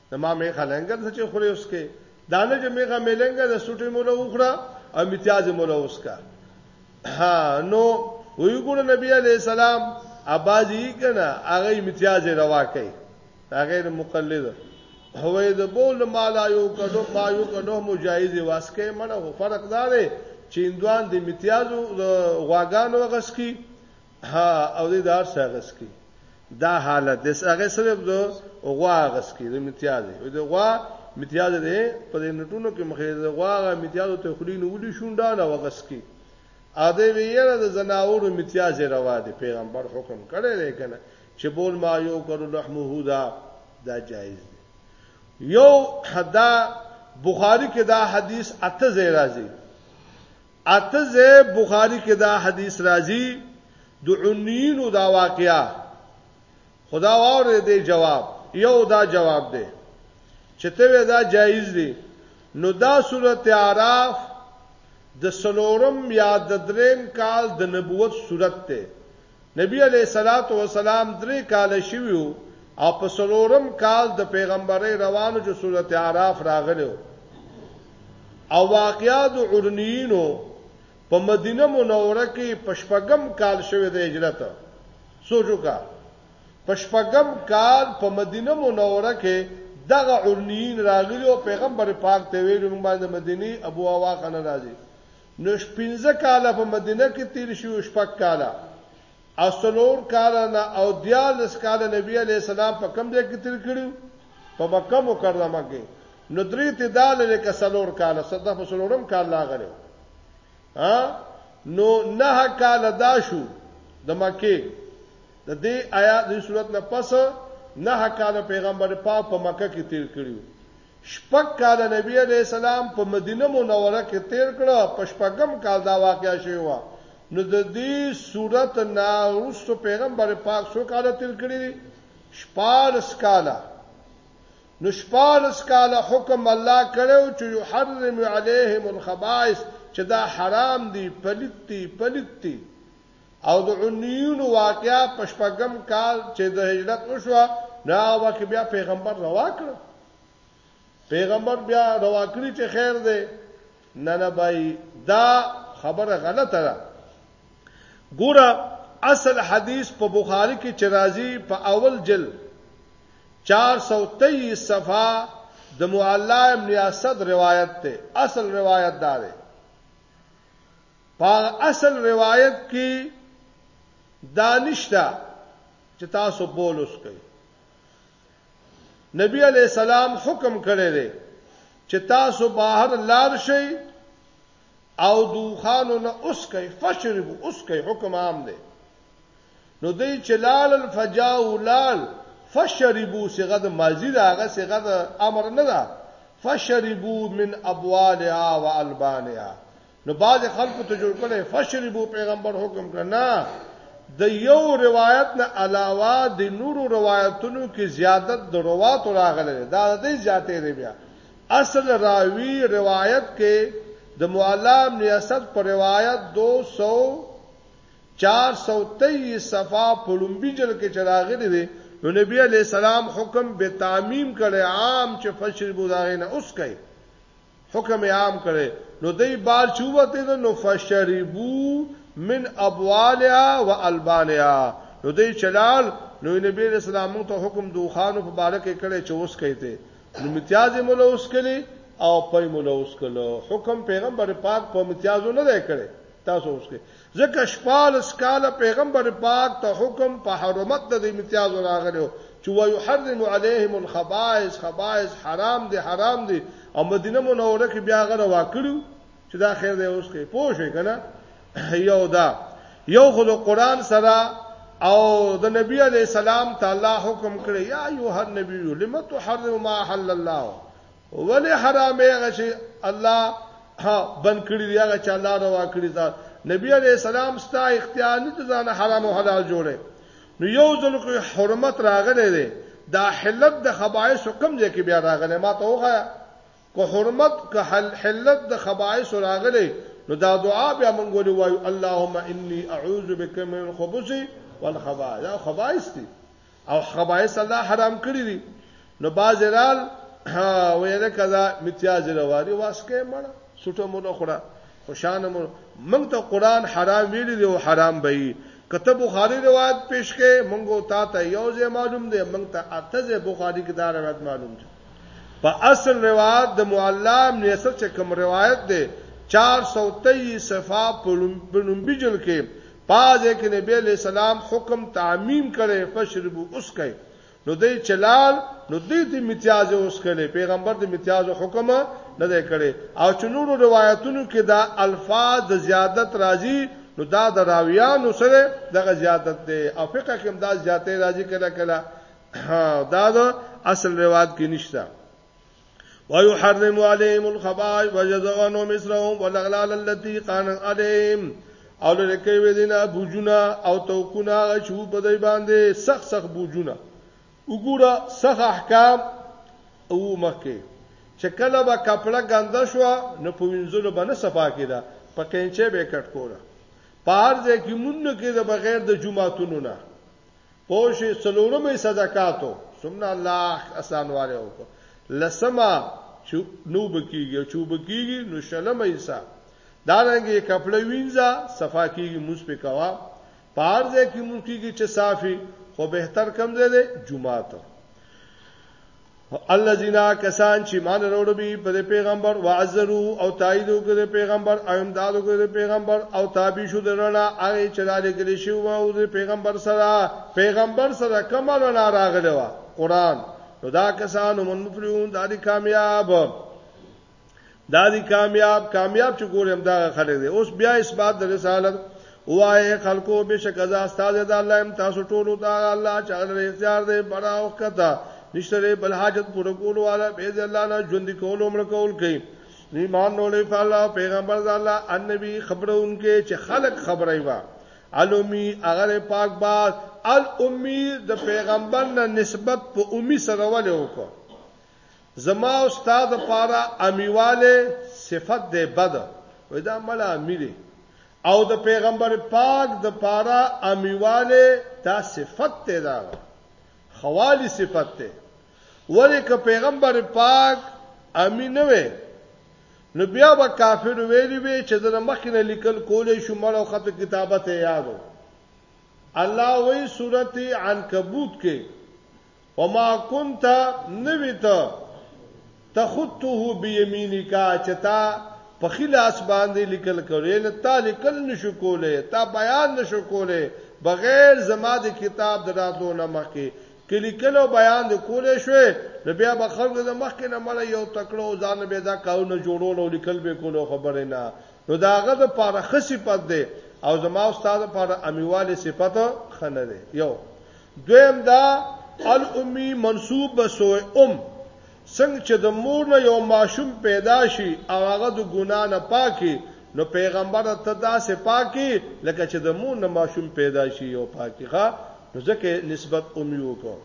زما میخه لنګر څه چې خوري اوس کې دانه چې میخه ملنګر د سټي مولا وخړه او امتیاز مولا اوس کا ها نو وی ګور نبی علی السلام اباځي کنه هغه امتیاز روا کوي هغه مقلد هوې د بول مالا یو کډو ما یو کډو مجایز واسکه منه فرق دار چې اندوان د امتیازو غواګانو غسکی ها او دې دار ساغس کی دا حالت د ساغه صرف دو غوا غس کی د امتیاز او د غوا امتیاز دې په دې نټونو کې مخې د غوا غا امتیاز ته خلی نو ولي شونډا نه وغس کی ا دې ویره د زناور امتیاز روا دي پیغمبر حکم کړی دی کنه چې بول ما یو کړو لحمه دا دا جایز دی یو حدا بخاری کې دا حدیث اته زی راځي اته ځای بخاری کې دا حدیث راځي د عنینو دا واقعیا خدا واورې دې جواب یو دا جواب دی چې ته دا جایز دی نو دا صورت اعراف د سلورم یا د دریم کال د نبوت صورت ته نبي علیه الصلوة والسلام درې کاله شوي وو او په څلورم کال د پیغمبرۍ روان و چې سورت اعراف راغلې وه او واقعا د عرنیینو په مدینه منوره کې په شپږم کال شوې د هجرت سوچ وکړه په شپږم کال په مدینه منوره کې دغه عرنیین راغلی او پیغمبر پاک ته ویلو موږ باندې مدینه ابو هوا خنه راځي نو شپنځه کاله په مدینه کې تیر شوي او شپږ کاله او څلور کاله نه او دیارلس کاله نبی علیه السلام په کوم ځای کې تیر کړي په مکه مکرمه کې نو درې ته دا لري که څلور کاله صدق په څلورم کال لاغره ها نو نه کال دا شو د مکه د دې آیات د صورت نه پس نه کال پیغمبر پاک په مکه کې تیر کړیو شپږ کاله نبي علیه السلام په مدینه منوره کې تېر کړل، په شپږم کال دا واقعه شوې وه، نو د دې سورت نه وروسته پیغمبر پاک څو کاله تېر کړي دي؟ شپاړس کاله، نو شپاړس کاله حکم الله کړی و چې یحرم علیهم الخبائث چې دا حرام دي، پلیت دي، پلیت دي. او د عنیونو واقعیا په شپږم کال چې د هجرت وشو نو هغه وخت بیا پیغمبر روا کړ پیغمبر بیا روا کړی چې خیر دی نه نه بای دا خبره غلطه ده ګوره اصل حدیث په بخاری کې چې راځي په اول جل 423 صفحه د معلا ابن اسد روایت ته اصل روایت دار په اصل روایت کې دا نشته چې تاسو بول وسکئ نبی علی السلام حکم کړی دی چې تاسو بهر لار شئ او دوخانو نه اوس کوي فشرب اوس کوي حکم عام دی نو دی چې لال الفجا ولال فشربو صيغه د ماضي دا هغه صيغه د امر نه ده فشربو من ابوالها والبانها نو باز خلکو ته جوړ کړي فشربو پیغمبر حکم کړنا د یو روایت نه علاوه د نورو روایتونو کې زیادت د روات راغله دا د دې زیاتې دی بیا اصل راوی روایت کې د معلا ابن اسد پر روایت 200 423 صفه په لومبي جل کې چراغلي دي نو نبی علی السلام حکم به تعمیم کړي عام چې فشربو داغه نه اوس کوي حکم عام کړي نو دای بار چوبته ده نو فشربو من ابوالها والبانها نو دای چلال نو نبی رسول الله ته حکم دوخانو په باره کې کړي چې اوس کوي ته نو امتیاز مولا اوس کړي او پي مولا اوس کړي حکم پیغمبر پاک په امتیازو نه دی کړي تاسو اوس کړي ځکه شپاړس کاله پیغمبر پاک ته حکم په حرمت د امتیازو راغلی و چې ویحرم علیهم الخبائث، خبائث حرام دي، حرام دي او مدینه منوره کې بیا هغه روا کړي چې دا خیر دی اوس کې پوه شئ کنه یو دا یو خو د قران سره او د نبی علی سلام تعالی حکم کړی یا ایه النبی لم تحرم ما حل الله ولی حرام هغه چې الله ها بن کړی دی هغه چې الله روا کړی دا نبی علی السلام ستا اختیار نه ته ځان حرام او حلال جوړه نو یو ځل کو حرمت راغلی دی دا حلت د خبائث حکم دی کې بیا راغلی ما ته وغه کو حرمت که حلت د خبائث راغلی نو دا دعا بیا مونږ ولې وایو اللهم انی اعوذ بک من الخبث والخبائث دا خبائث دي او خبائث الله حرام کړی دي نو باز رال ویره کذا امتیاز رواري واسکه مړه سټه مونږ خورا خوشاله مونږ موږ ته قران حرام ویل دی او حرام به وي کته بخاری روایت پیش کې مونږ تا ته یو ځای معلوم دی مونږ ته اته بخاری کې دا روایت معلوم دی په اصل روایت د معلا ابن یسر چې کوم روایت دی 423 صفه په لومبي جل کې پاځه کې نبی علیه السلام حکم تعمیم کړي فشربو اوس کوي نو دې چلال نو دې ته امتیاز اوس کړي پیغمبر د امتیاز حکم نه دی کړي او چې نورو روایتونو کې دا الفاظ د زیادت راځي نو دا د راویانو سره دغه زیادت دی او فقہ کې هم دا زیاتې راځي کله کله دا د اصل روایت کې نشته ويحرم عليهم الخبائث وجزاهم مثلهم والاغلال التي كان عليهم او لکه وی دینا بوجونه او توکونه چې په دای باندې سخت سخت بوجونه وګوره سخت احکام او مکه چې کله به کپړه ګنده شو نو په وینځلو باندې صفا کیده په کینچه به کټ کوله په هر ځای کې مونږ کې د بغیر د جمعاتونو نه پوه شئ څلورمه حصه زکات وو څومره الله اسانوالی وکړو لسمه چې نو به کېږي او چې به کېږي نو شلمه حصه دا رنګې کپړه وینځه صفا کېږي موس په کوا پار ځای کې موس کېږي چې صافي خو بهتر کم ځای دی جمعه ته الذين کسان چې مان وروړو به پر پیغمبر وعذرو او تایید وکړي پیغمبر او امداد وکړي پیغمبر او تابع شو درنا هغه چې دالې ګل شو او د پیغمبر سره پیغمبر سره کمر نه راغلی و قران نو دا کسان هم مفلحون دالي کامیاب دا دی کامیاب کامیاب چې ګورم دا خلک دی اوس بیا اثبات د رسالت وای خلکو بشک ازا استاد د الله ام تاسو ټول دا الله چې الله اختیار دی بڑا او کته نشته بل حاجت پوره کول والا به د الله نه ژوند کول عمر کول کوي ایمان نولې په الله پیغمبر د الله انبي خبرونکې چې خلق خبرای وا علومی اگر پاک باز الامی د پیغمبر نه نسبت په امی سره ولې وکړه زما او ستا د پاره امیواله صفت دی بد وای دا مړه امیره او د پیغمبر پاک د پاره امیواله دا صفت دی دا خوالی صفت دی ولی که پیغمبر پاک امین وي نو بیا به کافر ویلی وی چې د مخینه لیکل کولې شو مړ او خط کتابت یادو الله وی سورته عنکبوت کې وما كنت نوی ته تخطه بيمينك چې تا په خلاص باندې لیکل کړي نه تا لیکل نشو کولای تا بیان نشو کولای بغیر زما د کتاب د راتلو نه مخکې کلی کلو بیان د کولې شوې نو بیا به خلکو د مخکې نه مړ یو تکړو ځان به دا کارونه جوړول او لیکل به کولو خبره نه نو داغه د پاره خصيفت ده او زما استاد لپاره امیواله صفت خنه ده یو دویم دا الامی منصوب به سوی ام څنګه چې د مور نه یو ماشوم پیدا شي او هغه د ګنا نه پاکي نو پیغمبر ته داسې پاکي لکه چې د مور نه ماشوم پیدا شي یو پاکي ښا نو ځکه نسبت امی وکړو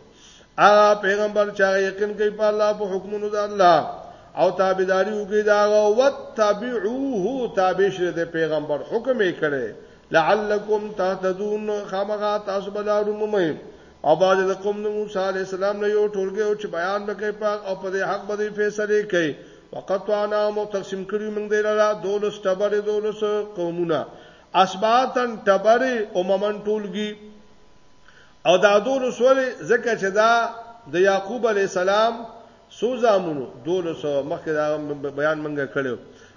هغه پیغمبر چې یقین کوي په الله په حکمونو د الله او تابعداري وکړي دا او وتابعوه تابع شه د پیغمبر حکم یې کړي لعلکم تهتدون خامغه تاسو بلارو مومئ او باز د قوم د موسی علی السلام نه یو ټولګه او چې بیان وکړي په او په دې حق باندې فیصله کوي وقت وانا مو تقسیم کړی موږ دی لاره دولس ټبره دولس قومونه اسباتن ټبره اممن ټولګي او دا دولس ولې ځکه چې دا د یعقوب علی السلام سو زامنو دولو سو مخکې دا بیان منګه کړو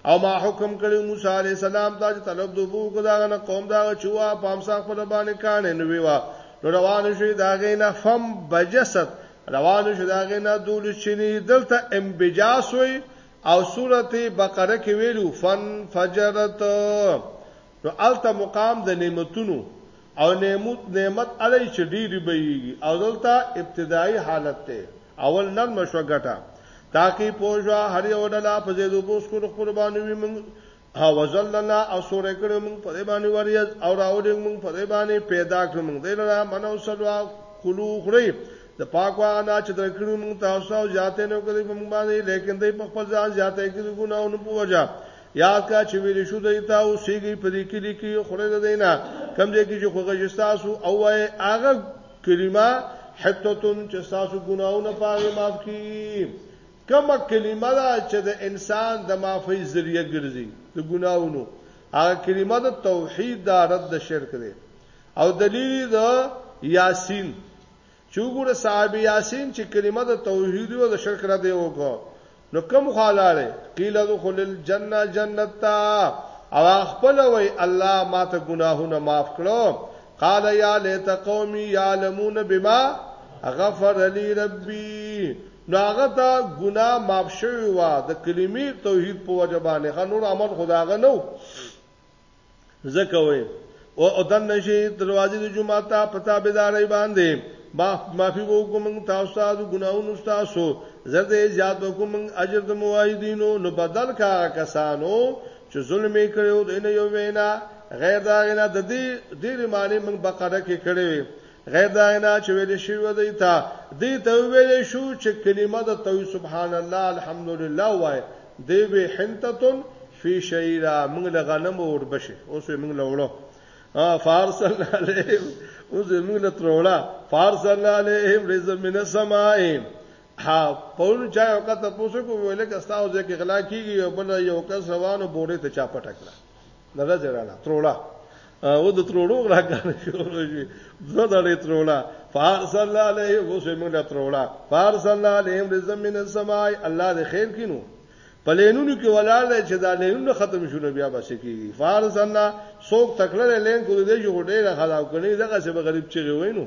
او ما حکم کړو موسی علی السلام ته چې طلب دوبو کو دا نه قوم دا چوا پامسا خپل باندې کانه نوي وا نو روان شو دا غینا فم بجست روان شو دا غینا دول چینی دلته ام بجاسوي او سورته بقره کې ویلو فن فجرت نو هلته مقام د نعمتونو او نعمت نعمت علی چې ډېری بهیږي او دلته ابتدایي حالت دی اول نرمه شوه ګټه تاکي پوه شوه هر یو ډله په ځای د اوبو څښلو خپل باندې وي موږ وزلنا او سورې کړو موږ په دې باندې وریاض او راوړې موږ په دې باندې پیدا کړو موږ دې لرا منو سلوا کلو خوري د پاکو انا چې درکړو موږ تاسو او زیاتې نه کړې په موږ باندې لیکن دې په خپل ځان زیاتې کړې ګناونه په وجه یاد کا چې ویل شو دی تا او سیګي په دې کلی کې خورې ده دینا کم دې کې چې خوګه جستاسو او وای هغه کلمه حتتون چې تاسو ګناونه پاره معاف کی کما کلمه دا چې د انسان د معافی ذریعہ ګرځي د ګناونو هغه کلمه د توحید د رد د شرک دی او دلیل د یاسین چې وګوره صاحب یاسین چې کلمه د توحید او د شرک رد یې وکړ نو کوم خوا لاړې قیل ادخل الجنه جنت تا او خپل وای الله ما ته ګناهونه معاف کړو قال یا لیت قومی یعلمون بما غفر لی ربی نو هغه ته ګناه معاف شوی و د کلمې توحید په وجبانه غنور عمل خداغه نو زکه وې او اتن نشي دروازې د جمعه ته پتا بيدارې باندې با معافي وکوم تاسو د ګناونو تاسو زرده زیات وکوم اجر د موحدینو نو بدل کا کسانو چې ظلم کړو دین یو وینا غیر دا غینا د دې ډېر معنی موږ بقره کې کړې غیر دا نه چې ویل شوی دی تا دې ته ویل شو چې کلمه د توي سبحان الله الحمدلله وای دی به حنتتن فی شیرا موږ له غنم اور بشي اوس موږ له وړو فارسل علیهم اوس موږ له تروړه فارسل علیهم رزم من السماء ها پون چا یو کته پوسو کو ویل کستا او ځکه غلا کیږي یو بل یو کس روانو بورې ته چا پټکړه دغه زراله تروړه او د تروړو غلاګان شروع شي زړه دړې تروړه فارسل علیه وسې موږ تروړه فارسل علیه رزم من السماء الله دې خیر کینو پلینونو کې ولال چې دا لینونه ختم شونه بیا بس کیږي فارسل سوک تکړه لین کو دې جو ډېر خلاو کړي دغه څه غریب چې وینو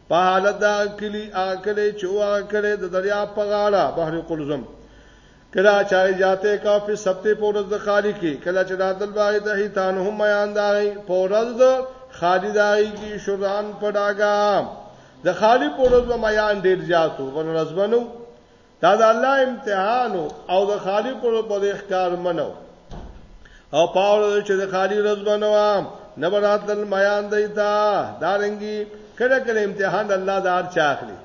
په حالت دا کلی هغه کلی چې هغه کلی د دریا په غاړه بحر قلزم کله چې جاته کا په سپته پورز د خالی کې کله چې دادل باغ د هیتان هم میانداري پورز د خالی دای کی شوران پډاګا د خالی پورز به میان ډیر زیاتو ورځبنو دا د الله امتحان او د خالق په اختیار منو او پاول چې د خالق رز بنو نه براتل میان دیتا دارنګي کله کله امتحان الله دار چاخلی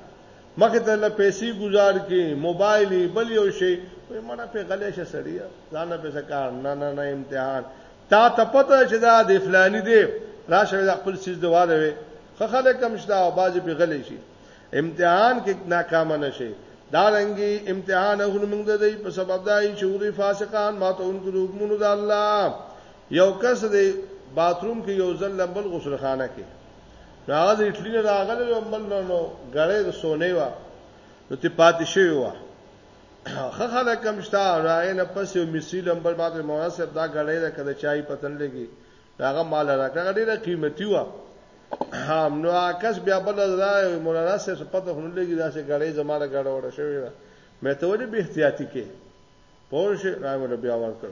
مخه ته له پیسې گزار کې موبایل بل یو شی په مړه په غلې شه سړی ځان په سکار نه نه نه امتحان تا ته پته چې دا د فلانی دی راشه د خپل سیز دواله وي خخله کم شته او باز په غلې شي امتحان کې ناکام نشي دا رنګي امتحان اخلو موږ د دې په سبب دای چې وري فاسقان ماته انکو د حکمونو د الله یو کس دی باتروم کې یو ځل لمبل غسل خانه کې راغ د اټلینه راغله یو بل نو غړې د سونې وا نو تی پاتې شوی وا خه خلک کم شتا راغې نه پس یو مسی لمبل باندې مواسب دا غړې ده کله چای پتن لګي داغه مال راکړه ډیره قیمتي وا هم نو عکس بیا بل راي مولانا سه پته هم لګي دا سه غړې زماره غړ وړ شوی دا مې ته ولې به احتیاطي کې پوه شي راي مل بیا ور کړ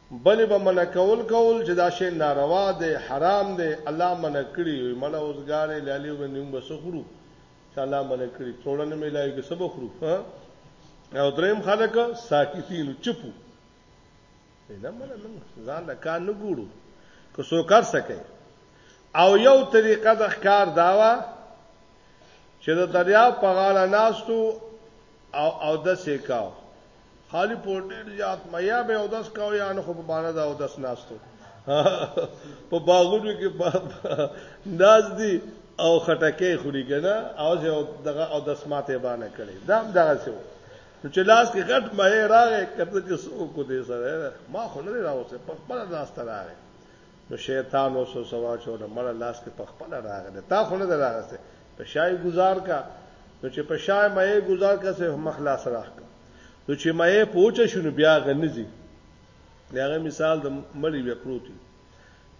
بله به منع کول کول چې دا شی ناروا دی، حرام دی، الله منع کړي وي، مړه اوس ګارې لالې وبه نیم به څه خورو چې الله منع کړي، توړه نه میلاوي که څه به خورو ها او دریم خلک ساکتینو چپو نه مړه نن ځان له کار نه ګورو که څو کار سکه او یو طریقه د ښکار داوا چې د دریاب په غاړه ناستو او او د سیکاو خالی پورډیر زیات میا به او داس کاو یا نه خو په باندې دا او داس ناستو په باغونو کې ناز دي او خټکې خوري کنه او یو دغه او داس ماته باندې کړي دا هم دغه څه نو چې لاس کې غټ مې راغې کته چې سو کو دې سره ما خو نه راوسه په خپل لاس ته راغې نو شیطان اوس سوا چو نه مړ لاس کې پخپل راغله تا خو نه دراغسته په شای گزار کا نو چې په شای مې گزار کا سه مخلاص راخ کا نو چې مې پوچ شنو بیا غنځي داغه مثال د مړی وی پروتي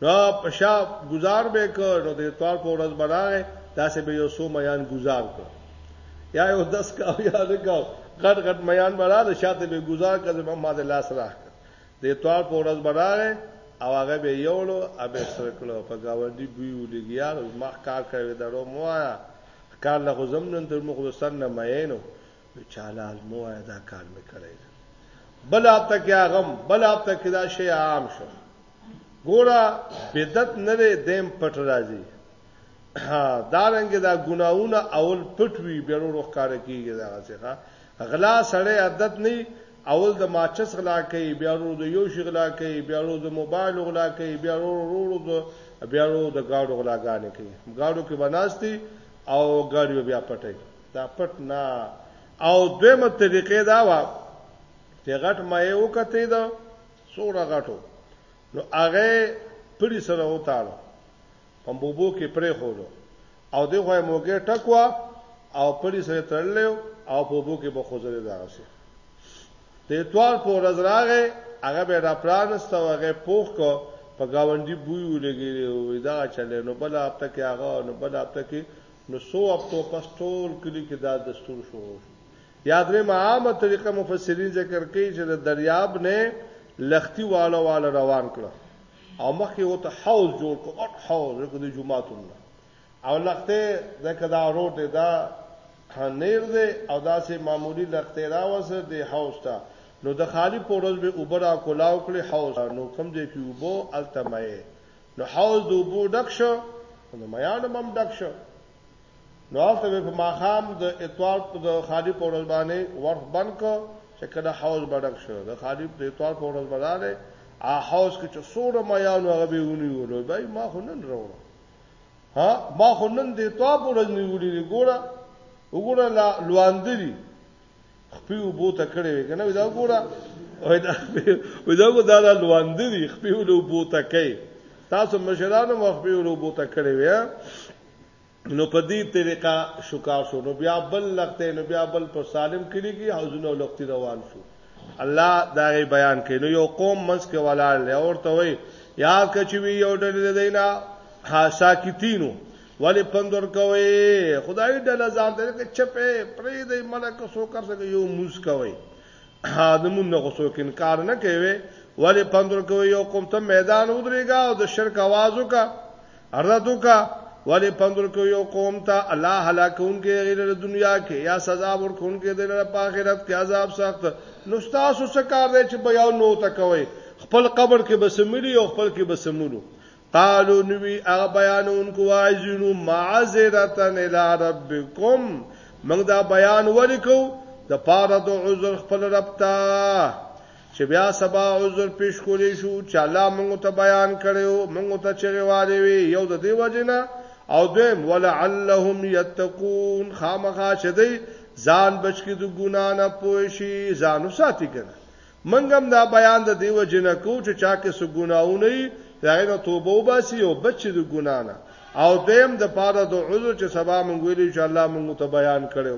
نو په شا گزار به کو نو د اتوار په ورځ بلاغه داسې به یو سو میان گزار کو یا یو دس کا یا نه کا غټ غټ میان بلاله شاته به گزار کړه ما د لاس راخ د اتوار په ورځ به راغی او هغه به یې یوړو او به یې سره کړو، په ګاونډي بوی ولګي، یاره زما ښکار کړی وي دروغ مه وایه، ښکار له خو زه هم نن تر موخ د سر نه مئین وم، وي چالاز مه وایه دا کار مې کړی دی. بله هفته کې هغه هم، بله هفته کې دا شی عام شو. ګوره بدعت نه دی دیم پټ راځي دا رنګ دا ګناونه اول پټ وی بیرو روخ کار کیږي دا څخه غلا سړی عادت نه اول د ماچس غلا کوي بیا ورو د یو شي غلا کوي بیا ورو د موبایل غلا کوي بیا ورو ورو د بیا ورو د گاډو غلاګانې کوي گاډو کې بناستي او گاډي بیا پټي دا پټ نه او دویمه طریقې دا وا چې غټ مې وکته دا سوره غټو نو هغه پړي سره وتاړو په بوبو کې پرې خورو او دغه یې موګه ټکوا او پړي سره تړل او په بوبو کې به خوځره داغسي د اتوار په ورځ راغې هغه به را پرانست او هغه پوخ کو په گاونډي بوی ولګي وې دا چلې نو بل هفته کې هغه نو بل هفته کې نو سو هفتو پس ټول کلی کې دا دستور شروع شو یاد رې ما عامه طریقه مفسرین ذکر کوي چې د دریاب نه لختی والا والا روان کړو او مخکې وته حوض جوړ کو او حوض کو د جمعاتون نه او لخته د کدا روډ دی دا نیر دی او داسې معمولی لخته راوسه دی حوض ته نو د خالی پورز به اوبرا کولاو کړي حوض نو کم دی کې وبو التمه نو حوض د وبو ډک شو نو میان مم ډک شو نو هلته به په ماښام د اتوار د خالي په ورځ باندې ورخ بند کو چې کله حوض بډک شو د خالي د اتوار په ورځ بداله ا حوض کې چې سوره ما یانو هغه به ونیو نو بای ما خو نن راوړم ها ما خو نن د تو په ورځ نیولې دی ګوره وګوره لا لواندري خپې وبو ته کړې وې کنه دا ګوره وای دا وای دا ګوره دا لواندري خپې وبو ته کوي تاسو مشرانو مخ په وبو ته کړې وې نو په دې طریقه شکا شو نو بیا بل لخته نو بیا بل په سالم کړيږي او زنه لختی روان شو الله دا غي بیان کړي نو یو قوم منس کې ولال له اورته وي یا کچوي یو ډل دینا ها ساکتینو ولی پندور کوي خدای ډله ځان ته کې چپه پرې د ملک سو کر سکه یو موس کوي ها د مون نه غوسو کې انکار نه کوي ولی پندور کوي یو قوم ته میدان ودرېګا او د شرک आवाज وکړه ارادو کا ولی پندر کو یو قوم ته الله هلاکون کې غیر د دنیا کې یا سزا ورکون کې د لپاره په آخرت کې عذاب سخت نو تاسو څه کار دی چې بیا نو ته کوي خپل قبر کې بسملی او خپل کې بسمولو قالو نوی هغه بیانونکو واعظینو معذرتن الی ربکم موږ دا بیان ولیکو د پاره د عذر خپل رب ته چې بیا سبا عذر پیش کولی شو چې الله موږ ته بیان کړو موږ ته چغې والي وي یو د دې وجنه او دویم ولعلهم یتقون خامخا شدی ځان بچکی د ګنا نه پوي شي ځانو ساتي کنه منګم دا بیان د دیو جن کو چې چا کې سو ګناونه یې هغه نه توبه وباسي او بچ د ګنا نه او دیم د پاره د عذر چې سبا مونږ ویلو چې الله مونږ ته بیان کړو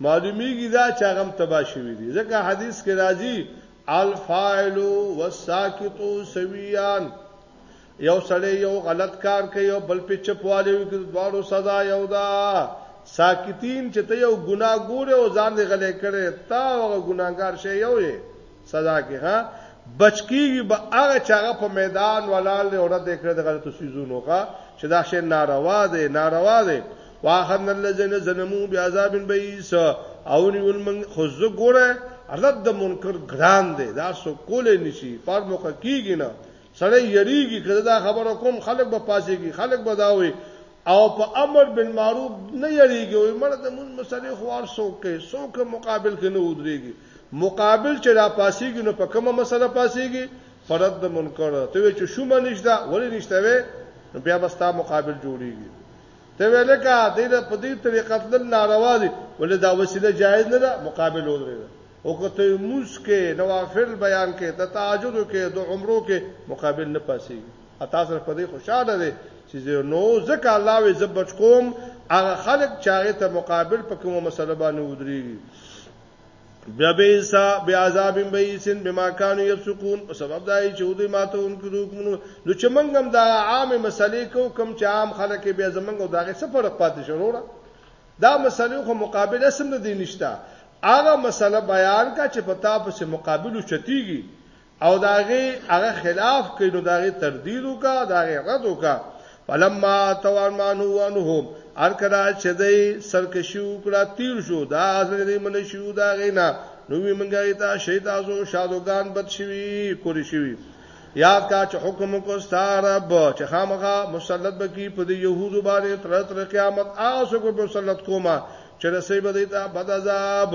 معلومیږي دا چې هغه هم تباه شوي دي ځکه حدیث کې راځي الفاعل والساکت سویان یو سړی یو غلط کار کوي او بل په چپواله وي کې دواړو سزا یو ده ساکتین چې ته یو ګناه ګوره او ځان دې غلې کړي تا هغه ګناګار شې یو یې سزا کې ها بچکیږي به هغه چې هغه په میدان ولال له اورته کړ د غلطو سيزونو ښا چې دا شی ناروا دی ناروا دی واخذنا الذين ظلموا بعذاب بئس او نیول من خو زه ګوره رد منکر ګران دی دا سو کولې نشي پر موقع کیږي نه سړی یریږي کله دا خبره کوم خلک به پاسيږي خلک به داوي او په امر بالمعروف نه یریږي او مړه د مون مسلې خوار سوک کې سوک مقابل کې نه ودرېږي مقابل چې را پاسيږي نو په کومه مسله پاسيږي فرد د منکر ته چې شومه نشته ولې نشته وې بیا بستا مقابل جوړیږي ته ویلکه دې په دې طریقه تل ناروا دي ولې دا وسیله جایز نه ده مقابل ودرې ده او کته موس کې نوافل بیان کې د تهجد کې د عمرو کې مقابل نه پاسي اته سره په دې خوشاله دي چې نو ځکه الله وي زبچ کوم هغه خلک چې هغه ته مقابل په کومه مسله باندې ودرېږي بیا بیسا بیا عذاب بیسن بما کانوا یفسقون او سبب دا چې دوی ماته انکو دوی کوم نو چې موږ هم دا عام مسلې کو کم چې عام خلک بیا زمنګ او داغه څه فرق پاتې شروره دا مسلې خو مقابل اسم نه دی نشته هغه مسله بیان کا چې پتا په سه مقابل چتیږي او داغه هغه خلاف کینو داغه تردید وکا داغه رد وکا فلما توان مانو وانهم ار کدا چې دای سرکشي وکړه تیر شو دا اصل دې من شو دا غینا نو وی منګه تا شي تاسو شادوغان بد شوی کولی شوی یاد کا چې حکم کو ستارب چې خامخا مسلط بکی په دې يهودو باندې تر تر قیامت آسو کو مسلط کوما چې رسې به دې ته بد عذاب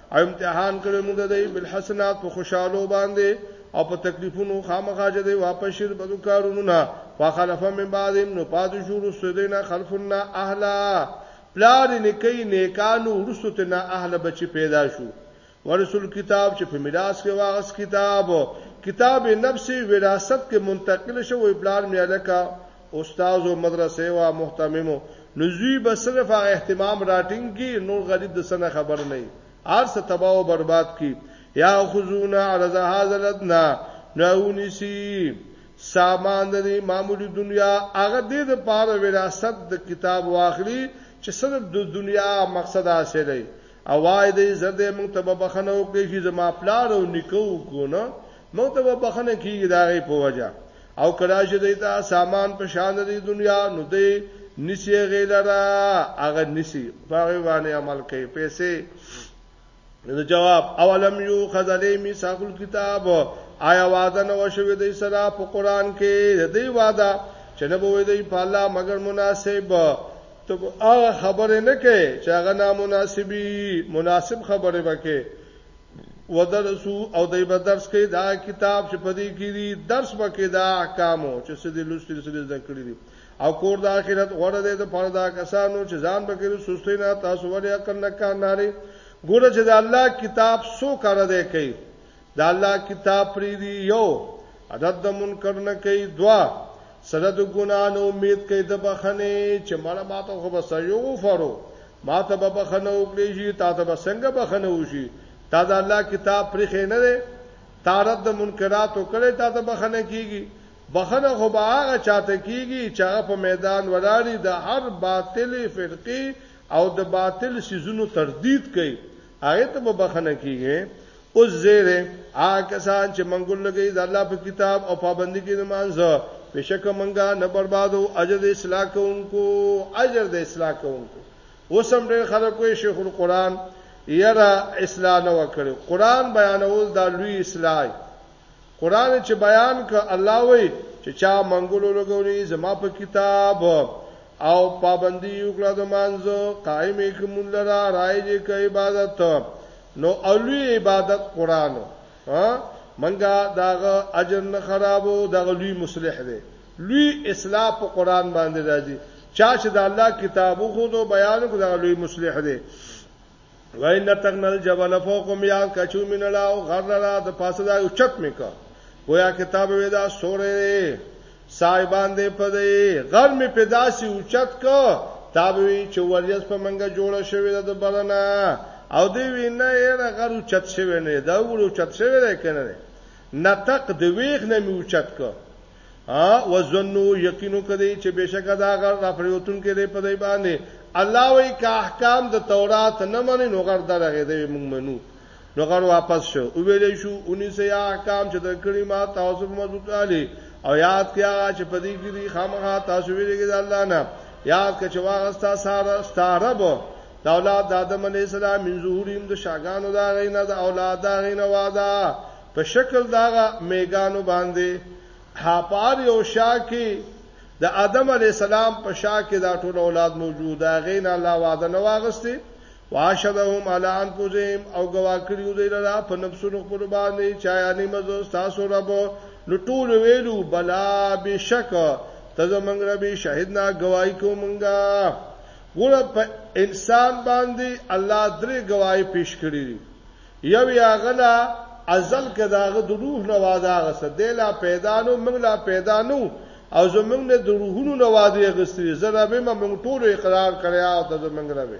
او امتحان کړو موږ د دې بل حسنات په خوشاله باندې او په تکلیفونو خامخا چې دی واپس شي بدو کارونو نه فخلف من بعدهم نو پاد شور سدینا خلفنا اهلا پلار نکي نیکانو ورسته نه اهل بچي پیدا شو ورسول کتاب چې په میراث کې واغس کتاب کتاب نفسي وراثت کې منتقل شو وی پلار میاله کا استاد او مدرسې وا محتممو نزوی به صرف هغه اهتمام راټینګ کی نور غریب د سنه خبر نه هر څه تباہ او برباد کی یا خذونا عرض هذا لدنا نعونی سی سامان د معمولی دنیا هغه د دې پاره وراثت د کتاب واخلي چې صرف د دنیا مقصد حاصل وي او وای دې زده موږ ته به بخنه وکړي چې زما پلار او نکو کو نه موږ ته به بخنه کیږي دا غي په وجه او کله چې دیتا سامان په شان دی دنیا نو دی نسی غیلرا هغه نسی په هغه باندې عمل کوي پیسې نو جواب اولم یو خذلی می ساقل کتاب آیا وعده نو شوی دی سره په قران کې دی وعده چې نه بوي دی په الله مگر مناسب ته هغه خبره نه کوي چې هغه نامناسبي مناسب خبره وکړي ودرسو او دای به درس کوي دا کتاب چې پدې کې دي درس وکړي دا احکامو چې سدي لوستل سدي ذکر دي او کور د اخرت غوړه ده د پردا کسانو چې ځان بکې سستي نه تاسو ولې عقل نه کار نه لري ګوره چې د الله کتاب سو کار دی کوي د الله کتاب پری دی یو عدد د منکر نه کوي دوا سره د ګناه نه امید کوي د بخنه چې مړه ماته خو بس یو غفرو ماته به بخنه وکړي شي تا ته به څنګه بخنه وشي تا د الله کتاب پرې خینه ده تارت د منکراتو کړي تا ته بخنه کیږي بخنه خو به هغه چاته کیږي چې هغه په میدان ولاړی د هر باطل فرقي او د باطل سيزونو تردید کوي هغه ته به بخنه کیږي اوس زیره آ کسان چې منګول لګي د الله په کتاب او پابندي کې نمانځه بشک منګه نه بربادو اجر د اصلاح کوونکو اجر د اصلاح کوونکو اوس هم ډېر خلک کوی شیخ القرآن یرا اصلاح نه وکړي قرآن بیانول دا لوی اصلاح قران چې بیان ک الله وای چې چا منګولو لګولې زما په کتاب او پابندي وکړه د مانزو قائم کوم لرا راي دې ک عبادت نو اولي عبادت قران ها منګه داغه اجر نه خرابو دغه لوی مصلح دی لوی اصلاح په قران باندې راځي چا چې د الله کتابو خو دو بیان کو دغه لوی مصلح دی وای نه تغنا الجبل فوقم یا کچو من لا او غر را د پاسه دا چت میکا گویا کتاب ودا سورې صاحبان دې پدې غر می پیدا سی او چت کو تابوی چې وریځ په منګه جوړه شوې ده د برنا او دی وینه یې غر او چت شوې نه دا وړو چت شوې ده کنه نتق د ویخ نه می او چت کو ها وزنو یقینو کړي چې بشک دا غر را پریوتون کې دی په دی باندې الله وی کا احکام د تورات نه منې نو غر درغه دی موږ منو نو غر واپس شو او ویلې شو اونې سه یا احکام چې د کړي ما تاسو په مضبوط علي او یاد کیا چې په دې کې دی خامخا تاسو ویلې کې الله نه یاد کړه چې واغستا ساره ستارب دا اولاد د آدم علی السلام من ظهوریم د شاګانو دا غینه د اولاد دا غینه واده په شکل د هغه میګانو باندې هاپار یو شا کې د آدم علی السلام په شا کې دا ټول اولاد موجود دا غین الله وعده نه واغسته واشهدهم علی انفسهم او گواه کړیو دی لرا په نفسونو خپل باندې چا یعنی مزه تاسو رب نو ټول ویلو بلا بشک ته زمنګ رب شهیدنا گواہی کو مونږه ګوره په انسان باندې الله درې گواہی پیش کړی یو یا غلا ازل که داغه د روح نه واده غسه دی لا پیدا نو موږ لا پیدا نو او زمونږ نه د روحونو نه واده غسري زره به موږ ټول اقرار کړی او ته زمونږ ربه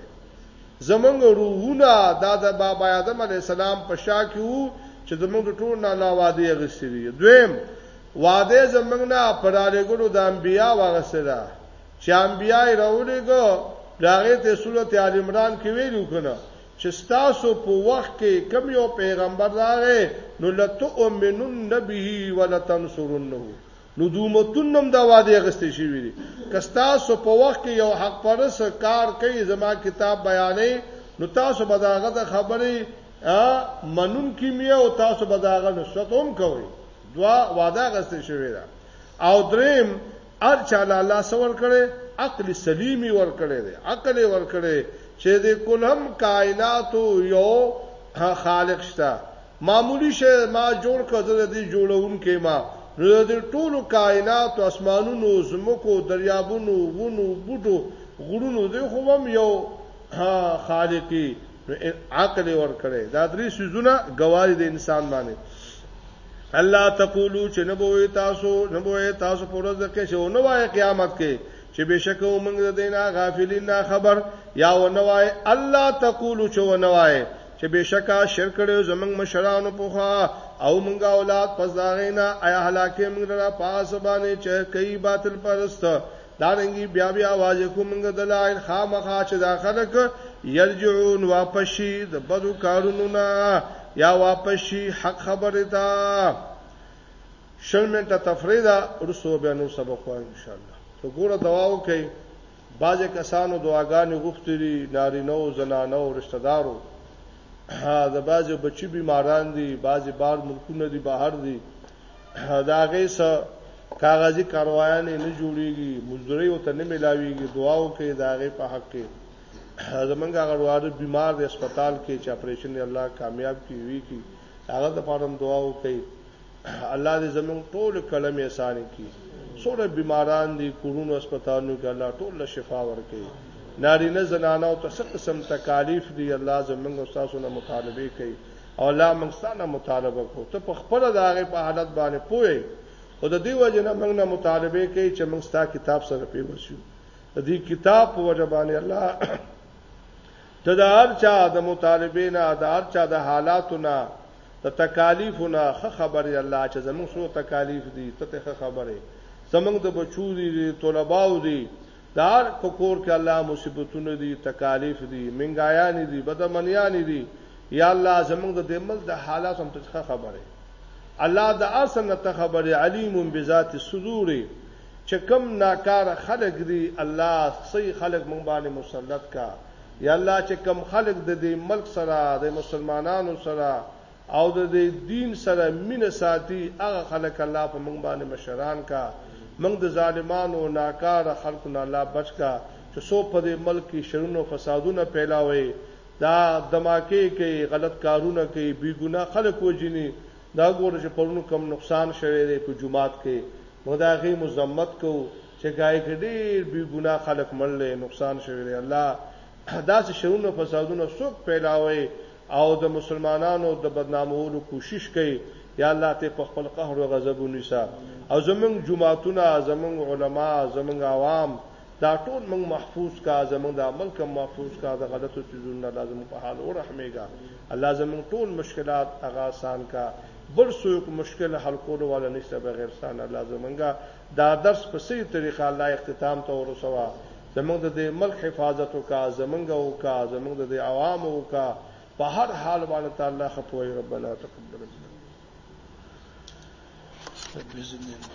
زمونږ روحونه دا د بابا آدم علی السلام په شا کې وو چې زمونږ ټول نه نه واده غسري دویم واده زمونږ نه پرالګلو د انبیا وغسره چې انبیا یې راولېګو داغه ته سورته ال عمران کې ویلو کنه چې ستاسو په وخت کې کوم یو پیغمبر راغی نو لتؤمنن به ولتنصرنه نو د امتونو هم دا وعده غستې شوې دي که تاسو په وخت کې یو حق پرس کار کوي زما کتاب بیانې نو تاسو به داغه د خبرې منون کیمیا او تاسو به داغه نصرت هم کوئ دوا وعده غستې شوې ده او دریم هر چا له الله څه ورکړی؟ عقل سلیم یې ورکړی دی، عقل یې ورکړی چې د کلهم کائناتو یو خالق شته، معمولي شی ما جوړ کړ، زه د دې جوړونکی یم، نو د دې ټولو کائناتو، اسمانونو، ځمکو، دریابونو، ونو، بوټو، غرونو، دې خو به هم یو خالق وي. نو عقل ورکړي دا درې سيزونه گواهی د انسان باندې الله تقولو چې نه بوي تاسو نه بوي تاسو پر ورځ کې چې نو وای قیامت کې چې بشک موږ د دینه غافلین نه خبر یا و نه وای الله تقول چې و نه وای چې بشکا شرک کړو زمنګ مشرانو پوخا او موږ اولاد پزاغینا ایا هلاکه موږ را پاس باندې چې کوي باطل پرست دا رنګي بیا بیا आवाज کومنګ دلایل خامخا چې دا خلک یرجعون واپس شي د بدو کارونو نه یا واپس شي حق خبره تا شل منټه تفریدا ورسو بیا نو سبق وایو ان شاء الله ته ګوره دوا وکي بعض کسانو دعاګانې غوښتلي نارینه او زنانه او رشتہ دارو دا بعض بچي بیماران دي بعض بار ملکونه دي بهر دي دا غي سه کاغذي کاروایان نه جوړیږي مزدوري او ته نه ملاويږي دعا وکړي دا غي په حق کې زمونږ غړواره بیمار د هسپتال کې چې اپریشن الله کامیاب کی وی کی هغه د پاره دعا وکړي الله دې زمونږ ټول کلم یې ساري کی سوره بیماران دي کورونو هسپتالونو کې الله ټول له شفا ورکړي نارینه زنانه او تاسو قسم تکالیف دي الله زمونږ استادونو مطالبه کوي او لا موږ ستانه مطالبه کو ته په خپل د هغه په حالت باندې پوهې او د دې وجه نه موږ نه مطالبه کوي چې موږ ستا کتاب سره پیوسو د دې کتاب په وجه باندې الله ته د هر چا د مطالبه نه د هر چا د حالاتو نه د تکالیف نه خه خبرې الله چې زموږ سو تکالیف دي ته ته خبرې زموږ د بچو دي طلباو دي دار په کور کې الله مصیبتونه دي تکالیف دي منګایان دي بدمنیان دي یا الله زمونږ د مل د حالات هم ته خبره الله د اصل ته خبره علیم بذات الصدور چې کم ناکار خلق دي الله صحیح خلق مونږ باندې مسلط کا یا الله چې کم خلق د دې ملک سره د مسلمانانو سره او د دی دین سره مینه ساتی هغه خلک الله په موږ باندی مشران کا موږ د ظالمانو او ناکاره خلکو نه الله بچ کا چه څوک په دی ملک کی شرونه او فسادونه پیلاوی دا دماکی کوي غلط کارونه کوي بی ګناه خلک وژنی دا ګوره چه پرون کوم نقصان شوی دی په جومات کی موږ د هغی مذمت کوو چه ګای کی ډیر بی ګناه خلک مړ دی نقصان شوی دی الله داسی شرونه او فسادونه څوک پیلاوی او د مسلمانانو د بدنامولو کوشش کوي یا الله ته په خپل قهر او غضب ونیسه او زمونږ جماعتونه زمونږ علما زمونږ عوام دا ټول موږ محفوظ کا زمونږ دا ملک محفوظ کا د غلطو چیزونو الله زمونږ په حال ورحمېږه الله زمونږ ټول مشکلات هغه آسان کا بل څوک مشکل حل کولو والا نشته بغیر ستانه الله زمونږه دا درس په سری طریقه الله اختتام ته ورسوه زمونږ د دې ملک حفاظت وکړه زمونږ وکړه زمونږ د دې عوامو وکړه په هر حال باندې ته الله ښه پوهې ربنا تقبل منا استاد بې زمینه